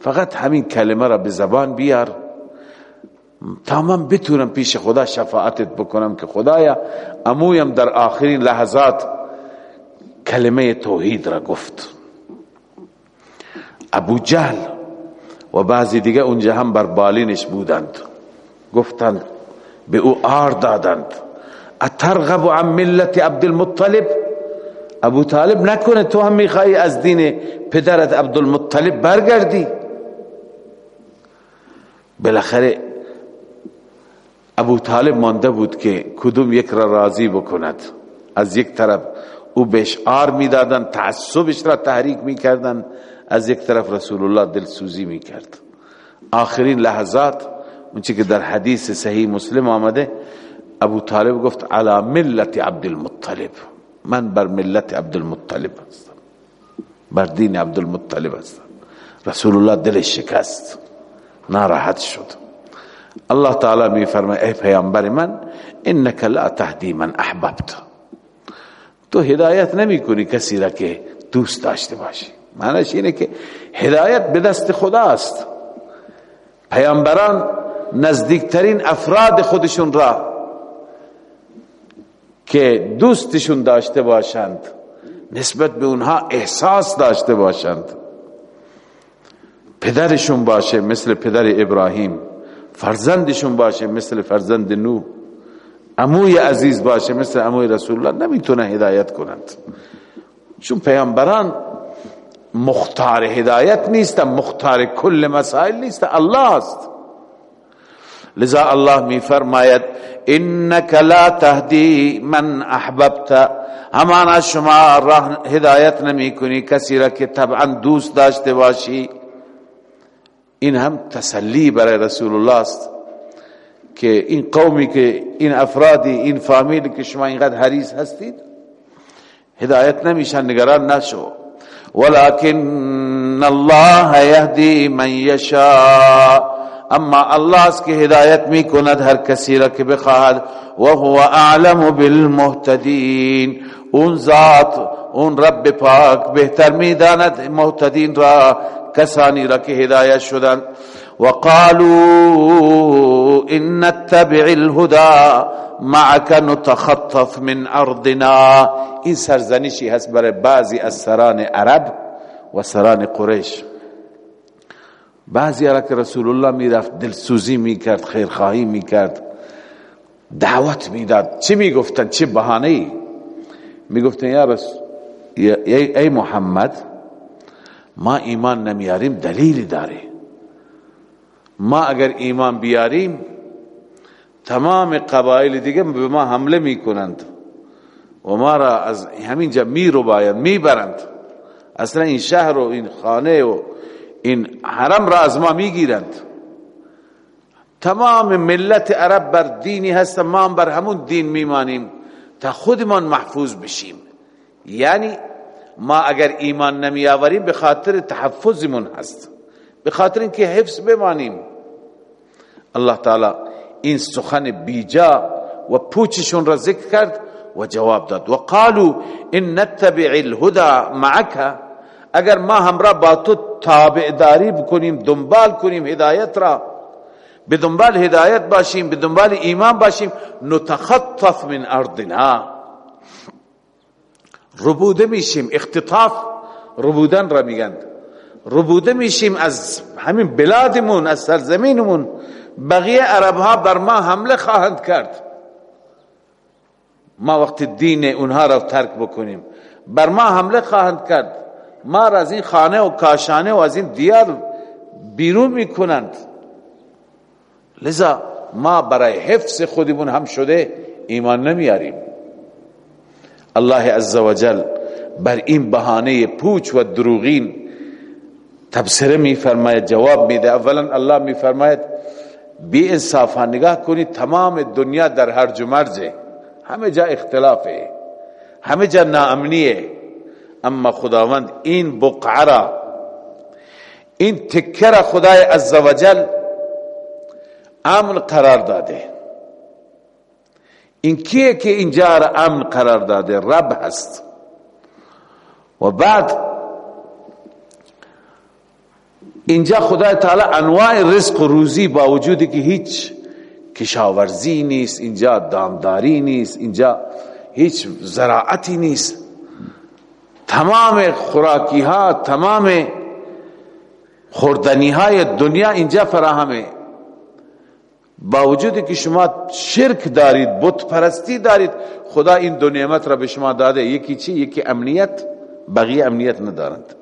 فقط همین کلمه را به زبان بیار. تا من بتونم پیش خدا شفاعتت بکنم که خدایا امویم در آخرین لحظات کلمه توحید را گفت. ابو جهل و بعضی دیگه اونجا هم بر بالینش بودند. گفتند به او آر دادند. اترغب عن ملت عبد المطلب ابو طالب نکنه تو هم می‌خوای از دین پدرت عبدالمطلب برگردی. بالاخره ابو طالب مانده بود که کدوم یک را راضی بکند. از یک طرف او بهش آر می‌دادن تعصبش را تحریک می‌کردن از یک طرف رسول الله دلسوزی می‌کرد. آخرین لحظات اونچه که در حدیث صحیح مسلم آمده ابو طالب گفت علی ملت عبد المطلب من بر ملت عبد المطلب هستم. بر دین عبد المطلب هستم. رسول الله دلش شکست. ناراحت شد. الله تعالی می فرماید ای پیامبر من انک لا تهدی من احببت. تو هدایت نمی کنی کسی را که دوست داشته باشی. معنیش اینه که هدایت به دست خداست پیامبران نزدیکترین افراد خودشون را که دوستشون داشته باشند. نسبت به اونها احساس داشته باشند. پدرشون باشه مثل پدر ابراهیم. فرزندشون باشه مثل فرزند نو اموی عزیز باشه مثل اموی رسول الله نمی‌تونه هدایت کنند. چون پیامبران مختار هدایت نیست مختار کل مسائل نیست. الله است. لذا الله می فرماید انک لا تهدی من احببت همانا شما راه هدایت نمی کنی کسی را که طبعا دوست داشته باشی. این هم تسلی برای رسول الله است که این قومی که این افرادی این فامیلی که شما اینقدر حریص هستید هدایت نمیشن نگران نشو. ولكن الله يهدي من يشاء. أما الله است که هدایت می کند هر کسی را که بخواهد و هو أعلم بالمهتدین أون ذات أون رب پاک بهتر میداند مهتدین را کسانی را که هدایت شدند وقالوا إن نتبع الهدى معك نتخطف من أرضنا. این سرزنشی هست برای بعضی از سران عرب و سران قریش بعضی را که رسول الله می‌رفت دلسوزی می‌کرد خیرخواهی می‌کرد دعوت می‌داد. چی می‌گفتن؟ چه بهانه ای می‌گفتن یا رسول ای محمد ما ایمان نمیاریم دلیلی داره. ما اگر ایمان بیاریم تمام قبایل دیگه به ما حمله می‌کنند. و ما را از همینجا می رو باید می‌برند. اصلا این شهر و این خانه و این حرم را از ما می‌گیرند. تمام ملت عرب بر دینی هست ما بر همون دین میمانیم تا خودمان محفوظ بشیم. یعنی ما اگر ایمان نمی آوریم به خاطر تحفظمون هست. به خاطر اینکه حفظ بمانیم. الله تعالی این سخن بیجا و پوچشون را ذکر کرد و جواب داد. و قالوا ان نتبع الهدى معك. اگر ما همراه با تو تابعداری بکنیم دنبال کنیم هدایت را به دنبال هدایت باشیم به دنبال ایمان باشیم نتخطف من ارضنا. ربوده میشیم اختطاف ربودن را میگن. ربوده میشیم از همین بلادمون از سرزمینمون. بقیه عرب ها بر ما حمله خواهند کرد. ما وقت دین اونها را ترک بکنیم بر ما حمله خواهند کرد. ما را از این خانه و کاشانه و از این دیار بیرون می‌کنند. لذا ما برای حفظ خودمون هم شده ایمان نمیاریم. الله عزوجل بر این بهانه پوچ و دروغین تبصره می فرماید جواب میده. اولا الله می فرماید بی انصافا نگاه کنید تمام دنیا در هر مرجه. همه جا اختلافه. همه جا ناامنیه. اما خداوند این بقعه را این تکر خدای عزوجل امن قرار داده. این کیه که اینجا را امن قرار داده؟ رب هست. و بعد اینجا خدای تعالی انواع رزق و روزی با وجودی که هیچ کشاورزی نیست اینجا دامداری نیست اینجا هیچ زراعتی نیست. تمام خوراکی ها تمام خوردنی های دنیا اینجا فراهمه. با وجودی که شما شرک دارید بت پرستی دارید خدا این دو نعمت را به شما داده. یکی چی؟ یکی امنیت. بقیه امنیت ندارند.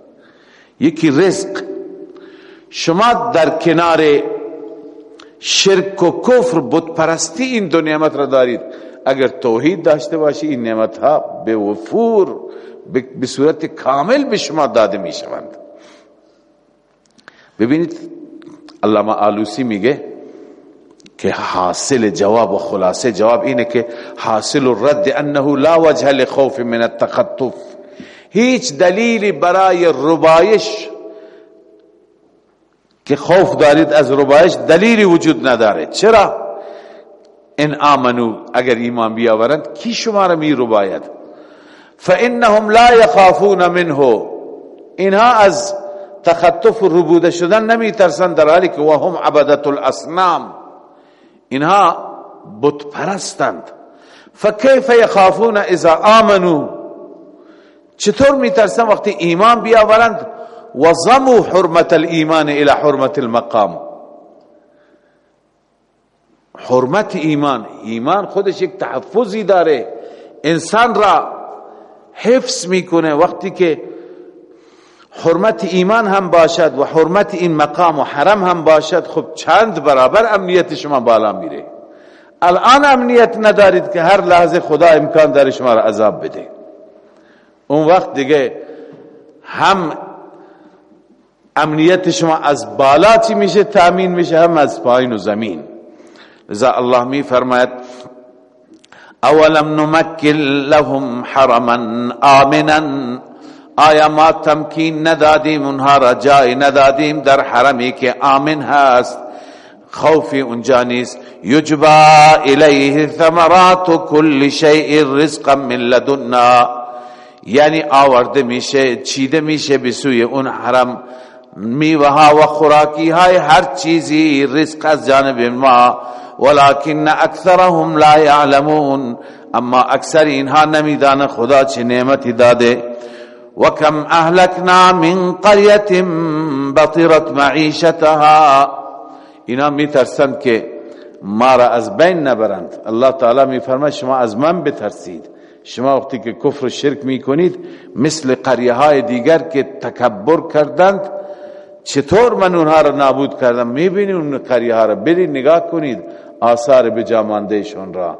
یکی رزق. شما در کنار شرک و کفر بت پرستی این دو نعمت را دارید. اگر توحید داشته باشی این نعمت ها به وفور به صورت کامل به شما داده می شوند ببینید علامه آلوسی میگه که حاصل جواب و خلاصه جواب اینه که حاصل الرد انه لا وجه لخوف من التخطف هیچ دلیلی برای ربایش که خوف دارید از ربایش دلیلی وجود نداره چرا ان آمنو اگر ایمان بیاورند کی شما را می رباید فانهم لا يخافون منه. اینها از تخطف و ربوده شدن نمی ترسن در حالی که وهم عبدت الاسنام اینها بت پرستند فکیف یخافون اذا آمنو چطور می ترسن وقتی ایمان بیاورند؟ و ضمو حرمت الایمان الى حرمت المقام. حرمت ایمان. ایمان خودش یک تحفظی داره. انسان را حفظ می‌کنه. وقتی که حرمت ایمان هم باشد و حرمت این مقام و حرم هم باشد خب چند برابر امنیت شما بالا میره. الان امنیت ندارید که هر لحظه خدا امکان داره شما را عذاب بده. اون وقت دیگه هم امنیت شما از بالا چی میشه؟ تامین میشه هم از پایین و زمین. لذا الله می فرماید اولم نمکل لهم حرما آمنا؟ آیا ما تمکین ندادیم اونها را ندادیم در حرمی که آمن هست؟ خوفی اونجا نیست. یجبا الیه ثمرات کل شیء رزقا من لدنا. یعنی آورده میشه چیده میشه بسوی اون حرم. میوها و خوراکی های هر چیزی رزق از جانب ما. ولكن اکثرهم لا يعلمون. اما اکثر اینها نمیدان خدا چه نعمتی داده. وكم اهلكنا من قرية بطرت معيشتها اینا میترسند که ما را از بین نبرند. الله تعالی میفرماید شما از من بترسید. شما وقتی که کفر و شرک می‌کنید مثل قریه های دیگر که تکبر کردند چطور من اونها را نابود کردم؟ می‌بینید اون قریه ها را؟ برید نگاه کنید. آثار بجامانده شون را.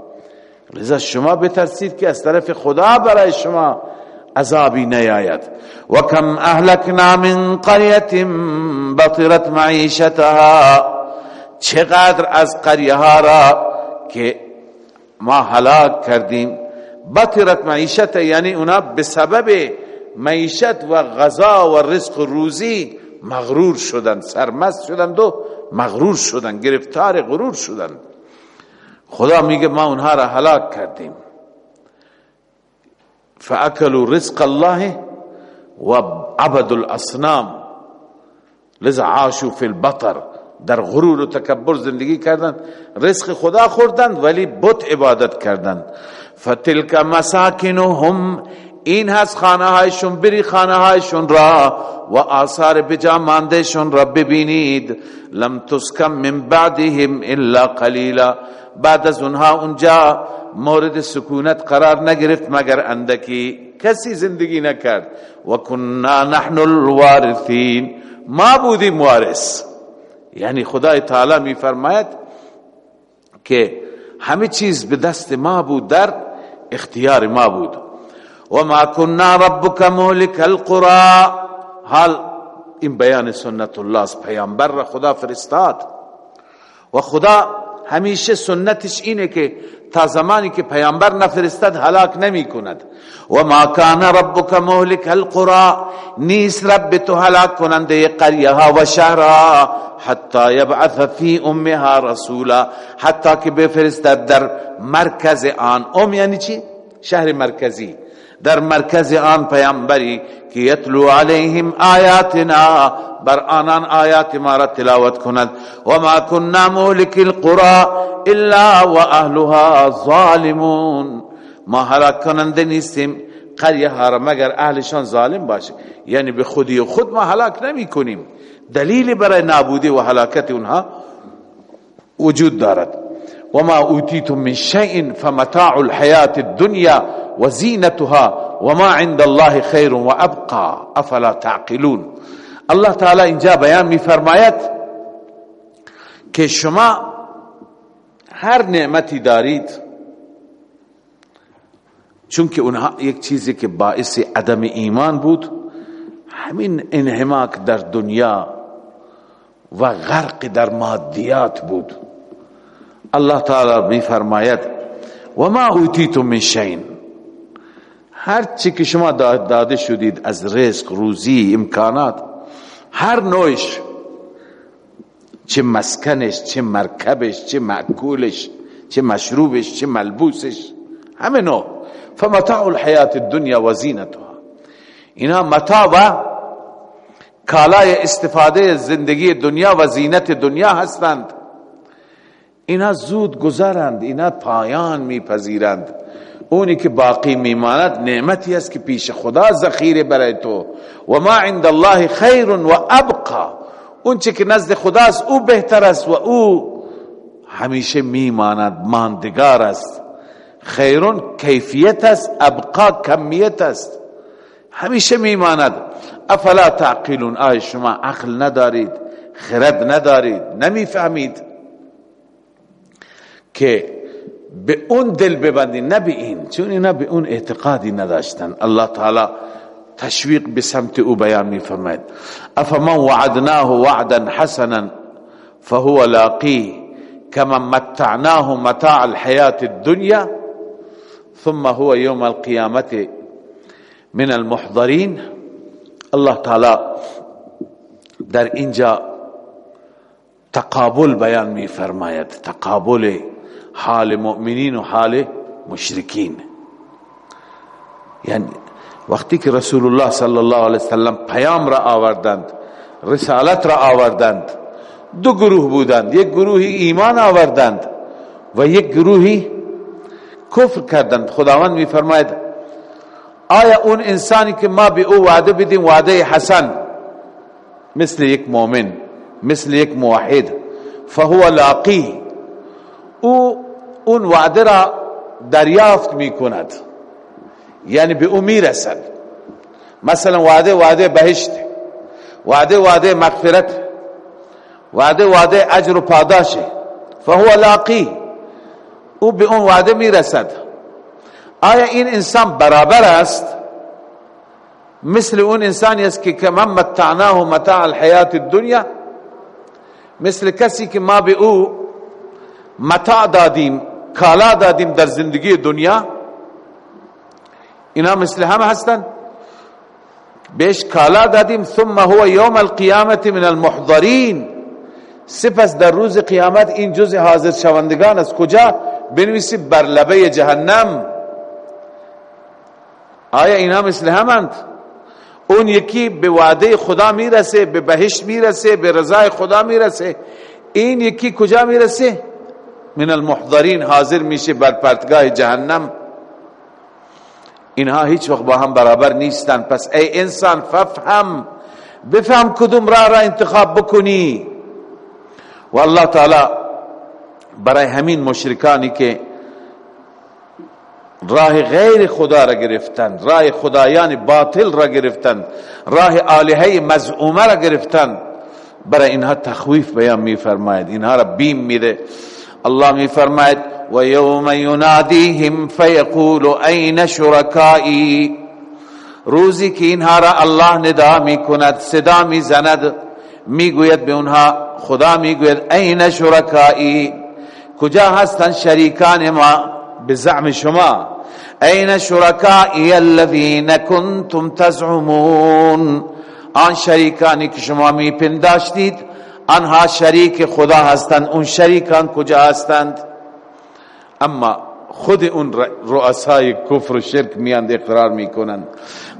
لذا شما بترسید که از طرف خدا برای شما عذابی نیاید. و کم اهلکنا من قریت بطرت معیشتها. چقدر از قریه را که ما هلاک کردیم. بطرت معیشت یعنی اونا بسبب معیشت و غذا و رزق روزی مغرور شدند سرمست شدند و مغرور شدند گرفتار غرور شدند خدا میگه ما اونها را هلاک کردیم. فاکلوا رزق الله و عبد الاصنام. لذا عاشوا فی البطر. در غرور و تکبر زندگی کردند. رزق خدا خوردند ولی بت عبادت کردند. فتلک مساکنهم این هست خانه هایشون بری خانه هایشون را و آثار بجا ماندهشون را ببینید. لم تسکم من بعدهم الا قلیلا. بعد از اونها اونجا مورد سکونت قرار نگرفت مگر اندکی. کسی زندگی نکرد. و کننا نحن الوارثین. ما بودیم وارث. یعنی خدای تعالی می فرماید که همه چیز به دست ما بود در اختیار ما بود. و ما کننا ربک مهلک القرى. حال این بیان سنت الله از پیامبر خدا فرستاد. و خدا همیشه سنتش اینه که تا زمانی که پیامبر نفرستد هلاک نمی کند و ما کان ربک مهلک القرى. نیست رب تو هلاک کننده قریه ها و شهرها. حتی یبعث فی امها رسولا. حتی که بفرستد در مرکز آن. ام یعنی چی؟ شهر مرکزی. در مرکز آن پیامبری که یتلو علیهم آیاتنا بر آنان آیات ما را تلاوت کند. و ما کننا مولک القرى الا و اهلها ظالمون. ما هلاک کننده نیستیم قریه ها مگر اهلشان ظالم باشه؟ یعنی به خودی خود ما هلاک نمی کنیم. دلیل برای نابودی و هلاکت اونها وجود دارد. وما اوتیتم من شيء فمتاع الحياة وزينتها وما عند الله خير وأبقى. أفلا تعقلون؟ الله تعالی اینجا بیان می فرماید که شما هر نعمتی دارید چون که اونها یک چیزی که باعث عدم ایمان بود همین انحماک در دنیا و غرق در مادیات بود. الله تعالی می فرماید و ما اوتیتم من شین هر چی که شما داده شدید از رزق روزی امکانات هر نوعش چه مسکنش چه مرکبش چه معکولش چه مشروبش چه ملبوسش همه نوع. فمتاع الحیات الدنیا و زینتها. اینا متاع و کالای استفاده زندگی دنیا و زینت دنیا هستند. اینا زود گذرند اینا پایان میپذیرند. اونی که باقی میماند نعمتی است که پیش خدا ذخیره برای تو. و ما عند الله خیر و ابقا. اون که نزد خداست او بهتر است و او همیشه میماند ماندگار است. خیرون کیفیت است ابقا کمیت است. همیشه میماند. افلا تعقلون؟ آی شما عقل ندارید؟ خرد ندارید؟ نمی‌فهمید که به اون دل ببندید نه به این چون اینا به اون اعتقادی نداشتن. الله تعالی تشویق به سمت أو بیان می فرماید أفمن وعدناه وعدا حسنا فهو لاقی كما متعناه متاع الحياة الدنيا ثم هو يوم القيامة من المحضرين. الله تعالی در اینجا تقابل بیان می فرماید. تقابل حال مؤمنین و حال مشرکین. یعنی وقتی که رسول الله صلی الله علیه وسلم پیام را آوردند رسالت را آوردند دو گروه بودند یک گروهی ایمان آوردند و یک گروهی کفر کردند. خداوند می فرماید آیا اون انسانی که ما به او وعده بدیم وعده حسن؟ مثل یک مؤمن مثل یک موحد فهو لاقی. او اون وعده را دریافت می کند یعنی به او می‌رسد. مثلا وعده وعده بهشت. وعده وعده مغفرت. وعده وعده اجر و پاداشه فهو لاقی. او به اون وعده می‌رسد. آیا این انسان برابر است؟ مثل اون انسانی است که کمان متعناه متاع الحیات الدنیا. مثل کسی که ما به او متاع دادیم. کالا دادیم در زندگی دنیا اینا مثل هم هستن. بیش کالا دادیم ثم هو یوم القیامت من المحضرین. سپس در روز قیامت این جز حاضر شوندگان از کجا؟ بنویسی بر لبه جهنم. آیا اینا مثل همند؟ اون یکی به وعده خدا می‌رسه به بهشت می‌رسه به رضای خدا می‌رسه. این یکی کجا می‌رسه؟ من المحضرین حاضر میشه بر پرتگاه جهنم. اینها هیچ وقت با هم برابر نیستن. پس ای انسان ففهم بفهم کدوم راه را انتخاب بکنی. و الله تعالی برای همین مشرکانی که راه غیر خدا را گرفتن راه خدایان باطل را گرفتن راه آلهه مزعومه را گرفتن برای اینها تخویف بیان می فرماید اینها را بیم میده. الله می فرماید و یوم ینادیهم فیقول این شرکائی روزی که اینها را الله ندا می کند صدا می زند می گوید به اونها خدا می گوید این شرکائی کجا هستن شریکان ما؟ به زعم شما این شرکائی الذین کنتم تزعمون آن شریکانی که شما می پنداشتید آنها شریک خدا هستند. اون شریکان کجا هستند؟ اما خود اون رؤسای کفر و شرک میاند اقرار می‌کنند.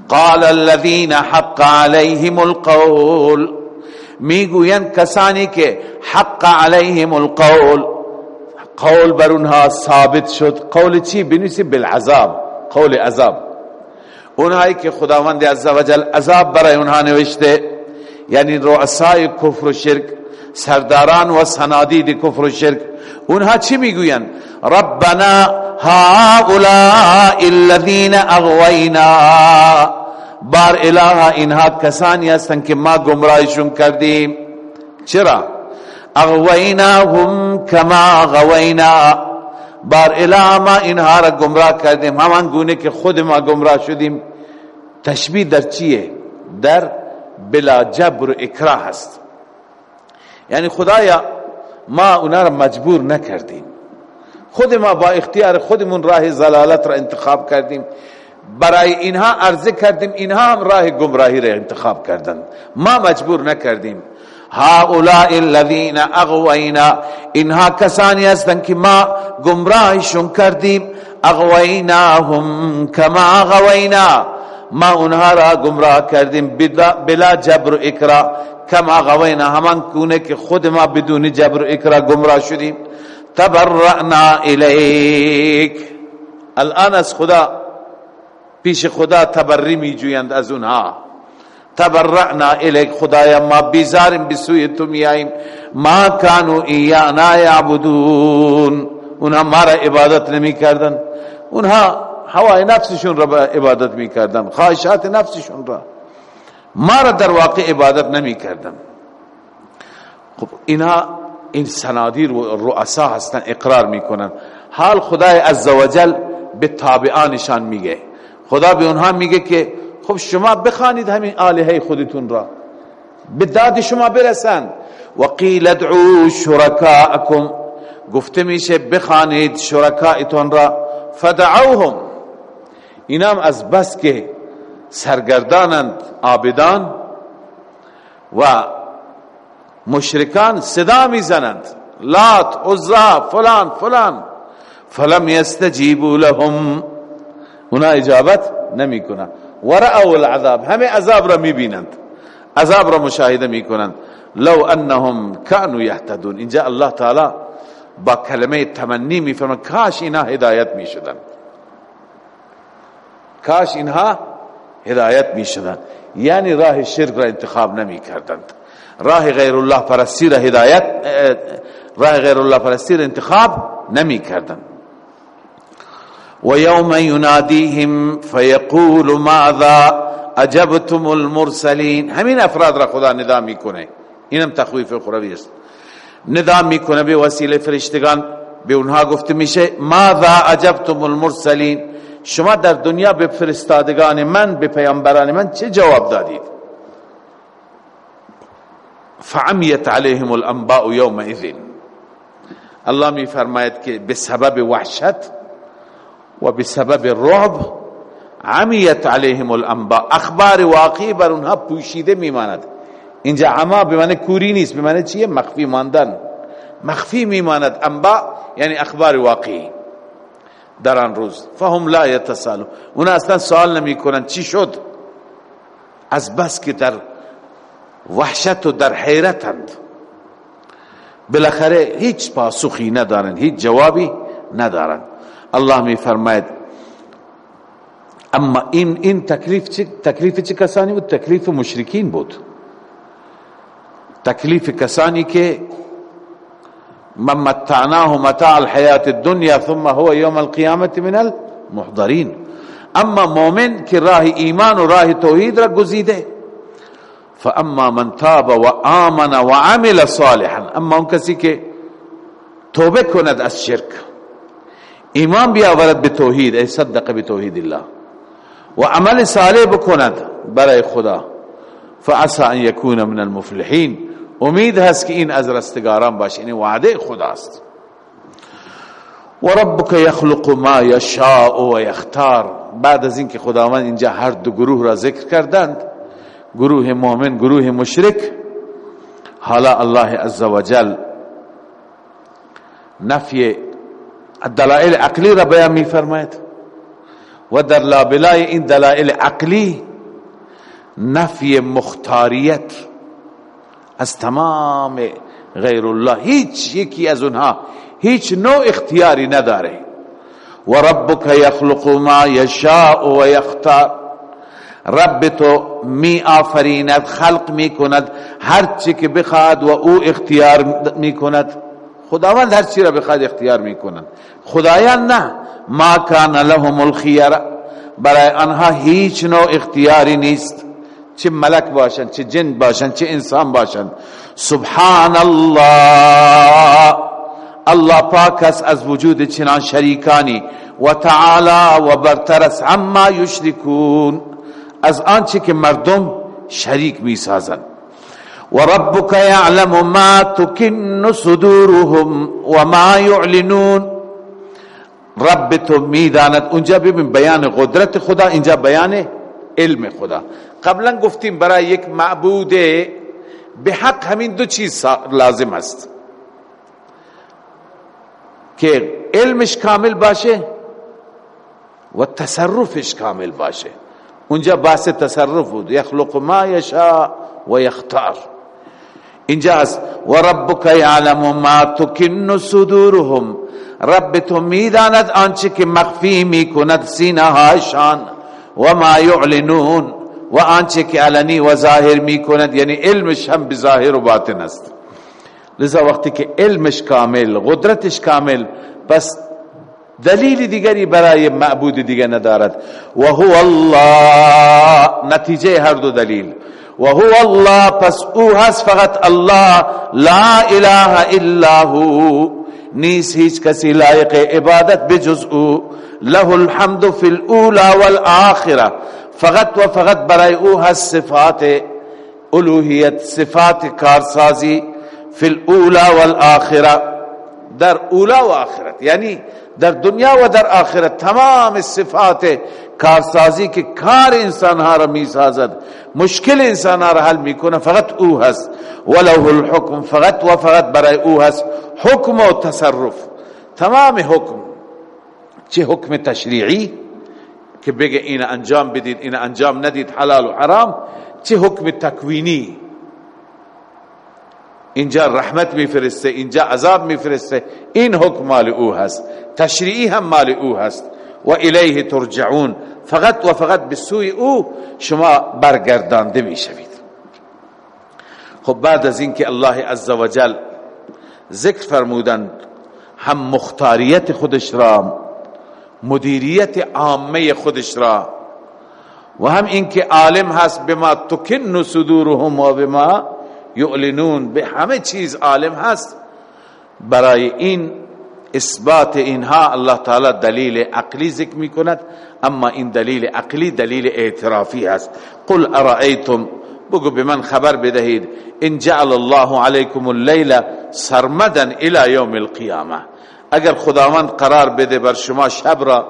قال الذين حق عليهم القول. می‌گویند کسانی که حق عليهم القول. قول بر اونها ثابت شد. قول چی؟ بنویسی بالعذاب. قول عذاب. اونهایی که خداوند عزوجل عذاب برای اونها نوشته. یعنی رؤسای کفر و شرک سرداران و سنادید کفر و شرک. اونها چی می‌گوین؟ ربنا هؤلاء الذين اغوینا. بار اله اینها کسانی هستند که ما گمراهشون کردیم. چرا؟ اغویناهم کما غوینا بار اله ما اینها را گمراه کردیم. همان گونه که خود ما گمراه شدیم. تشبیه در چیه؟ در بلا جبر و اکراه هست یعنی خدایا ما اونا را مجبور نکردیم. خود ما با اختیار خودمون راه زلالت را انتخاب کردیم. برای اینها عرضه کردیم اینها هم راه گمراهی را انتخاب کردن ما مجبور نکردیم. هؤلاء الذين اغوینا اینها کسانی هستند که ما گمراهشون کردیم. اغویناهم کما غوینا ما اونها را گمراه کردیم. بلا جبر و اکرا کما غوینا همان کونه که خود ما بدون جبر و اکرا گمراه شدیم. تبرعنا الیک. الان از خدا پیش خدا تبری می جویند از اونها. تبرعنا الیک. خدایا ما بیزاریم بسوی تو میاییم. ما کانو ایانا یعبدون. اونها ما را عبادت نمی کردن اونها هوای نفسشون را عبادت می کردن خواهشات نفسشون را. ما را در واقع عبادت نمی کردن خب اینها این سنادیر و رؤسا هستن اقرار می‌کنن. حال خدای عزوجل به تابعانشان میگه. خدا به اونها میگه که خب شما بخوانید همین آلهه خودتون را. به داد شما برسن. و قیل ادعو شرکاءکم. گفته میشه بخوانید شرکائتون را. فدعوهم. اینام از بس که سرگردانند آبدان و مشرکان صدا می‌زنند. لات عزا فلان فلان. فلم یستجیبوا لهم. اونا اجابت نمی کنند ورأوا العذاب. همه عذاب را می‌بینند. عذاب را مشاهده می‌کنند. لو انهم كانوا يهتدون اینجا الله تعالی با کلمه تمنی میفرماید. کاش اینا هدایت می‌شدند. کاش اینها هدایت می‌شدند. یعنی راه شرک را انتخاب نمی کردند راه غیر الله پرستی را هدایت راه غیر الله پرستی را انتخاب نمی کردند و یوم ینادیهم فیقول ماذا اجبتم المرسلین؟ همین افراد را خدا ندا می‌کنه. اینم تخویف خروی است. ندا می‌کنه به وسیله فرشتگان. به اونها گفته میشه ماذا اجبتم المرسلین؟ شما در دنیا به فرستادگان من به پیامبران من چه جواب دادید؟ فعمیت علیهم الانباء یومئذ. الله می فرماید که به سبب وحشت و به سبب رعب عمیت علیهم الانباء. اخبار واقعی بر اونها پوشیده میماند اینجا عما به معنی کوری نیست به معنی چیه؟ مخفی ماندن. مخفی میماند انباء یعنی اخبار واقعی. در آن روز. فهم لا یتسالو. اونا اصلا سوال نمی کنن چی شد. از بس که در وحشت و در حیرتند. بالاخره هیچ پاسخی ندارن هیچ جوابی ندارن. الله می فرماید اما این این تکلیف چه تکلیف چه کسانی بود؟ تکلیف مشرکین بود. تکلیف کسانی که من متعناه متاع الحياة الدنيا ثم هو يوم القيامة من المحضرين. أما مؤمن که راه ایمان و راه توحید را گزیده فأما من تاب و آمن و عمل صالحا أما اون کسی که توبة کند از شرک ایمان بیاورد به توحید ای صدق به توحید الله. و عمل صالح بکند برای خدا. فعسى أن يكون من المفلحين. امید هست که این از رستگاران باشه. این وعده خداست. و ربک یخلق ما یشاء و یختار. بعد از اینکه خداوند اینجا هر دو گروه را ذکر کردند گروه مؤمن گروه مشرک حالا الله عزوجل نفی دلائل عقلی را بیان می فرماید و در لابلای این دلائل عقلی نفی مختاریت از تمام غیر الله هیچ یکی از اونها هیچ نوع اختیاری نداره. و ربک یخلق ما یشاء و یختار. رب تو می آفریند خلق می کند هر چی که بخواد و او اختیار می کند. خداوند هر چی را بخواد اختیار می کند. خدایان نه. ما کان لهم الخیر برای آنها هیچ نوع اختیاری نیست. چه ملک باشند چه جن باشند چه انسان باشند سبحان الله الله پاک است از وجود چنان شریکانی. و تعالی و برترس عما یشرکون. از آنچه که مردم شریک می سازند و ربک یعلم ما تکن صدورهم و ما یعلنون. رب تو می‌داند. اونجا ببین بیان قدرت خدا اینجا بیان علم خدا. قبلا گفتیم برای یک معبود به حق همین دو چیز لازم است. که علمش کامل باشه و تصرفش کامل باشه. اونجا بحث تصرف بود. یخلق ما یشاء و یختار. اینجا است. و ربک یعلم ما تکن صدورهم. رب تو می‌داند آنچه که مخفی می‌کند سینه هایشان و ما یعلنون و آنچه که علنی و ظاهر می‌کند یعنی علمش هم بظاهر و باطن است. لذا وقتی که علمش کامل قدرتش کامل پس دلیل دیگری برای معبود دیگه ندارد. و هو الله نتیجه هر دو دلیل. و هو الله پس او هست فقط الله لا اله الا هو. نیست هیچ کسی لایق عبادت بجز او. له الحمد فی الأولى والآخرة. فقط و فقط برای أو هست صفات الوهیت صفات کارسازی فی الأولى والآخرة. در اولا و آخرت یعنی در دنیا و در آخرت تمام صفات کارسازی که کار انسان ها را می سازد مشکل انسان ها را حل میکنه فقط أو هست. ولو الحکم فقط و فقط برای أو هست. حکم و تصرف تمام حکم. چه حکم تشریعی که بگه این انجام بدید این انجام ندید حلال و حرام چه حکم تکوینی؟ اینجا رحمت میفرسته اینجا عذاب میفرسته این حکم مال او هست تشریعی هم مال او هست و الیه ترجعون فقط و فقط به سوی او شما برگردانده می‌شوید. خب بعد از اینکه الله عزوجل ذکر فرمودند هم مختاریت خودش را مدیریت عامه خودش را. و هم اینکه عالم هست بما تکن صدورهم و بما یعلنون. به همه چیز عالم هست. برای این اثبات اینها الله تعالی دلیل عقلی ذکر می کند اما این دلیل عقلی دلیل اعترافی هست. قل ارائیتم؟ بگو به من خبر بدهید. ان جعل الله علیکم اللیل سرمدا الى یوم القیامه. اگر خداوند قرار بده بر شما شب را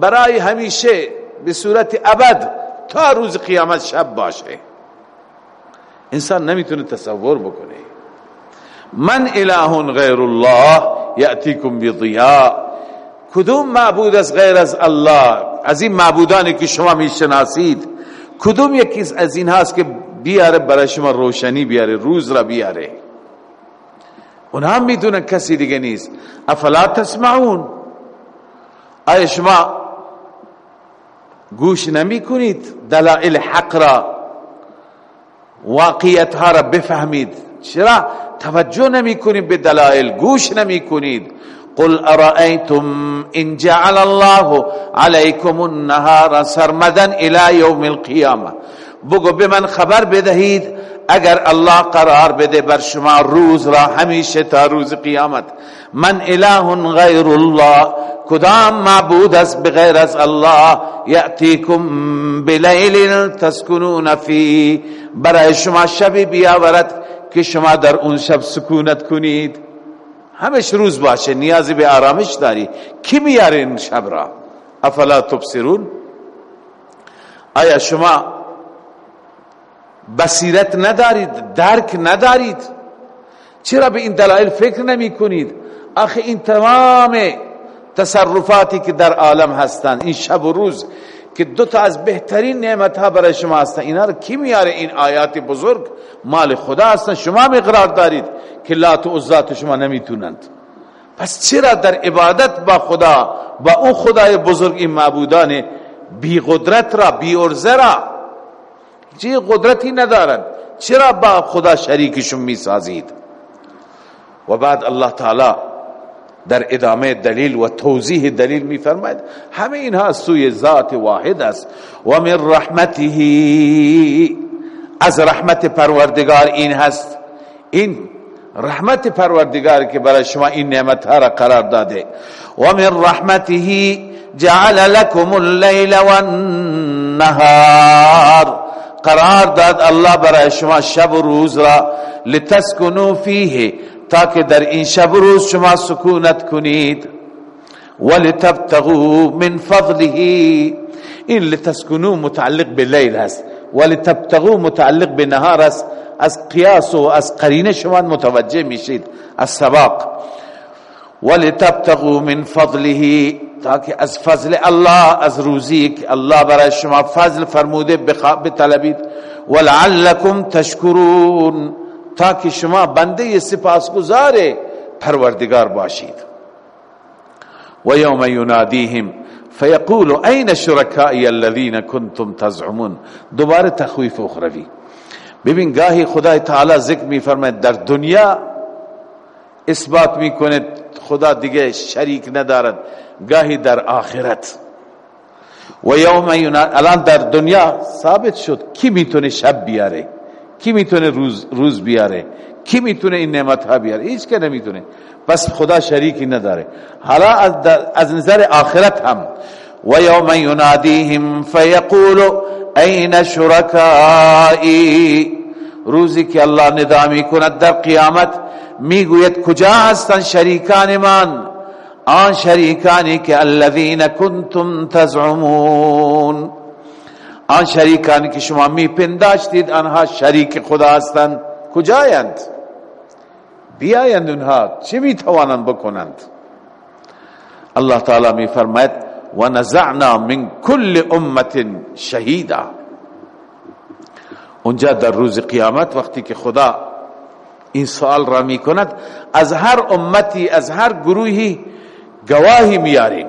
برای همیشه به صورت ابد تا روز قیامت شب باشه. انسان نمی‌تونه تصور بکنه. من اله غیر الله یأتیکم بضیاء. کدوم معبود از غیر از الله؟ از این معبودانی که شما می‌شناسید. کدوم یکی از این هاست که بیاره برای شما روشنی بیاره روز را بیاره؟ اونها هم می‌دونن کسی دیگه نیست افلا تسمعون؟ آیا شما گوش نمی کنید دلائل حق را واقعیت ها را بفهمید چرا توجه نمی کنید به دلائل گوش نمی کنید قل ارائیتم ان جعل الله علیکم النهار سرمدا الى یوم القیامه بگو به من خبر بدهید اگر الله قرار بده بر شما روز را همیشه تا روز قیامت من اله غیر الله کدام معبود است بغیر از الله یأتیکم بلیل تسکنون فی برای شما شبی بیاورد که شما در اون شب سکونت کنید. همش روز باشه نیازی به آرامش داری. کی میاره این شب را؟ افلا تبصرون؟ آیا شما بصیرت ندارید درک ندارید. چرا به این دلائل فکر نمی کنید؟ آخه این تمام تصرفاتی که در عالم هستند این شب و روز که دو تا از بهترین نعمت ها برای شما هستند اینا رو کی میاره؟ این آیات بزرگ مال خدا هستند شما می قرار دارید که لات و عزات شما نمی‌تونند. پس چرا در عبادت با خدا با اون خدای بزرگ این معبودان بی قدرت را بی ارزه را چه قدرتی ندارن؟ چرا با خدا شریکشون می‌سازید؟ و بعد الله تعالی در ادامه دلیل و توضیح دلیل میفرماید همه اینها سوی ذات واحد است. و من رحمته از رحمت پروردگار این هست. این رحمت پروردگار که برای شما این نعمت ها را قرار داده. و من رحمته جعل لكم الليل والنهار قرار داد الله برای شما شب و روز را لتسکنو فیه تاکه در این شب و روز شما سکونت کنید. ولتبتغوا من فضله این لتسکنو متعلق به لیل هست ولتبتغوا متعلق به نهار است. از قیاس و از قرینه شما متوجه میشید. از سباق. ولتبتغوا من فضله تاکه از فضل الله از روزی که الله برای شما فضل فرموده بطلبید. ولعلکم تشکرون تاکه شما بنده سپاسگزار پروردگار باشید. و یوم ینادیهم فیقول این شرکائی الذین کنتم تزعمون دوباره تخویف اخروی. ببین گاهی خدای تعالی ذکر می فرماید در دنیا اثبات می‌کنه خدا دیگه شریک ندارد. گاهی در آخرت. و یوم الان در دنیا ثابت شد کی می‌تونه شب بیاره؟ کی می‌تونه روز, روز بیاره؟ کی می‌تونه این نعمت ها بیاره؟ هیچ که نمی‌تونه. بس خدا شریکی نداره. حالا از, از نظر آخرت هم. و یوم ینادیهم فیقول این شرکائی؟ روزی که الله ندامی کند در قیامت می‌گوید کجا هستن شریکان من آن شریکانی که الذین کنتم تزعمون. آن شریکانی که شما می پنداشتید آنها شریک خدا هستند. کجایند؟ بیایند اونها. چه می توانند بکنند؟ الله تعالی می فرماید و نزعنا من کل امت شهیدا. اونجا در روز قیامت وقتی که خدا این سوال را می کند از هر امتی از هر گروهی گواهی میاریم.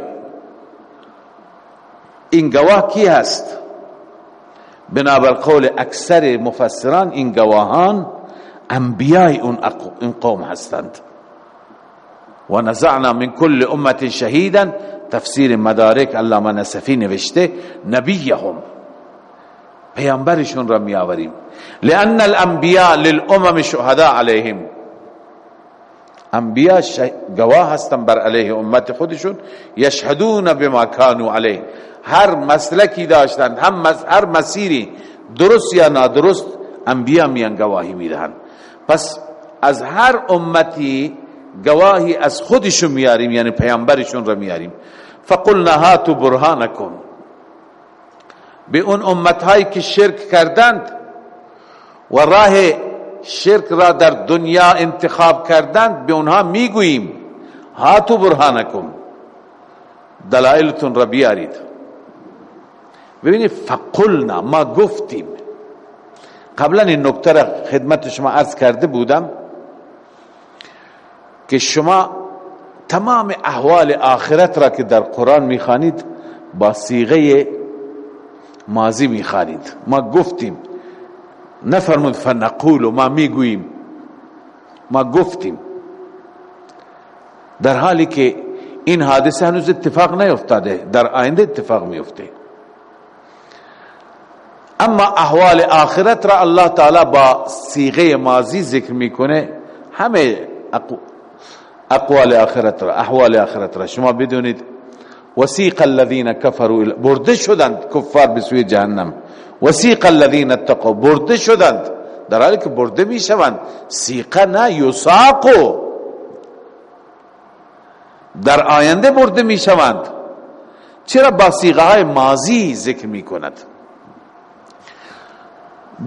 این گواه کی هست؟ بنابر قول اکثر مفسران این گواهان انبیای اون قوم هستند. و نزعنا من کل امت شهیدا تفسیر مدارک علامه نصفی نوشته نبیهم. پیامبرشون را می آوریم لان الانبیاء للامم شهداء علیهم. انبیاء گواه هستن بر علیه امت خودشون یشهدون بما كانوا علیه. هر مسلکی داشتن هم هر مسیری درست یا نادرست انبیاء میان گواهی می‌دهن پس از هر امتی گواهی از خودشون میاریم یعنی پیامبرشون را میاریم فقلنا هاتوا برهانکم. به اون امتهایی که شرک کردند و راه شرک را در دنیا انتخاب کردند به اونها می‌گوییم هاتو برهانکم دلائلتون را بیارید. ببینید فقلنا ما گفتیم. قبلا این نکته را خدمت شما عرض کرده بودم که شما تمام احوال آخرت را که در قرآن می‌خوانید با سیغه ماضی می‌خوانید. ما گفتیم نفرمود فنقول ما می‌گوییم. ما گفتیم. در حالی که این حادثه هنوز اتفاق نیفتاده در آینده اتفاق میفته اما احوال آخرت را الله تعالی با سیغه ماضی ذکر می‌کنه. همه اقوال آخرت را احوال آخرت را. شما بدونید وسیق الذين كفروا برده شدند کفار به سوی جهنم. وسیق الذين اتقوا برده شدند. در حالی که برده می شوند سیقه نه یساقو در آینده برده می شوند چرا با سیغه های ماضی ذکر می کند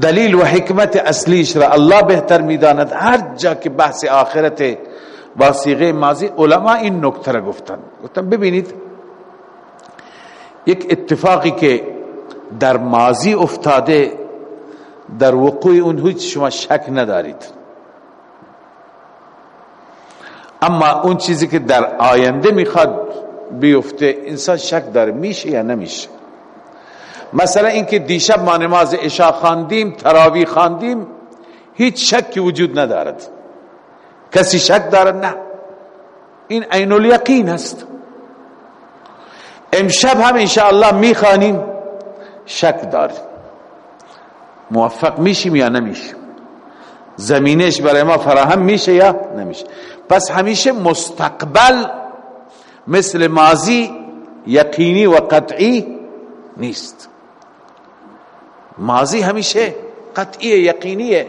دلیل و حکمت اصلیش را الله بهتر می‌داند. هر جا که بحث آخرت با سیغه ماضی علما این نکته را گفتن گفتن ببینید یک اتفاقی که در ماضی افتاده در وقوع اون هیچ شما شک ندارید. اما اون چیزی که در آینده می‌خواد بیفته انسان شک داره میشه یا نمیشه؟ مثلا اینکه دیشب ما نماز عشاء خواندیم تراوی خواندیم هیچ شکی وجود ندارد. کسی شک دارد؟ نه. این عین الیقین است امشب هم انشاءالله می‌خوانیم. شک داریم موفق میشیم یا نمیشیم؟ زمینش برای ما فراهم میشه یا نمیشه؟ پس همیشه مستقبل مثل ماضی یقینی و قطعی نیست. ماضی همیشه قطعی یقینیه.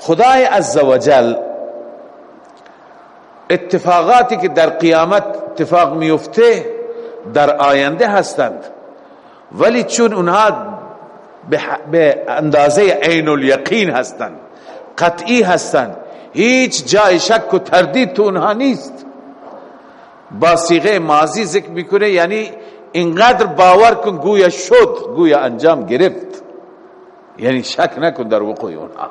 خدای عزوجل اتفاقاتی که در قیامت اتفاق میفته در آینده هستند. ولی چون اونها به اندازه عین الیقین هستند قطعی هستند هیچ جای شک و تردید تو اونها نیست. با صیغه ماضی ذکر می‌کنه یعنی اینقدر باور کن گویا شد گویا انجام گرفت. یعنی شک نکن در وقوع اونها.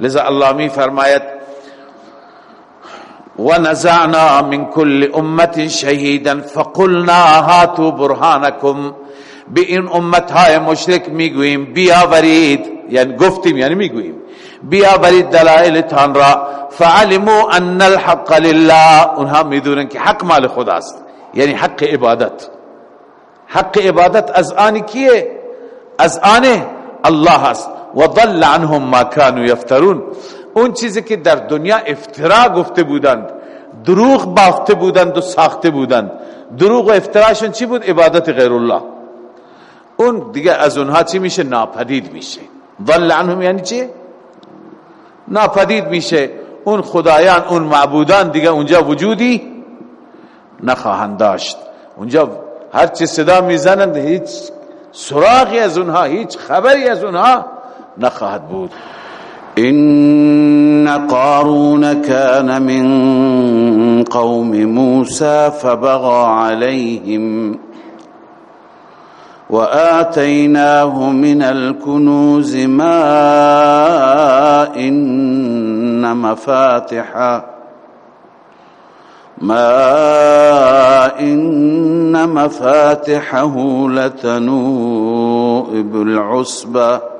لذا الله می فرماید ونزعنا من كل امت شهیدا فقلنا هاتوا برهانكم. به این امت های مشرک میگوییم بیاورید یعنی گفتیم یعنی میگوییم بیاورید دلائل تان را فعلموا أن الحق لله. اونها میدونن که حق مال خداست یعنی حق عبادت. حق عبادت از آن کیه؟ از آن الله است. و ضل عنهم ما كانوا یفترون اون چیزی که در دنیا افترا گفته بودند. دروغ بافته بودند و ساخته بودند. دروغ و افتراشون چی بود؟ عبادت غیر الله اون دیگه از اونها چی میشه؟ ناپدید میشه. ضل عنهم یعنی چی؟ ناپدید میشه. اون خدایان اون معبودان دیگه اونجا وجودی نخواهند داشت. اونجا هر چی صدا می‌زنند هیچ سراغی از اونها هیچ خبری از اونها نخواهد بود. إن قارون كان من قوم موسى فبغى عليهم وآتيناه من الكنوز ما إن مفاتحا ما إن مفاتحه لتنوء بالعصبة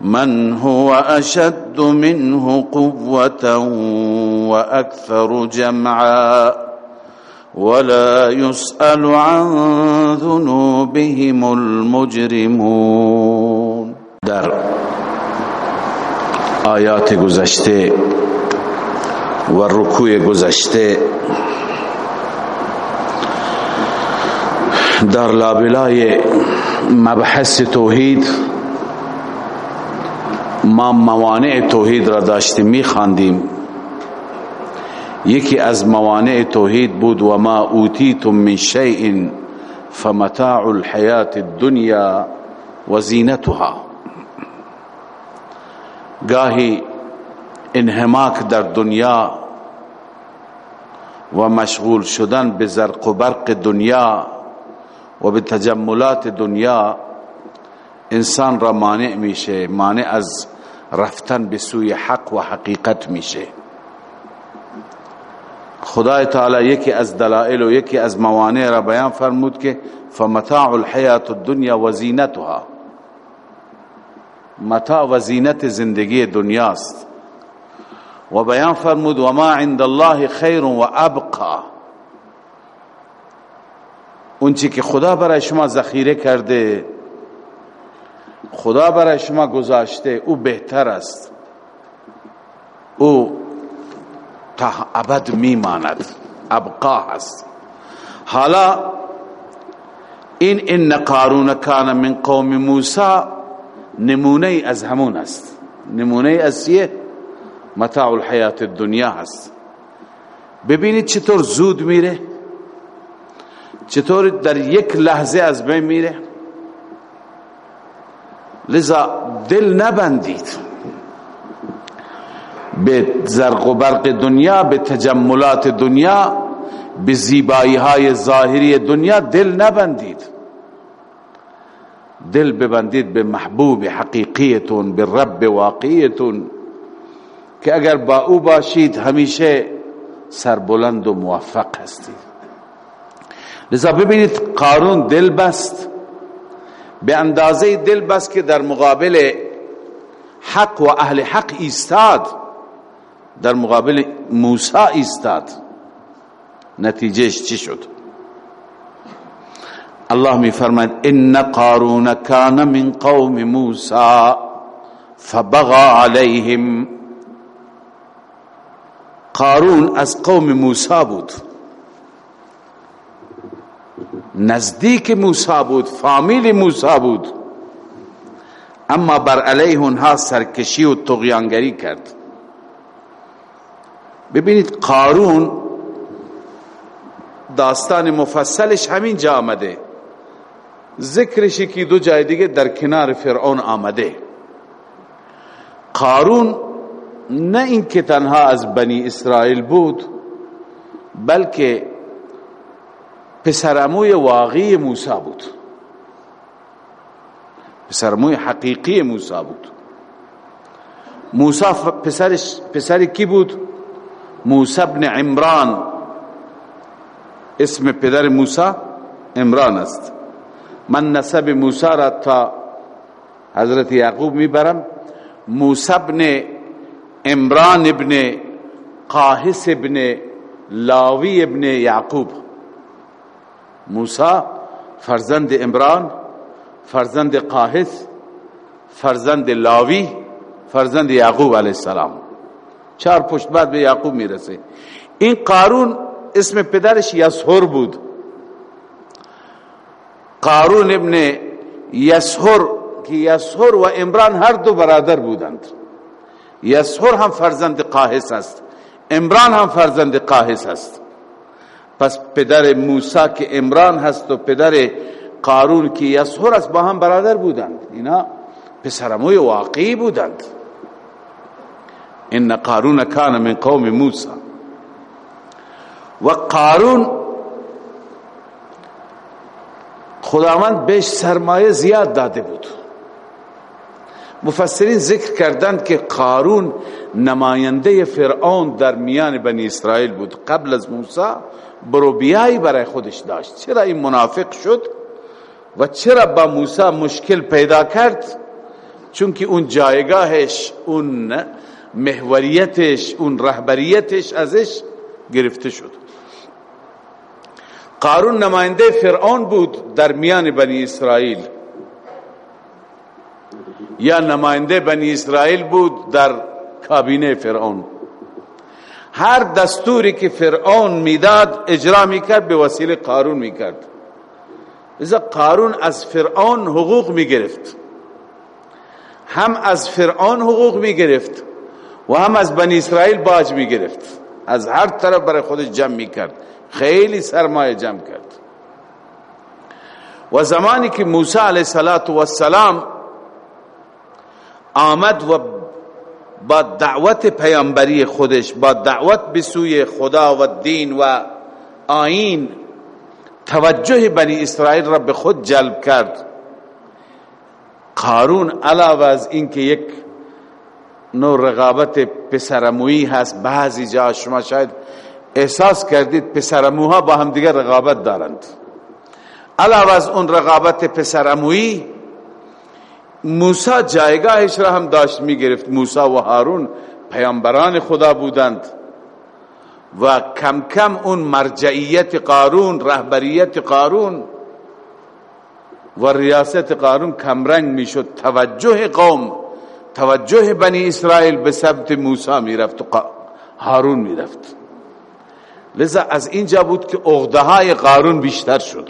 من هو اشد منه قوه واكثر جمعا ولا يسال عن ذنوبهم المجرمون. در آیات گذشته و رکوع گذشته در لابلای مبحث توحید ما موانع توحید را داشتیم میخواندیم. یکی از موانع توحید بود و ما اوتیتم من شیء فمتاع الحیات الدنیا و زینتها. گاهی انهماک در دنیا و مشغول شدن به زرق و برق دنیا و به تجملات دنیا انسان را مانع میشه مانع از رفتن به سوی حق و حقیقت میشه. خدای تعالی یکی از دلائل و یکی از موانع را بیان فرمود که فمتاع الحیات الدنیا و زینتها. متاع و زینت زندگی دنیاست. و بیان فرمود و ما عند الله خیر و ابقا. اون که خدا برای شما ذخیره کرده خدا برای شما گذاشته او بهتر است. او تا ابد میماند ابقا هست حالا این ان قارون کان من قوم موسی نمونه از همون است. نمونه از چیه؟ متاع الحیات الدنیا هست ببینید چطور زود میره چطور در یک لحظه از بین میره. لذا دل نبندید. به زرق و برق دنیا به تجملات دنیا به زیبایی های ظاهری دنیا دل نبندید. دل ببندید به محبوب حقیقیتون به رب واقعیتون که اگر با او باشید همیشه سربلند و موفق هستید. لذا ببینید قارون دل بست. به اندازه دل بست که در مقابل حق و اهل حق ایستاد در مقابل موسی ایستاد. نتیجهش چی شد؟ الله می فرماید ان قارون کان من قوم موسی فبغى عليهم قارون از قوم موسی بود. نزدیک موسی بود فامیل موسی بود. اما بر علیه اونها سرکشی و تغیانگری کرد. ببینید قارون داستان مفصلش همین جا آمده. ذکرش که دو جای دیگه در کنار فرعون آمده. قارون نه اینکه تنها از بنی اسرائیل بود بلکه پسرموی واقعی موسی بود. پسرموی حقیقی موسی بود. موسی پسرش پسری کی بود؟ موسی ابن عمران. اسم پدر موسی عمران است. من نسب موسی را تا حضرت یعقوب می‌برم. موسی ابن عمران ابن قاهس ابن لاوی ابن یعقوب. موسی فرزند عمران فرزند قاهس فرزند لاوی فرزند یعقوب علیه السلام. چهار پشت بعد به یعقوب می‌رسه. این قارون اسم پدرش یسهر بود. قارون ابن یسهر که یسهر و عمران هر دو برادر بودند. یسهر هم فرزند قاهس است. عمران هم فرزند قاهس است. پس پدر موسی که عمران هست و پدر قارون که یسهر است با هم برادر بودند. اینا پسرموی واقعی بودند. ان قارون کان من قوم موسی. و قارون خداوند بهش سرمایه زیاد داده بود. مفسرین ذکر کردند که قارون نماینده فرعون در میان بنی اسرائیل بود. قبل از موسی بروبیایی برای خودش داشت. چرا این منافق شد؟ و چرا با موسی مشکل پیدا کرد؟ چونکه اون جایگاهش اون محوریتش اون رهبریتش ازش گرفته شد. قارون نماینده فرعون بود در میان بنی اسرائیل. یا نماینده بنی اسرائیل بود در کابینه فرعون. هر دستوری که فرعون می‌داد اجرا می‌کرد به وسیله قارون می‌کرد. لذا قارون از فرعون حقوق می‌گرفت. هم از فرعون حقوق می‌گرفت و هم از بنی اسرائیل باج می‌گرفت. از هر طرف برای خودش جمع می‌کرد. خیلی سرمایه جمع کرد. و زمانی که موسی علیه السلام آمد و با دعوت پیامبری خودش با دعوت به سوی خدا و دین و آین توجه بنی اسرائیل را به خود جلب کرد. قارون علاوه از اینکه یک نوع رقابت پسرمویی هست بعضی جا شما شاید احساس کردید پسرموها با هم دیگر رقابت دارند. علاوه از اون رقابت پسرمویی موسی جایگاهش را هم داشت می گرفت موسی و هارون پیامبران خدا بودند. و کم کم اون مرجعیت قارون رهبریت قارون و ریاست قارون کمرنگ می‌شد. توجه قوم توجه بنی اسرائیل به سبت موسی می‌رفت و هارون می‌رفت. لذا از اینجا بود که اغده های قارون بیشتر شد.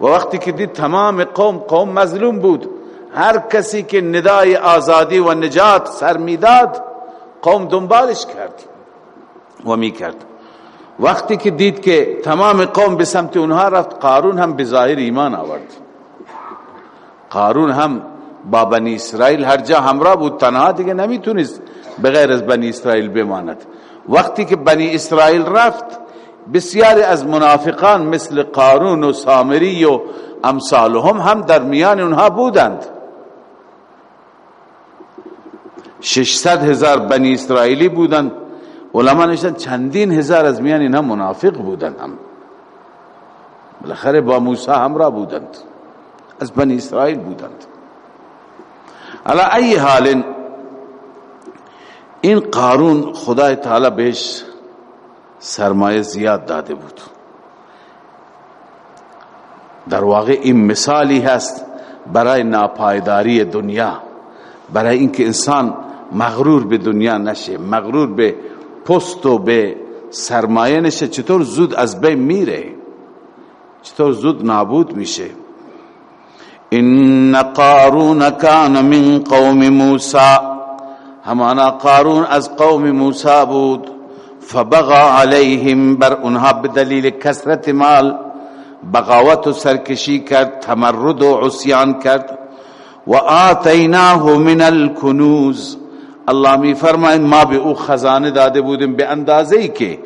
و وقتی که دید تمام قوم قوم مظلوم بود. هر کسی که ندای آزادی و نجات سر می‌داد قوم دنبالش کرد و می کرد وقتی که دید که تمام قوم به سمت اونها رفت قارون هم به ظاهر ایمان آورد. قارون هم با بنی اسرائیل هر جا همراه بود تنها دیگه نمی‌تونست بغیر از بنی اسرائیل بماند. وقتی که بنی اسرائیل رفت بسیاری از منافقان مثل قارون و سامری و امثالهم هم در میان اونها بودند. ششصد هزار بنی اسرائیلی بودند. علما نشد چندین هزار از میان اینها منافق بودند. هم. بالاخره با موسی همراه بودند. از بنی اسرائیل بودند. علا ای حال این قارون خدای تعالی بهش سرمایه زیاد داده بود. در واقع این مثالی هست برای ناپایداری دنیا برای اینکه انسان مغرور به دنیا نشه مغرور به پست و به سرمایه نشه چطور زود از بین میره؟ چطور زود نابود میشه؟ ان قارون کان من قوم موسی همانا قارون از قوم موسی بود. فبغى علیهم بر اونها بدلیل کسرت مال بغاوت و سرکشی کرد تمرد و عصیان کرد. و آتیناه من الکنوز الله می ما به او خزانه داده بودیم به اندازه ای که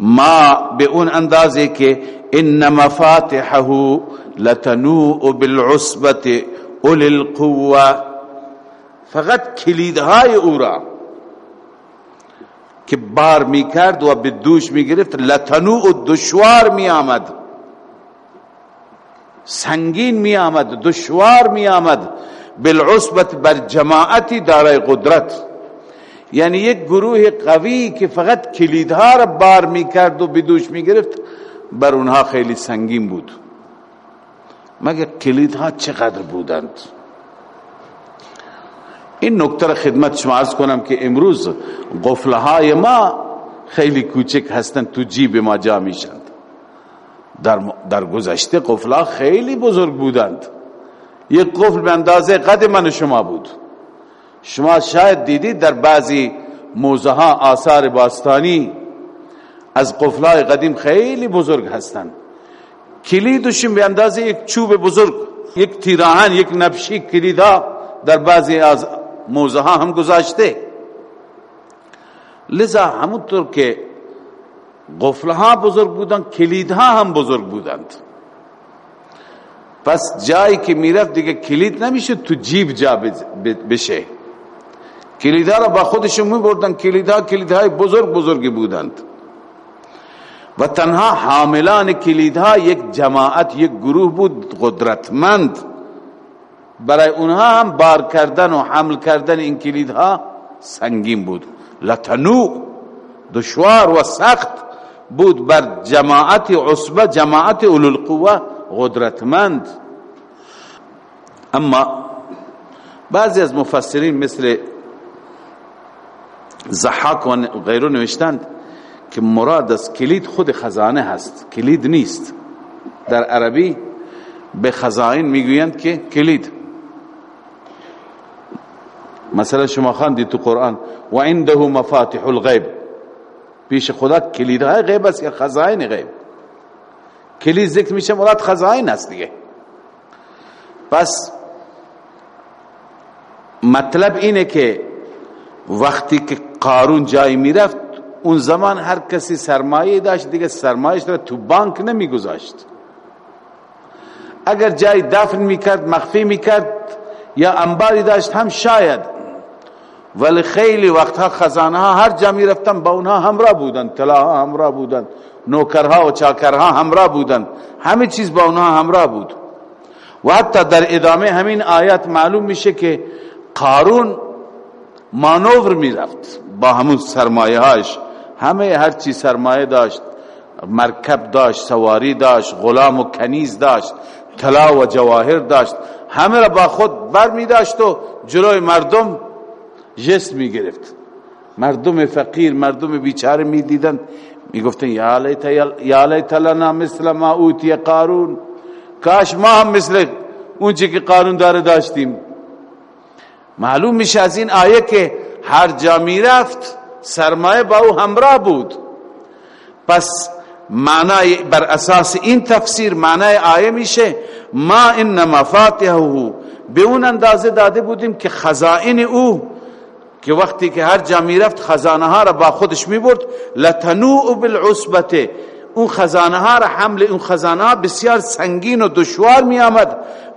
ما به اون اندازه که ان مفاتحه لتنوء بالعصبه اول القوه فقط کلیدهای او را که بار می کرد و به دوش می گرفت لتنوء دشوار می آمد. سنگین می آمد دشوار می آمد. بالعصبت بر جماعتی دارای قدرت. یعنی یک گروه قوی که فقط کلیدها را بار می کرد و بدوش می گرفت بر اونها خیلی سنگین بود. مگر کلیدها چقدر بودند؟ این نکته خدمت شما عرض کنم که امروز قفله های ما خیلی کوچک هستند تو جیب ما جا میشند در, در گذشته قفله خیلی بزرگ بودند. یک قفل به اندازه قد من شما بود. شما شاید دیدید در بعضی موزه ها آثار باستانی از قفلای قدیم خیلی بزرگ هستند. کلیدشون به اندازه یک چوب بزرگ یک تیراهن یک نبشی کلیدا در بعضی از موزه ها هم گذاشته. لذا همونطور که قفلها بزرگ بودند کلیدها هم بزرگ بودند. پس جایی که می‌رفت دیگه کلید نمیشه تو جیب جا بشه. کلیدها را با خودشون می بردن کلیدها کلیدهای بزرگ بزرگی بودند. و تنها حاملان کلیدها یک جماعت یک گروه بود قدرتمند. برای اونها هم بار کردن و حمل کردن این کلیدها سنگین بود. لتنو دشوار و سخت بود بر جماعت عصبه جماعت اولو القوه قدرتمند. اما بعضی از مفسرین مثل زحاک و غیرو نوشتند که مراد از کلید خود خزانه هست. کلید نیست. در عربی به خزائن می‌گویند که کلید. مثلا شما خواندی تو قرآن و عنده مفاتح الغیب. پیش خدا کلیدهای غیب است یا خزائن غیب؟ کلید ذکر میشه مراد خزائن است دیگه. پس مطلب اینه که وقتی که قارون جای می‌رفت اون زمان هر کسی سرمایه داشت دیگه سرمایش را تو بانک نمیگذاشت. اگر جای دفن می‌کرد مخفی می‌کرد یا انباری داشت هم شاید. ولی خیلی وقتها خزانه ها هر جا می رفتن با اونها همراه بودن طلاها همراه بودن نوکرها و چاکرها همراه بودن. همه چیز با اونها همراه بود. و حتی در ادامه همین آیات معلوم میشه که قارون مانور می رفت با همون سرمایه هاش همه هر چی سرمایه داشت مرکب داشت سواری داشت غلام و کنیز داشت طلا و جواهر داشت همه را با خود بر می داشت و جلوی مردم جست می گرفت. مردم فقیر مردم بیچاره می دیدن می گفتن یا لیت لنا مثل ما اوتی قارون. کاش ما هم مثل اون چی که قارون داره داشتیم. معلوم میشه از این آیه که هر جا می رفت سرمایه با او همراه بود. پس معنای بر اساس این تفسیر معنای آیه میشه ما ان مفاتحه به اون اندازه داده بودیم که خزائن او که وقتی که هر جا می‌رفت خزانه ها را با خودش می‌برد. لتنوع بالعصبته اون خزانه ها را حمل اون خزانه ها بسیار سنگین و دشوار می آمد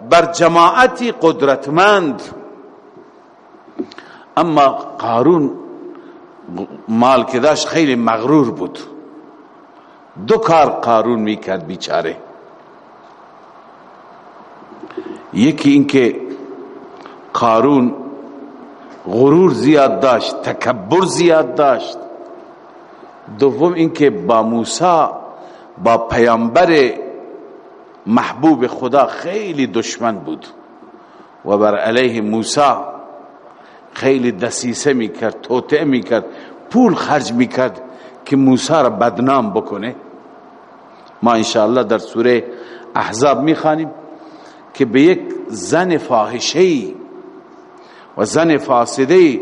بر جماعتی قدرتمند. اما قارون مال که داشت خیلی مغرور بود. دو کار قارون می‌کرد بیچاره. یکی اینکه قارون غرور زیاد داشت تکبر زیاد داشت. دوم اینکه با موسی با پیامبر محبوب خدا خیلی دشمن بود. و بر علیه موسی خیلی دسیسه می‌کرد توطعه می‌کرد پول خرج می‌کرد که موسی را بدنام بکنه. ما انشاءالله در سوره احزاب می‌خوانیم که به یک زن فاحشه و زن فاسده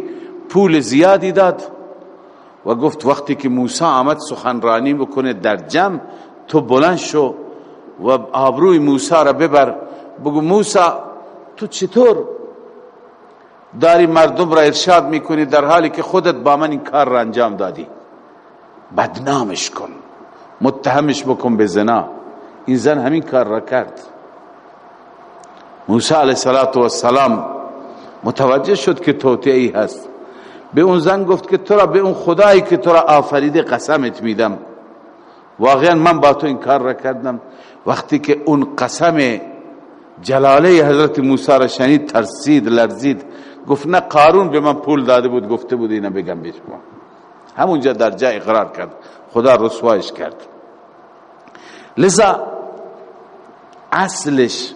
پول زیادی داد و گفت وقتی که موسی آمد سخنرانی بکنه در جمع تو بلند شو و آبروی موسی را ببر. بگو موسی تو چطور داری مردم را ارشاد می‌کنی در حالی که خودت با من این کار را انجام دادی. بدنامش کن. متهمش بکن به زنا. این زن همین کار را کرد. موسی علیه السلام متوجه شد که توتعی هست. به اون زن گفت که تو را به اون خدایی که تو را آفریده قسمت میدم. واقعا من با تو این کار را کردم. وقتی که اون قسم جلاله حضرت موسی را شنید ترسید لرزید. گفت نه قارون به من پول داده بود گفته بود اینا بگم بیش همونجا در جا اقرار کرد. خدا رسوایش کرد. لذا اصلش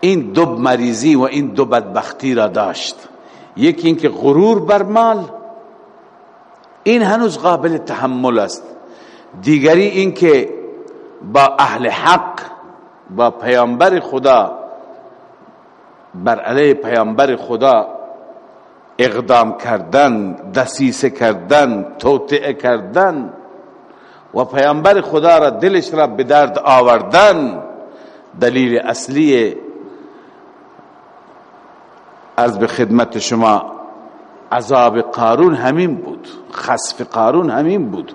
این دو مریضی و این دو بدبختی را داشت. یکی اینکه غرور بر مال این هنوز قابل تحمل است. دیگری اینکه با اهل حق با پیامبر خدا بر علیه پیامبر خدا اقدام کردن دسیسه کردن توطعه کردن و پیامبر خدا را دلش را به درد آوردن دلیل اصلی از به خدمت شما عذاب قارون همین بود خسف قارون همین بود.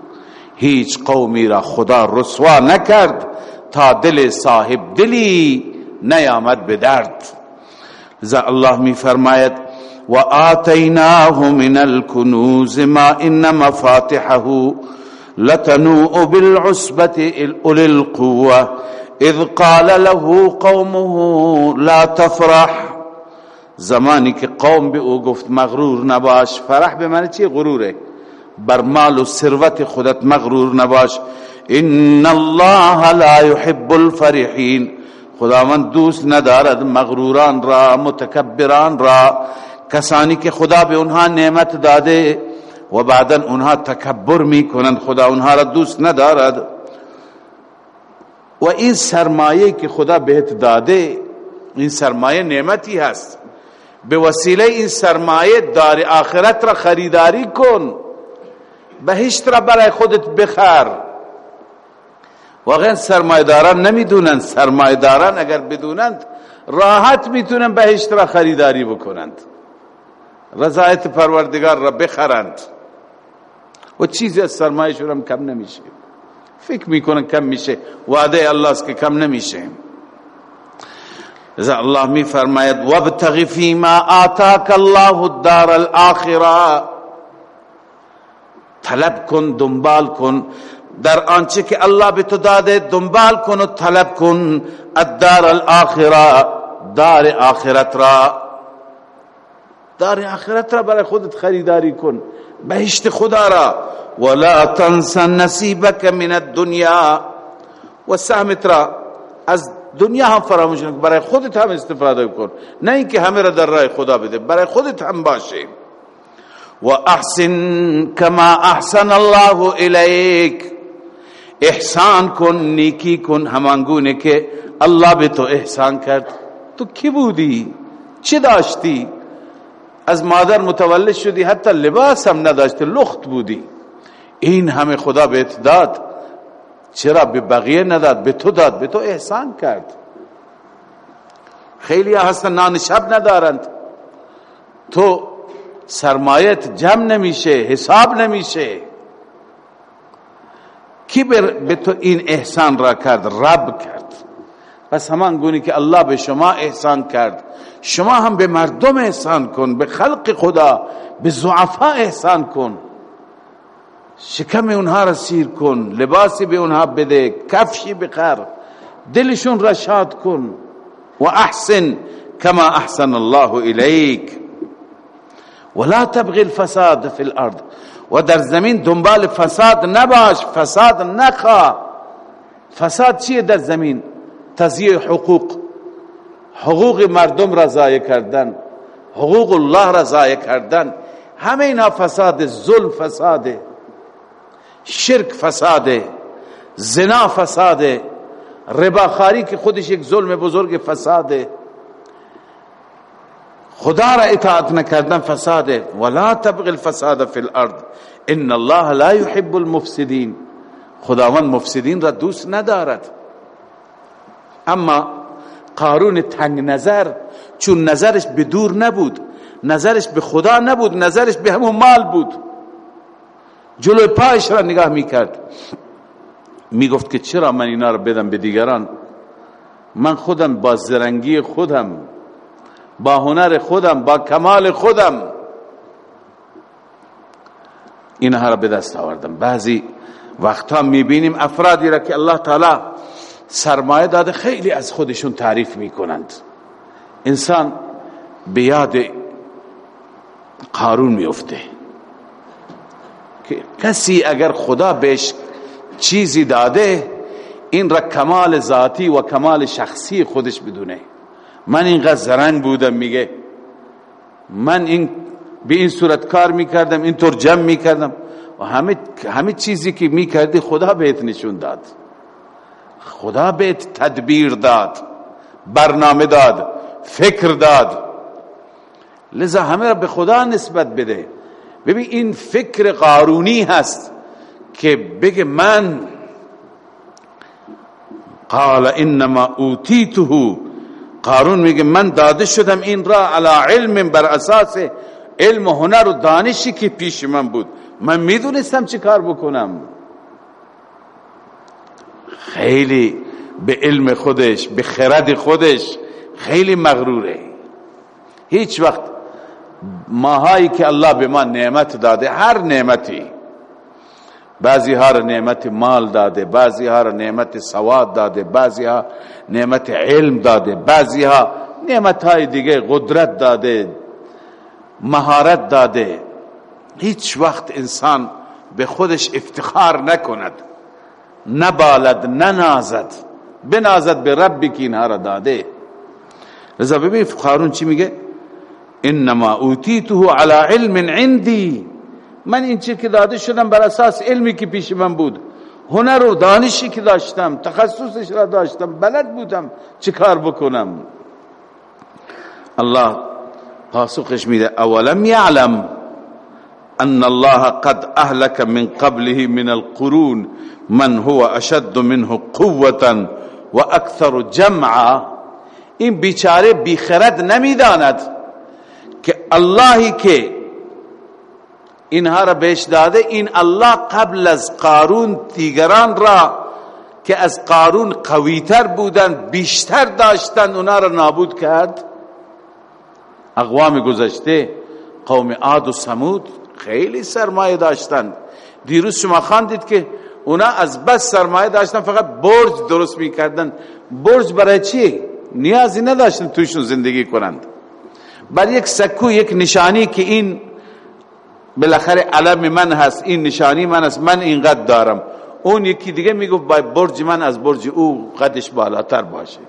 هیچ قومی را خدا رسوا نکرد تا دل صاحب دلی نیامد به درد. الله می فرماید و آتیناه من الکنوز ما ان مفاتحه لتنوء بالعصبة اولي القوة اذ قال له قومه لا تفرح زمانی که قوم به أو گفت مغرور نباش فرح به معنی چی غروره؟ بر مال و ثروت خودت مغرور نباش ان الله لا يحب الفرحين خداوند دوست ندارد مغروران را متکبران را. کسانی که خدا به اونها نعمت داده و بعدا اونها تکبر می‌کنند خدا اونها را دوست ندارد. و این سرمایه که خدا بهت داده این سرمایه نعمتی هست. به وسیله این سرمایه دار آخرت را خریداری کن. بهشت را برای خودت بخر. واقعا سرمایداران نمی‌دونند سرمایداران اگر بدونند راحت می‌تونن بهشت را خریداری بکنند. رضایت پروردگار را بخرند. و چیزی از سرمایه هم کم نمیشه. فکر می‌کنن کم میشه. وعده الله است که کم نمیشه. اذا الله می فرماید وابتغ فيما آتاك الله الدار الاخره طلب کن دنبال کن. در آنچه که الله به تو داده دنبال کن و طلب کن الدار الاخره دار آخرت را. دار آخرت را برای خودت خریداری کن بهشت خدا را. ولا تنس نصیبک من الدنیا. و سهمت را از دنیا هم فراموش کن برای خودت هم استفاده کن. نه اینکه همه را در راه خدا بده برای خودت هم باشه. و احسن کما احسن الله الیک. احسان کن نیکی کن همانگونه که الله به تو احسان کرد. تو کی بودی؟ چه داشتی؟ از مادر متولد شدی حتی لباس هم نداشتی لخت بودی. این همه خدا بهت داد. چرا به بقیه نداد؟ به تو داد به تو احسان کرد. خیلی هستن نان شب ندارند. تو سرمایت جمع نمیشه حساب نمیشه. کی به تو این احسان را کرد رب کرد. پس همان گونی که الله به شما احسان کرد شما هم به مردم احسان کن به خلق خدا به زعفا احسان کن. شکم اونها را سیر کن لباسی به اونها بده کفشی بخر دلشون را شاد کن. و احسن کما احسن الله الیک. ولا تبغي الفساد في الارض. و در زمین دنبال فساد نباش فساد نخوا. فساد چیه در زمین؟ تضییع حقوق. حقوق مردم را ضایع کردن حقوق الله را ضایع کردن. همه اینا فساد ظلم فساده شرک فساده زنا فساده رباخاری که خودش یک ظلم بزرگ فساده خدا را اطاعت نکردن فساده. ولا تبغ الفساد فی الارض. ان الله لا يحب المفسدين خداوند مفسدین را دوست ندارد. اما قارون تنگ نظر چون نظرش به دور نبود نظرش به خدا نبود نظرش به همون مال بود. جلوی پایش را نگاه می‌کرد. می‌گفت که چرا من اینا را بدم به دیگران؟ من خودم با زرنگی خودم. با هنر خودم با کمال خودم. اینها را به دست آوردم. بعضی وقتا می‌بینیم افرادی را که الله تعالی سرمایه داده خیلی از خودشون تعریف می‌کنند. انسان به یاد قارون میفته که کسی اگر خدا بهش چیزی داده این را کمال ذاتی و کمال شخصی خودش بدونه. من اینقدر زرنگ بودم میگه. من این به این صورت کار می‌کردم اینطور جمع می‌کردم. و همه, همه چیزی که می‌کردی خدا بهت نشون داد. خدا بهت تدبیر داد برنامه داد فکر داد. لذا همه را به خدا نسبت بده. ببین این فکر قارونی هست که بگه من قال انما اوتیته قارون میگه من داده شدم این را علی علم بر اساس علم و هنر و دانشی که پیش من بود. من می‌دونستم چی کار بکنم. خیلی به علم خودش به خرد خودش خیلی مغروره. هیچ وقت ماهایی که الله به ما نعمت داده هر نعمتی بعضی ها نعمت مال داده بعضی ها نعمت سواد داده بعضی ها نعمت علم داده بعضی ها نعمت های دیگه قدرت داده مهارت داده. هیچ وقت انسان به خودش افتخار نکند نبالد ننازد بنازد به ربی که اینها را داده. رضا ببین قارون چی میگه؟ انما اوتیته على علم عندي من این چی که داده شدم بر اساس علمی که پیش من بود. هنر و دانشی که داشتم تخصصش را داشتم بلد بودم چه کار بکنم. الله پاسخش میده اولم یعلم ان الله قد اهلك من قبله من القرون من هو اشد منه قوة و اکثر جمعا. این بیچاره بیخرد نمی‌داند که اللهی که اینها را بهش داده این الله قبل از قارون دیگران را که از قارون قویتر بودن بیشتر داشتن اونا را نابود کرد. اقوام گذشته قوم عاد و سمود خیلی سرمایه داشتن دیروز شما خواندید که اونا از بس سرمایه داشتن فقط برج درست می‌کردن برج برای چی؟ نیازی نداشتن توشون زندگی کنند. بر یک سکو یک نشانی که این بالاخره علم من هست این نشانی من هست من اینقدر دارم. اون یکی دیگه میگو با برج من از برج او قدش بالاتر باشه.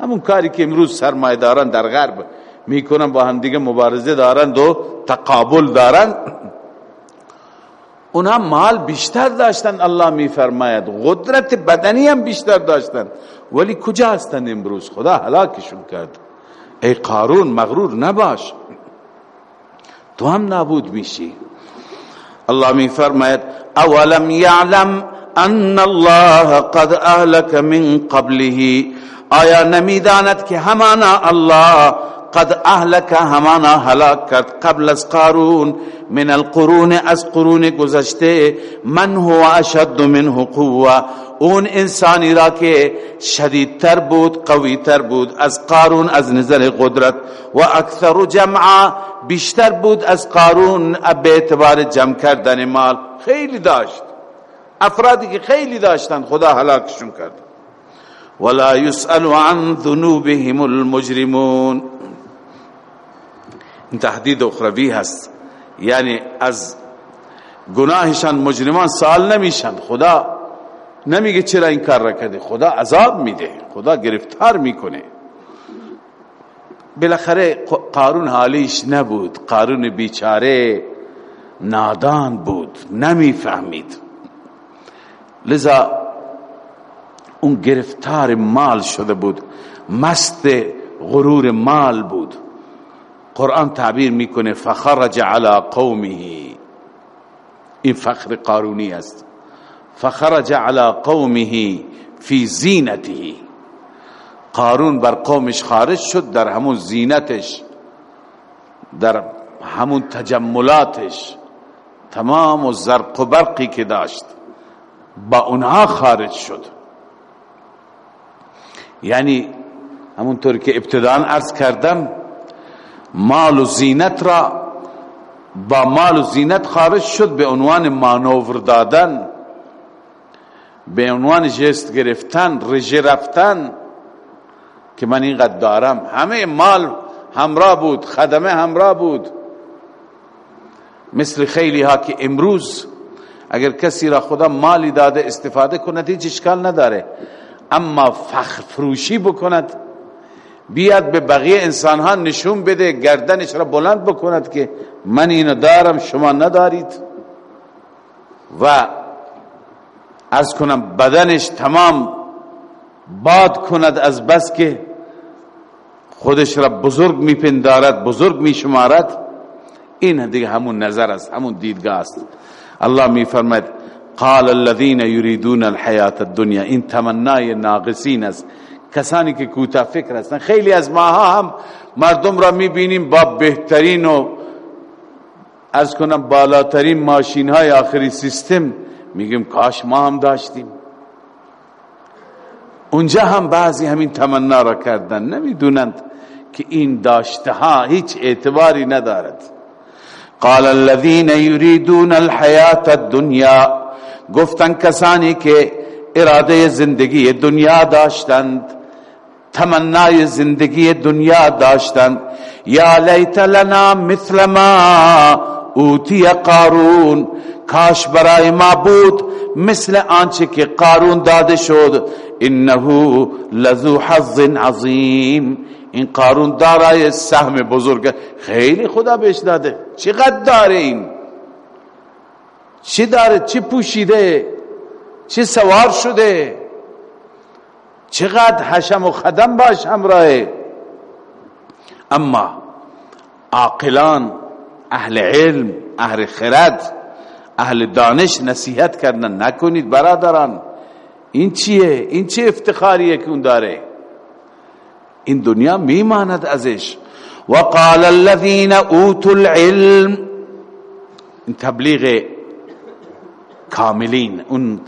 همون کاری که امروز سرمایه دارن در غرب می‌کنن با هم دیگه مبارزه دارن و تقابل دارن اونها مال بیشتر داشتن الله میفرماید. قدرت بدنی هم بیشتر داشتن. ولی کجا هستن امروز؟ خدا هلاکشون کرد. ای قارون مغرور نباش. تو هم نابود میشی الله میفرماید اولم یعلم ان الله قد اهلك من قبله آیا نمیداند که همانا الله قد اهلك همانا هلاک کرد۔ قبل از قارون من القرون از قرون گذشته من هو اشد منه قوة؟ اون انسانی را که شدیدتر بود قویتر بود از قارون از نظر قدرت. و اکثر جمعا بیشتر بود از قارون به اعتبار جمع کردن مال. خیلی داشت. افرادی که خیلی داشتن خدا هلاکشون کرد. ولا يسأل عن ذنوبهم المجرمون. این تهدید اخروی هست. یعنی از گناهشان مجرمان سال نمیشن خدا. نمیگه چرا این کار را کرده خدا عذاب میده. خدا گرفتار می‌کنه. بالاخره قارون حالیش نبود. قارون بیچاره نادان بود. نمی‌فهمید. لذا اون گرفتار مال شده بود. مست غرور مال بود. قرآن تعبیر می‌کنه فخرج على قومه. این فخر قارونی است. فخرج على قومه فی زینته. قارون بر قومش خارج شد در همون زینتش در همون تجملاتش. تمام و زرق و برقی که داشت با اونها خارج شد. یعنی همونطور که ابتدان عرض کردم مال و زینت را با مال و زینت خارج شد به عنوان مانور دادن. به عنوان جست گرفتن رژه رفتن که من اینقدر دارم. همه مال همراه بود خدمه همراه بود. مثل خیلی ها که امروز اگر کسی را خدا مالی داده استفاده کند هیچ اشکال نداره. اما فخر فروشی بکند بیاد به بقیه انسان ها نشون بده گردنش را بلند بکند که من اینو دارم شما ندارید. و از کنم بدنش تمام باد کند از بس که خودش را بزرگ میپندارد بزرگ میشمارد. این دیگه همون نظر است همون دیدگاه است. الله میفرماید قال الذين يريدون الحياه الدنيا این تمنای ناقصین است. کسانی که کوتا فکر هستن خیلی از ماها هم مردم را می‌بینیم با بهترین و از کنم بالاترین ماشین های آخری سیستم میگیم کاش ما هم داشتیم. اونجا هم بعضی همین تمنا را کردن. نمی‌دونند که این داشته ها هیچ اعتباری ندارد. قال الذين يريدون الحياة الدنيا گفتن کسانی که اراده زندگی دنیا داشتند تمنای زندگی دنیا داشتند. یا لیت لنا مثل ما اوتی قارون. کاش برای ما بود مثل آنچه که قارون داده شد. انه لذو حظ عظیم. این قارون دارای سهم بزرگ. خیلی خدا بهش داده. چقدر داره این؟ چی داره؟ چی پوشیده؟ چی سوار شده؟ چقدر حشم و خدم باش همراهه. اما عاقلان اهل علم اهل خرد اهل دانش نصیحت کردن نکنید برادران. این چیه؟ این چه افتخاریه که اون داره؟ این دنیا میماند ازش. وقال الذين اوتوا العلم. این تبلیغ کاملین. اون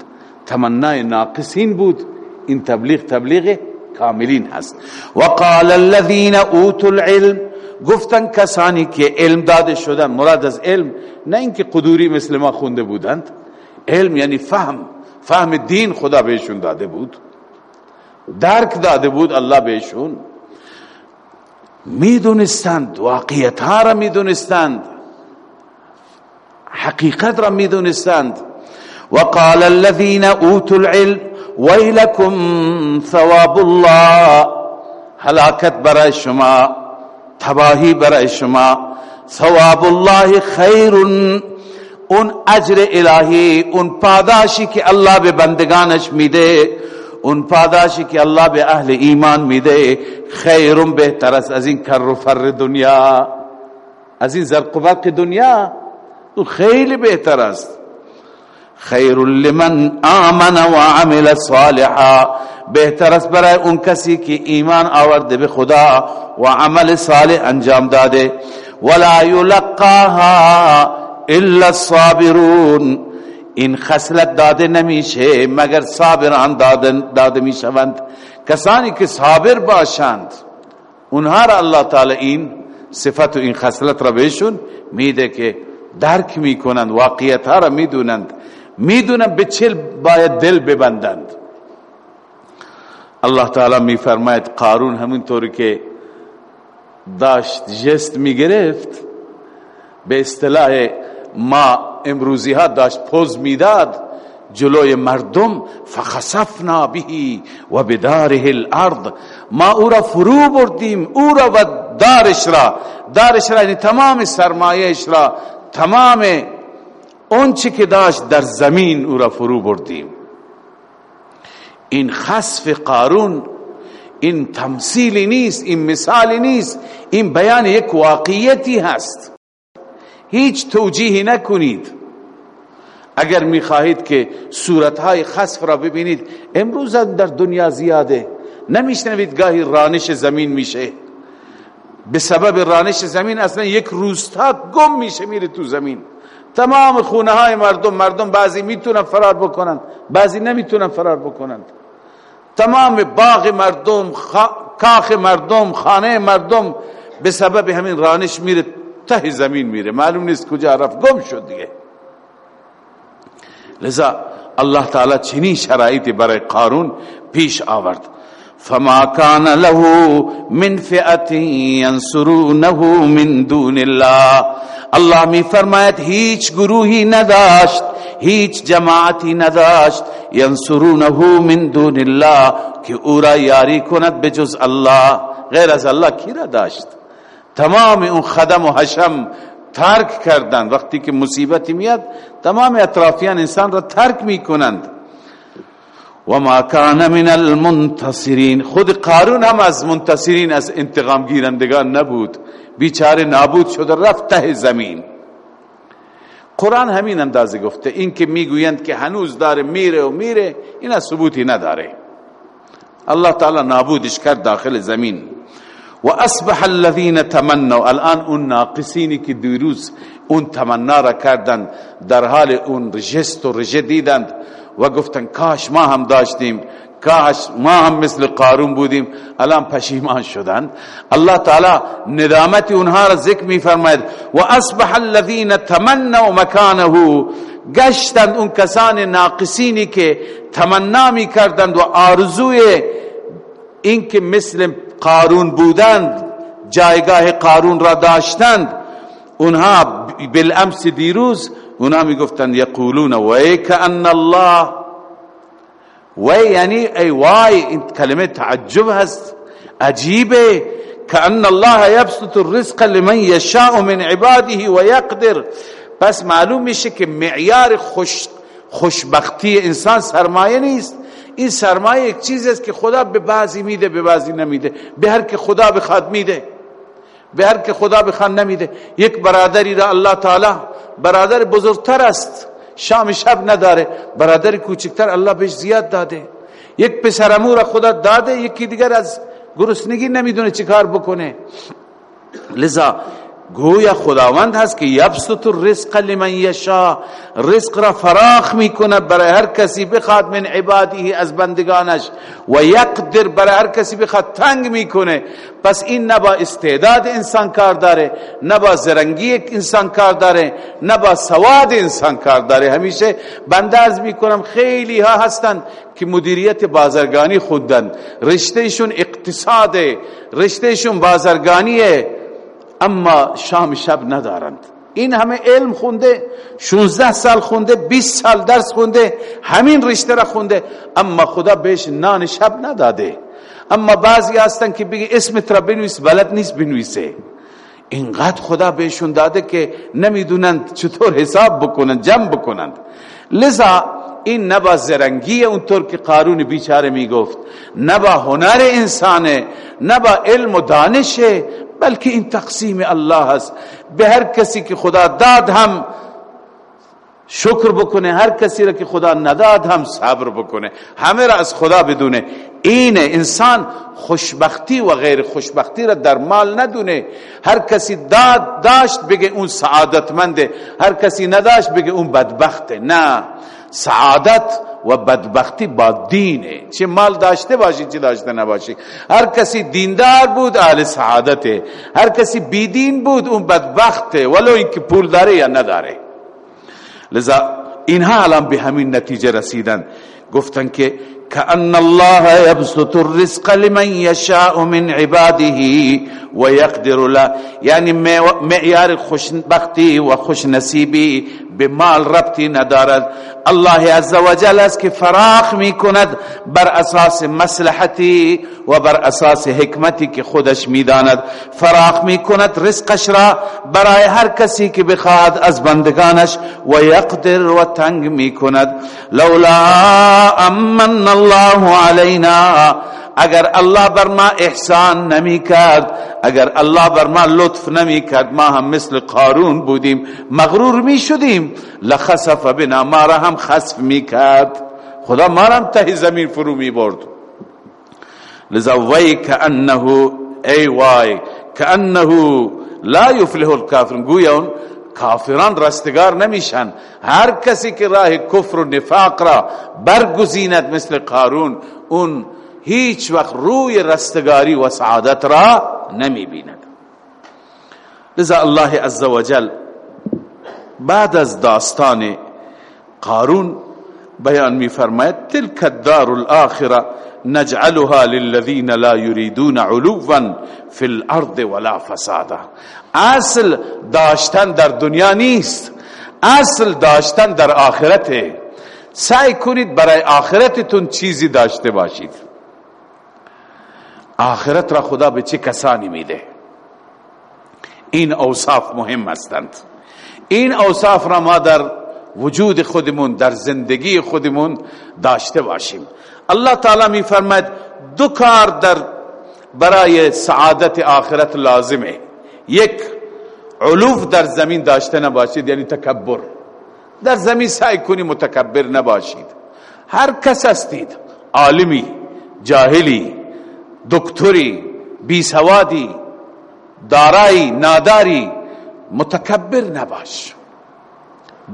تمنای ناقصین بود. این تبلیغ تبلیغ کاملین هست. وقال الذين اوتوا العلم. گفتن کسانی که علم داده شدن مراد از علم نه اینکه قدوری مثل ما خونده بودند. علم یعنی فهم فهم دین خدا بهشون داده بود. درک داده بود الله بهشون. می‌دونستند واقعیت ها را می‌دونستند. حقیقت را می‌دونستند. وقال الذين اوتوا العلم ويلكم ثواب الله. هلاکت برای شما. تباهی برای شما. ثواب الله خیر اون اجر الهی اون پاداشی که الله به بندگانش میده اون پاداشی که الله به اهل ایمان میده خیرون بهتر است از این کر و فر دنیا. از این زرق و دنیا او خیلی بهتر است. خیر لمن آمن و عمل صالحا. بهتر است برای اون کسی که ایمان آورده به خدا و عمل صالح انجام داده. ولا یلقاها الا الصابرون. این خصلت داده نمیشه مگر صابران داده, می‌شوند. کسانی که صابر باشند اونها را الله تعالی این صفت و این خصلت را بهشون میده که درک می‌کنند واقعیت ها را می‌دونند. می‌دونند به چل باید دل ببندند. الله تعالی میفرماید قارون همونطوری که داشت جست می‌گرفت به اصطلاح ما امروزی ها داشت پوز می‌داد جلوی مردم فخسفنا به و بداره الارض. ما او را فرو بردیم او را و دارش را. دارش را یعنی تمام سرمایش را تمام اون چی که داشت در زمین او را فرو بردیم. این خسف قارون این تمثیلی نیست این مثالی نیست این بیان یک واقعیتی هست. هیچ توجیهی نکنید. اگر می‌خواهید که صورتهای خسف را ببینید امروز در دنیا زیاده. نمیشنوید گاهی رانش زمین میشه. به سبب رانش زمین اصلا یک روستا گم میشه میره تو زمین. تمام خونه های مردم مردم بعضی می‌تونن فرار بکنن بعضی نمی‌تونن فرار بکنند تمام باغ مردم کاخ مردم خانه مردم به سبب همین رانش میره ته زمین میره. معلوم نیست کجا رفت گم شد دیگه. لذا الله تعالی چنین شرایطی برای قارون پیش آورد. فما كان له من فئه ينصرونه من دون الله. الله می فرماید هیچ گروهی نداشت هیچ جماعتی نداشت ینصرونه من دون الله که او را یاری کند بجز الله غیر از الله کی را داشت؟ تمام اون خدم و حشم ترک کردن وقتی که مصیبتی میاد تمام اطرافیان انسان را ترک می‌کنند و ما کان من المنتصرین خود قارون هم از منتصرین از انتقام گیرندگان نبود. بیچاره نابود شد رفت ته زمین. قرآن همین اندازه گفته این که می‌گویند که هنوز داره میره و میره این از ثبوتی نداره. الله تعالی نابودش کرد داخل زمین. و اصبح الذين تمنوا الان اون ناقصینی که دیروز اون تمنا را کردند در حال اون رجست و رجه دیدند و گفتن کاش ما هم داشتیم. کاش ما هم مثل قارون بودیم. الان پشیمان شدند. الله تعالی ندامت اونها را ذکر می فرماید و اصبح الذين تمنوا مكانه گشتند اون کسان ناقصینی که تمنا می کردند و آرزوی اینکه مثل قارون بودند جایگاه قارون را داشتند. اونها بالامس دیروز اونها می گفتند یقولون وی ان الله وی یعنی ای وای این کلمه تعجب هست. عجیبه کأن الله یبسط الرزق لمن یشاء من عباده و یقدر. پس معلوم میشه که معیار خوش خوشبختی انسان سرمایه نیست. این سرمایه یک چیزی است که خدا به بعضی میده به بعضی نمیده. به هر که خدا بخواد میده. به هر که خدا بخواد نمیده. یک برادری را الله تعالی برادر بزرگتر است. شام شب نداره. برادر کوچکتر الله بهش زیاد داده. یک پسرمو را خدا داده یکی دیگر از گرسنگی نمی‌دونه چیکار بکنه. لذا گویا خداوند هست که یبسط الرزق لمن یشا رزق را فراخ می‌کنه برای هر کسی بخواد من عباده از بندگانش. و یقدر برای هر کسی بخواد تنگ می‌کنه. پس این نبا استعداد انسان کار داره نبا زرنگی انسان کار داره نبا سواد انسان کار داره. همیشه بنده از می‌کنم خیلی ها هستن که مدیریت بازرگانی خودن رشتهشون اقتصاده رشتهشون بازرگانیه. اما شام شب ندارند. این همه علم خونده 16 سال خونده 20 سال درس خونده همین رشته را خونده. اما خدا بهش نان شب نداده. اما بعضی هستن که بگی اسمت را بنویس بلد نیست بنویسه. اینقدر خدا بهشون داده که نمی‌دونند چطور حساب بکنند جمع بکنند. لذا این نبا زرنگی اونطور که قارون بیچاره می‌گفت نبا هنر انسانه نبا علم و دانشه بلکه این تقسیم الله است. به هر کسی که خدا داد هم شکر بکنه هر کسی را که خدا نداد هم صبر بکنه. همه را از خدا بدونه. این انسان خوشبختی و غیر خوشبختی را در مال ندونه. هر کسی داد داشت بگه اون سعادتمنده. هر کسی نداشت بگه اون بدبخته. نه. سعادت و بدبختی با دینه. چه مال داشته باشی چه داشته نباشی. هر کسی دیندار بود اهل سعادته. هر کسی بیدین بود اون بدبخته. ولو اینکه پول داره یا نداره. لذا اینها الان به همین نتیجه رسیدن. گفتن که كأن الله يبسط الرزق لمن يشاء من عباده ويقدر له. يعني معيار خوشبختی و خوش نصیبی به مال ربطی ندارد. الله عز وجل است که فراخ می کند بر اساس مصلحتی و بر اساس حکمتی که خودش می‌داند. فراخ می کند رزقش را برای هر کسی که بخواد از بندگانش و یقدر و تنگ می کند لولا امن الله علینا اگر الله بر ما احسان نمی کرد اگر الله بر ما لطف نمی کرد ما هم مثل قارون بودیم مغرور می شدیم. لخسف بنا ما را هم خسف می کرد. خدا ما را هم ته زمین فرو می برد. لذا وی کانه ای وای کانه لا یفلح الكافرون گویا کافران رستگار نمیشن. هر کسی که راه کفر و نفاق را برگزیند مثل قارون اون هیچ وقت روی رستگاری و سعادت را نمی بیند لذا الله عزوجل بعد از داستان قارون بیان می فرماید تلك الدار الاخره نجعلها للذین لا يريدون علوا في الارض ولا فسادا. اصل داشتن در دنیا نیست. اصل داشتن در آخرته. سعی کنید برای آخرتتون چیزی داشته باشید. آخرت را خدا به چه کسانی میده؟ این اوصاف مهم هستند. این اوصاف را ما در وجود خودمون در زندگی خودمون داشته باشیم. الله تعالی می فرماید دو کار در برای سعادت آخرت لازمه. یک علوف در زمین داشته نباشید یعنی تکبر. در زمین سعی کنی متکبر نباشید. هر کس هستید عالمی جاهلی دکتری بیسوادی دارایی ناداری متکبر نباش.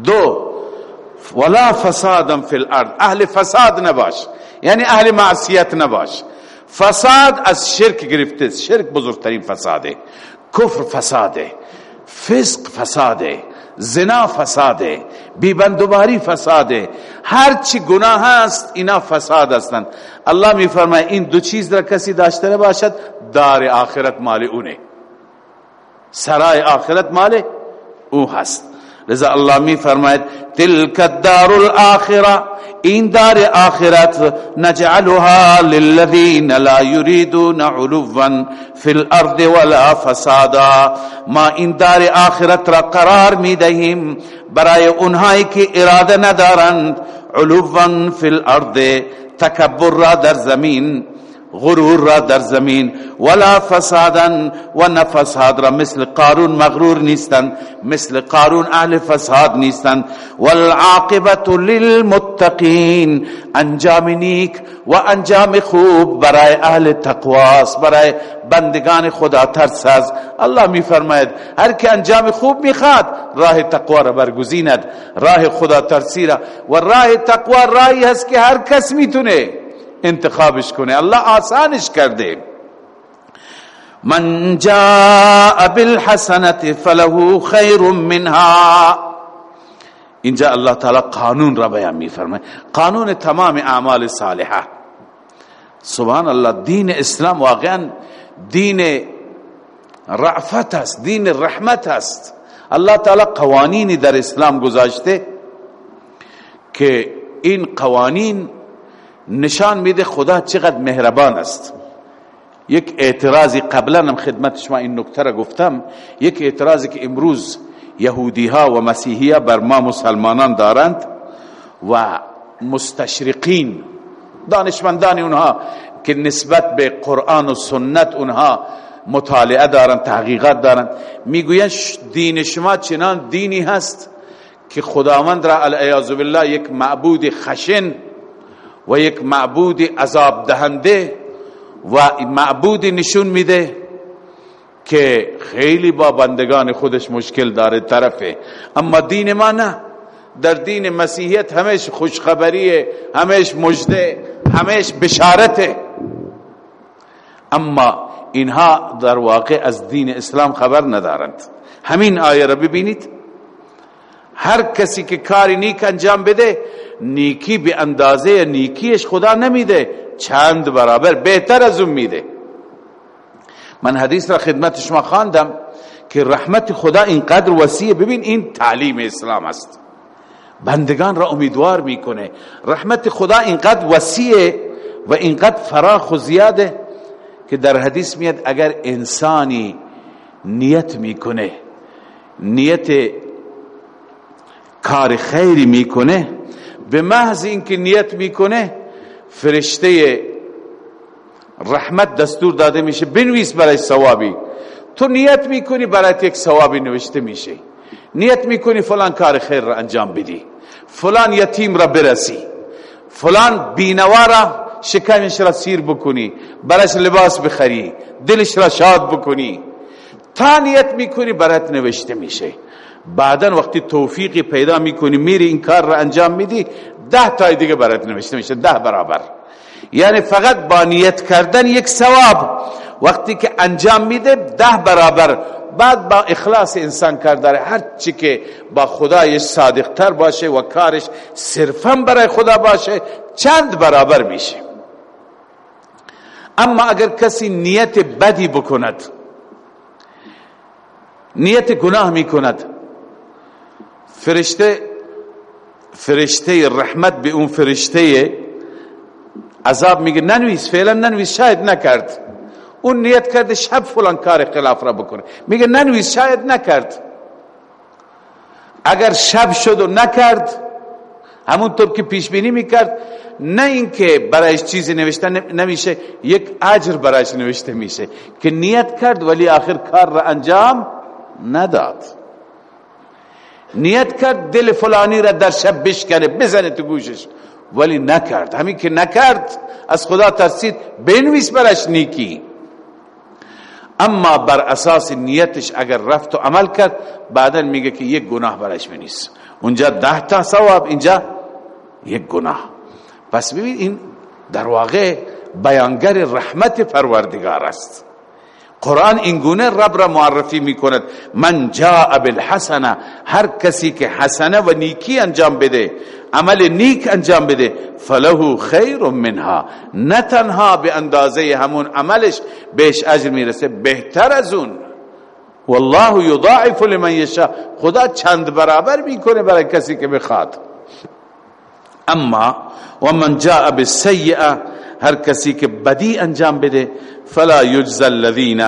دو ولا فسادا فی الارض اهل فساد نباش. یعنی اهل معصیت نباش. فساد از شرک گرفته شرک بزرگترین فساده. کفر فساده فسق فساده زنا فساده بیبندوباری فساده. هر چی گناه هست اینا فساد هستند الله می فرماید این دو چیز را کسی داشته باشد دار آخرت مال اونه. سرای آخرت مال او هست. لذا الله می فرماید تلک الدار الاخرة این دار آخرت نجعلها للذین لا يريدون علوا في الأرض ولا فسادا. ما این دار آخرت را قرار می دهیم برای اونهایی که اراده ندارند علوا في الأرض تکبر را در زمین غرور را در زمین. ولا فسادا و نفساد را مثل قارون مغرور نیستند مثل قارون اهل فساد نیستند والعاقبت للمتقین انجام نیک و انجام خوب برای اهل تقواست برای بندگان خدا ترس از الله می فرماید هر که انجام خوب می‌خواد راه تقوا را برگزیند راه خدا ترسی را. و راه تقوا راهی هست که هر کس می‌تونه انتخابش کنه. الله آسانش کرده. من جاء بالحسنت فله خیر منها. اینجا الله تعالی قانون را بیان میفرمه قانون تمام اعمال صالحه. سبحان الله دین اسلام واقعا دین رعفت است دین رحمت است. الله تعالی قوانینی در اسلام گذاشته که این قوانین نشان میده خدا چقدر مهربان است. یک اعتراضی قبلا هم خدمت شما این نکته را گفتم. یک اعتراضی که امروز یهودی ها و مسیحی ها بر ما مسلمانان دارند و مستشرقین دانشمندان اونها که نسبت به قرآن و سنت اونها مطالعه دارند تحقیقات دارند می‌گویند دین شما چنان دینی هست که خداوند را علیه بالله یک معبود خشن و یک معبود عذاب دهنده و معبود نشون میده که خیلی با بندگان خودش مشکل داره طرفه. اما دین ما نه. در دین مسیحیت همیش خوشخبریه همیش مجده همیش بشارته. اما اینها در واقع از دین اسلام خبر ندارند. همین آیه را ببینید. هر کسی که کاری نیک انجام بده نیکی به اندازه نیکیش خدا نمیده. چند برابر بهتر از اون میده. من حدیث را خدمت شما خواندم که رحمت خدا اینقدر وسیع. ببین این تعلیم اسلام است. بندگان را امیدوار می‌کنه. رحمت خدا اینقدر وسیع و اینقدر فراخ و زیاده که در حدیث میاد اگر انسانی نیت می‌کنه نیت کار خیری می‌کنه به محض اینکه نیت می‌کنه فرشته رحمت دستور داده میشه بنویس برای ثوابی. تو نیت می‌کنی برای یک ثوابی نوشته میشه. نیت می‌کنی فلان کار خیر را انجام بدی. فلان یتیم را برسی. فلان بینوا را شکمش را سیر بکنی. برایش لباس بخری. دلش را شاد بکنی. تا نیت می‌کنی برات نوشته میشه. بعدا وقتی توفیقی پیدا می‌کنی میری این کار را انجام میدی ده تای دیگه برات نوشته میشه ده برابر. یعنی فقط با نیت کردن یک ثواب. وقتی که انجام میده ده برابر. بعد با اخلاص انسان کار داره هر چی که با خدایش صادق تر باشه و کارش صرفا برای خدا باشه چند برابر میشه. اما اگر کسی نیت بدی بکند نیت گناه می‌کند فرشته فرشته رحمت به اون فرشته عذاب میگه ننویس فعلا ننویس شاید نکرد. اون نیت کرده شب فلان کار خلاف را بکنه. میگه ننویس شاید نکرد. اگر شب شد و نکرد همونطور که پیش بینی می‌کرد نه اینکه برایش چیزی نوشته نمیشه یک اجر برایش نوشته میشه که نیت کرد ولی آخر کار را انجام نداد. نیت کرد دل فلانی را در شب بشکنه بزنه تو گوشش. ولی نکرد. همین که نکرد از خدا ترسید بنویس برش نیکی. اما بر اساس نیتش اگر رفت و عمل کرد بعدا میگه که یک گناه برش بنیس اونجا ده تا ثواب اینجا یک گناه. پس ببین این در واقع بیانگر رحمت پروردگار است. قرآن اینگونه رب را معرفی می کند من جاء بالحسنه هر کسی که حسنه و نیکی انجام بده عمل نیک انجام بده فله خیر منها. نه تنها به اندازه همون عملش بهش اجر می‌رسه بهتر از اون. والله یضاعف لمن یشاء. خدا چند برابر می‌کنه برای کسی که بخواد. اما ومن جاء بالسیئه هر کسی که بدی انجام بده فلا یجزى الذين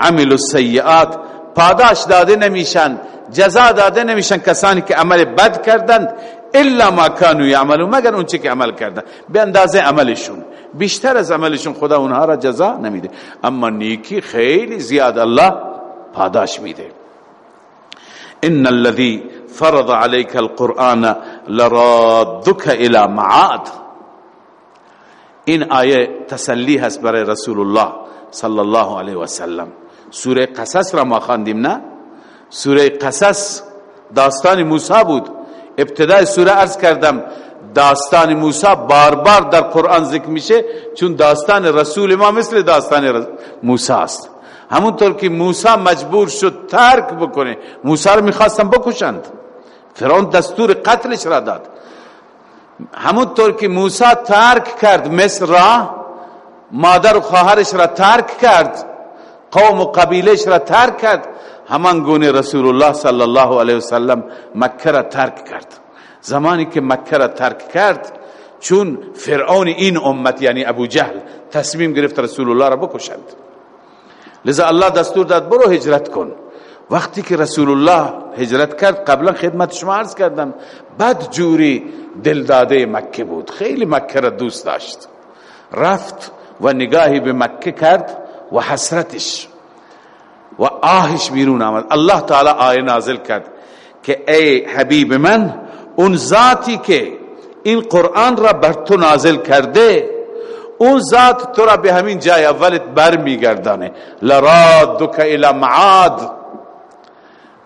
عملوا السیئات. پاداش داده نمیشن جزا داده نمیشن کسانی که عمل بد کردند الا ما كانوا يعملون مگر اون چی که عمل کردن؟ به اندازه عملشون. بیشتر از عملشون خدا اونها را جزا نمیده. اما نیکی خیلی زیاد الله پاداش میده. ان الذي فرض عليك القرآن لرادك الى معاد. این آیه تسلی هست برای رسول الله صلی الله علیه و سلم سوره قصص را ما خواندیم نه؟ سوره قصص داستان موسی بود. ابتدای سوره عرض کردم داستان موسی بار بار در قرآن ذکر میشه چون داستان رسول ما مثل داستان موسی است. همونطور که موسی مجبور شد ترک بکنه موسی رو می‌خواستن بکشند. فرعون دستور قتلش را داد. همونطور که موسی ترک کرد مصر را مادر و خواهرش را ترک کرد قوم و قبیلش را ترک کرد همان گونه رسول الله صلی الله علیه وسلم مکه را ترک کرد. زمانی که مکه را ترک کرد چون فرعون این امت یعنی ابو جهل تصمیم گرفت رسول الله را بکشند. لذا الله دستور داد برو هجرت کن. وقتی که رسول الله هجرت کرد قبلا خدمت شما عرض کردم. بد جوری دلداده مکه بود. خیلی مکه را دوست داشت. رفت و نگاهی به مکه کرد و حسرتش و آهش بیرون آمد. الله تعالی آیه نازل کرد که ای حبیب من اون ذاتی که این قرآن را بر تو نازل کرده اون ذات تو را به همین جای اولت بر میگردانه لرادک الى معاد.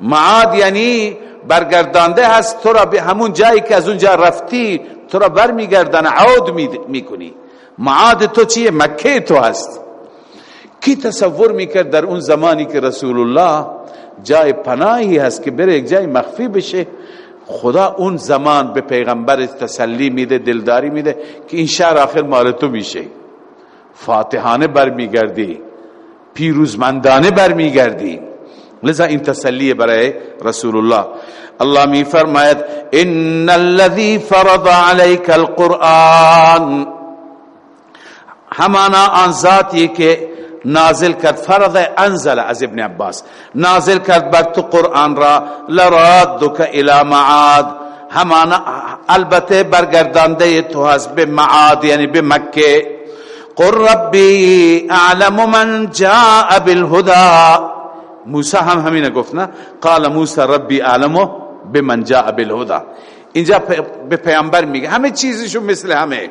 معاد یعنی برگردانده هست تو را به همون جایی که از اونجا رفتی تو را بر میگردانه عود می‌کنی. معاد تو چیه؟ مکه تو هست. کی تصور می‌کرد در اون زمانی که رسول الله جای پناهی هست که بره یک جای مخفی بشه؟ خدا اون زمان به پیغمبر تسلی میده دلداری میده که این شهر آخر مال تو میشه. فاتحانه برمیگردی پیروزمندانه برمیگردی. لذا این تسلی برای رسول الله الله می فرماید إن الذي فرض عليك القرآن همانا آن ذاتی که نازل کرد فرض انزل از ابن عباس. نازل کرد بر تو قرآن را لرادک إلى معاد همانا البته برگردانده تو هست به معاد یعنی به مکه. قل ربی اعلم من جاء بالهدى موسی هم همینه گفت نه؟ قال موسی ربی اعلم بمن جاء بالهدى. اینجا به پیامبر میگه همه چیزشو مثل همه.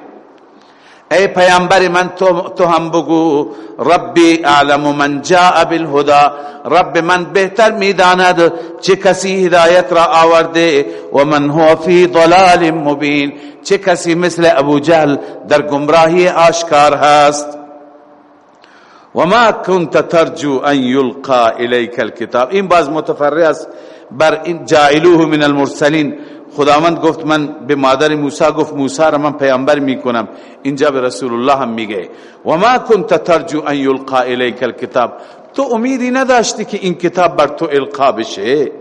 ای پیامبر من تو, تو هم بگو ربی اعلم من جاء بالهدى. رب من بهتر می‌داند چه کسی هدایت را آورده و من هو فی ضلال مبین. چه کسی مثل ابو جهل در گمراهی آشکار هست؟ و ما كنت ترجو ان يلقى اليك الكتاب. این باز متفرع است بر این جاعلوه من المرسلین. خداوند گفت من به مادر موسی گفت موسی را من پیامبر می‌کنم. اینجا به رسول الله هم میگه. و ما كنت ترجو ان يلقى اليك الكتاب. تو امیدی نداشتی که این کتاب بر تو القا بشه.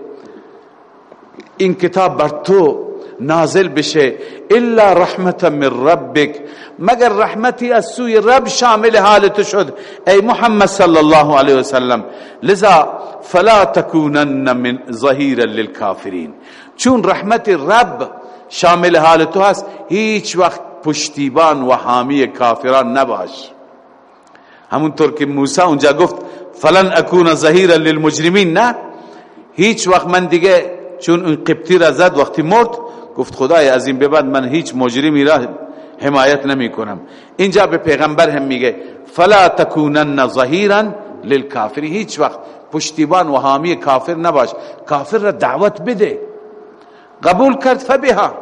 این کتاب بر تو نازل بشه. الا رحمتا من ربک مگر رحمتی از سوی رب شامل حالت شد. ای محمد صلی الله علیه وسلم. لذا فلا تکونن من ظهیر للکافرین. چون رحمت رب شامل حال تو هست هیچ وقت پشتیبان و حامی کافران نباش. همونطور که موسی اونجا گفت فلن اکون ظهیرا للمجرمین. نه هیچ وقت من دیگه چون اون قبطی را زد وقتی مرد گفت خدای از این به بعد من هیچ مجرمی را حمایت نمی کنم اینجا به پیغمبر هم میگه فلا تکونن ظهیرا للکافر. هیچ وقت پشتیبان و حامی کافر نباش. کافر را دعوت بده. قبول کرد فبها.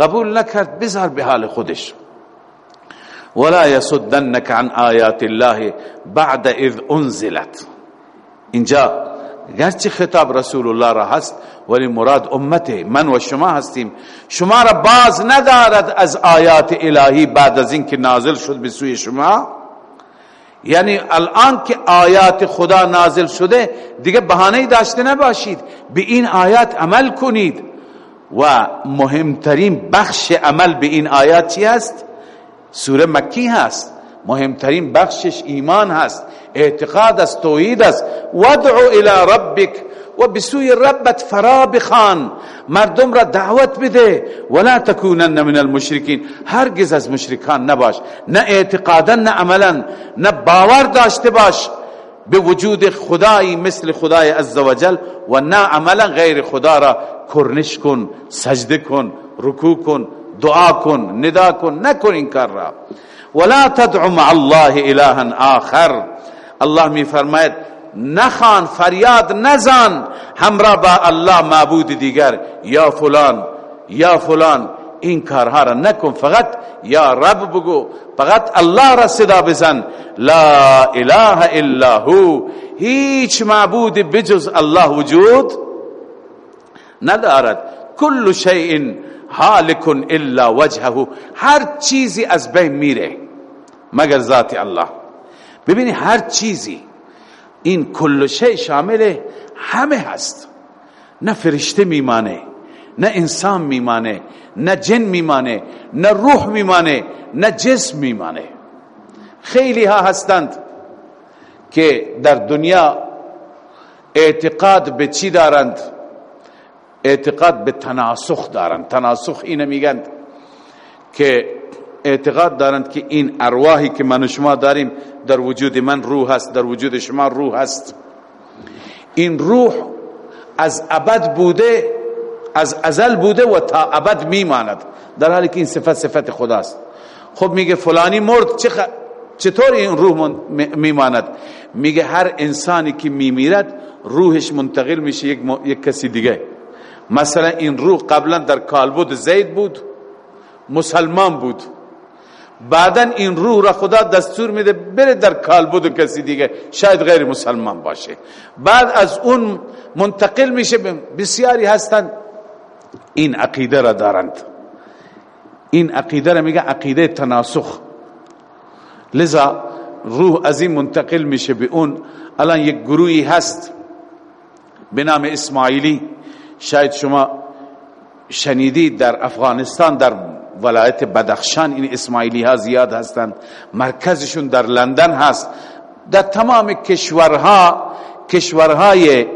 قبول نکرد بذار به حال خودش. ولا يصدنك عن آیات الله بعد اذ انزلت. اینجا گرچه خطاب رسول الله را هست ولی مراد امت من و شما هستیم. شما را باز ندارد از آیات الهی بعد از اینکه نازل شد به سوی شما. یعنی الان که آیات خدا نازل شده دیگه بهانه داشته نباشید. به این آیات عمل کنید. و مهمترین بخش عمل به این آیات چی هست؟ سوره مکی هست. مهمترین بخشش ایمان هست اعتقاد است توحید است. ودعو الى ربک و به سوی ربت فرا بخوان مردم را دعوت بده. ولا تکونن من المشرکین هرگز از مشرکان نباش. نه اعتقادا نه عملا نه باور داشته باش. به وجود خدایی مثل خدای عزوجل و نه عملا غیر خدا را کرنش کن سجده کن رکوع کن دعا کن ندا کن نکن این کار را. ولا تدع مع الله الها آخر. الله می فرماید نخان فریاد نزن همراه با الله معبود دیگر. یا فلان یا فلان این کارها را نکن فقط یا رب بگو فقط الله را صدا بزن. لا اله الا هو هیچ معبود بجز الله وجود ندارد. کل شیء حالک الا وجهه هر چیزی از بین میره. مگر ذات الله. ببینی هر چیزی این کل شیء شامل همه هست. نه فرشته میمانه نه انسان میمانه نه جن میمانه نه روح میمانه نه جسم میمانه. خیلی ها هستند که در دنیا اعتقاد به چی دارند؟ اعتقاد به تناسخ دارند. تناسخ اینه میگند که اعتقاد دارند که این ارواحی که من و شما داریم در وجود من روح هست در وجود شما روح هست. این روح از ابد بوده از ازل بوده و تا ابد میماند. در حالی که این صفت صفت خداست. خب میگه فلانی مرد چه چطور این روح میماند؟ میگه هر انسانی که میمیرد روحش منتقل میشه یک, یک کسی دیگه. مثلا این روح قبلا در کالبد زید بود مسلمان بود. بعدا این روح را خدا دستور میده بره در کالبد کسی دیگه شاید غیر مسلمان باشه. بعد از اون منتقل میشه بسیاری هستند این عقیده را دارند. این عقیده را میگه عقیده تناسخ. لذا روح از این منتقل میشه به اون. الان یک گروهی هست به نام اسماعیلی. شاید شما شنیدید در افغانستان در ولایت بدخشان این اسماعیلی ها زیاد هستند. مرکزشون در لندن هست. در تمام کشورها کشورهای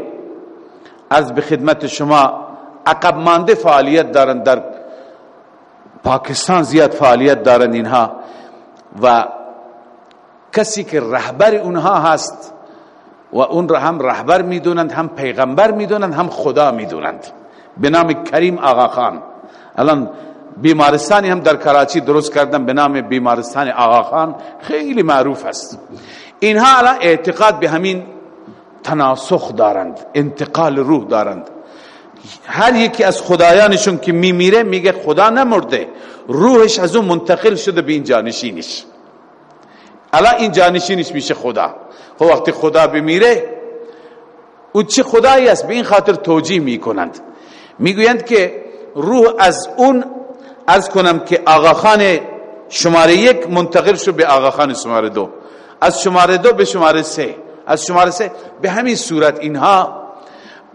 از به خدمت شما عقب مانده فعالیت دارند در پاکستان زیاد فعالیت دارند اینها. و کسی که رهبر اونها هست و اون را هم رهبر می‌دونند هم پیغمبر می‌دونند هم خدا می‌دونند. به نام کریم آقا خان. الان بیمارستانی هم در کراچی درست کردن به نام بیمارستان آقا خان خیلی معروف است. اینها الان اعتقاد به همین تناسخ دارند انتقال روح دارند. هر یکی از خدایانشون که میمیره میگه خدا نمرده روحش از اون منتقل شده به این جانشینش. الان این جانشینش میشه خدا. خب وقتی خدا بمیره او چه خدایی است؟ به این خاطر توجیه می‌کنند. می‌گویند که روح از اون از کنم که آقاخان شماره یک منتقل شد به آقاخان شماره دو. از شماره دو به شماره سه. از شماره سه به همین صورت اینها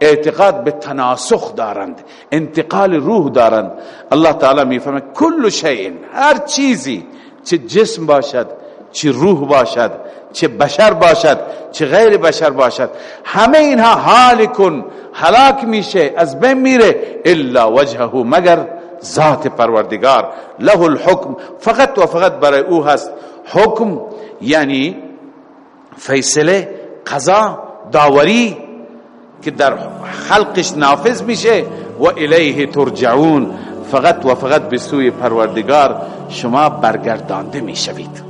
اعتقاد به تناسخ دارند انتقال روح دارند. الله تعالی می‌فهمه کل شیء هر چیزی چه جسم باشد چه روح باشد چه بشر باشد چه غیر بشر باشد همه اینها حالکن هلاک میشه از بین میره الا وجهه مگر ذات پروردگار له الحکم فقط و فقط برای او هست. حکم یعنی فیصله قضا داوری که در خلقش نافذ میشه و الیه ترجعون. فقط و فقط به سوی پروردگار شما برگردانده می‌شوید.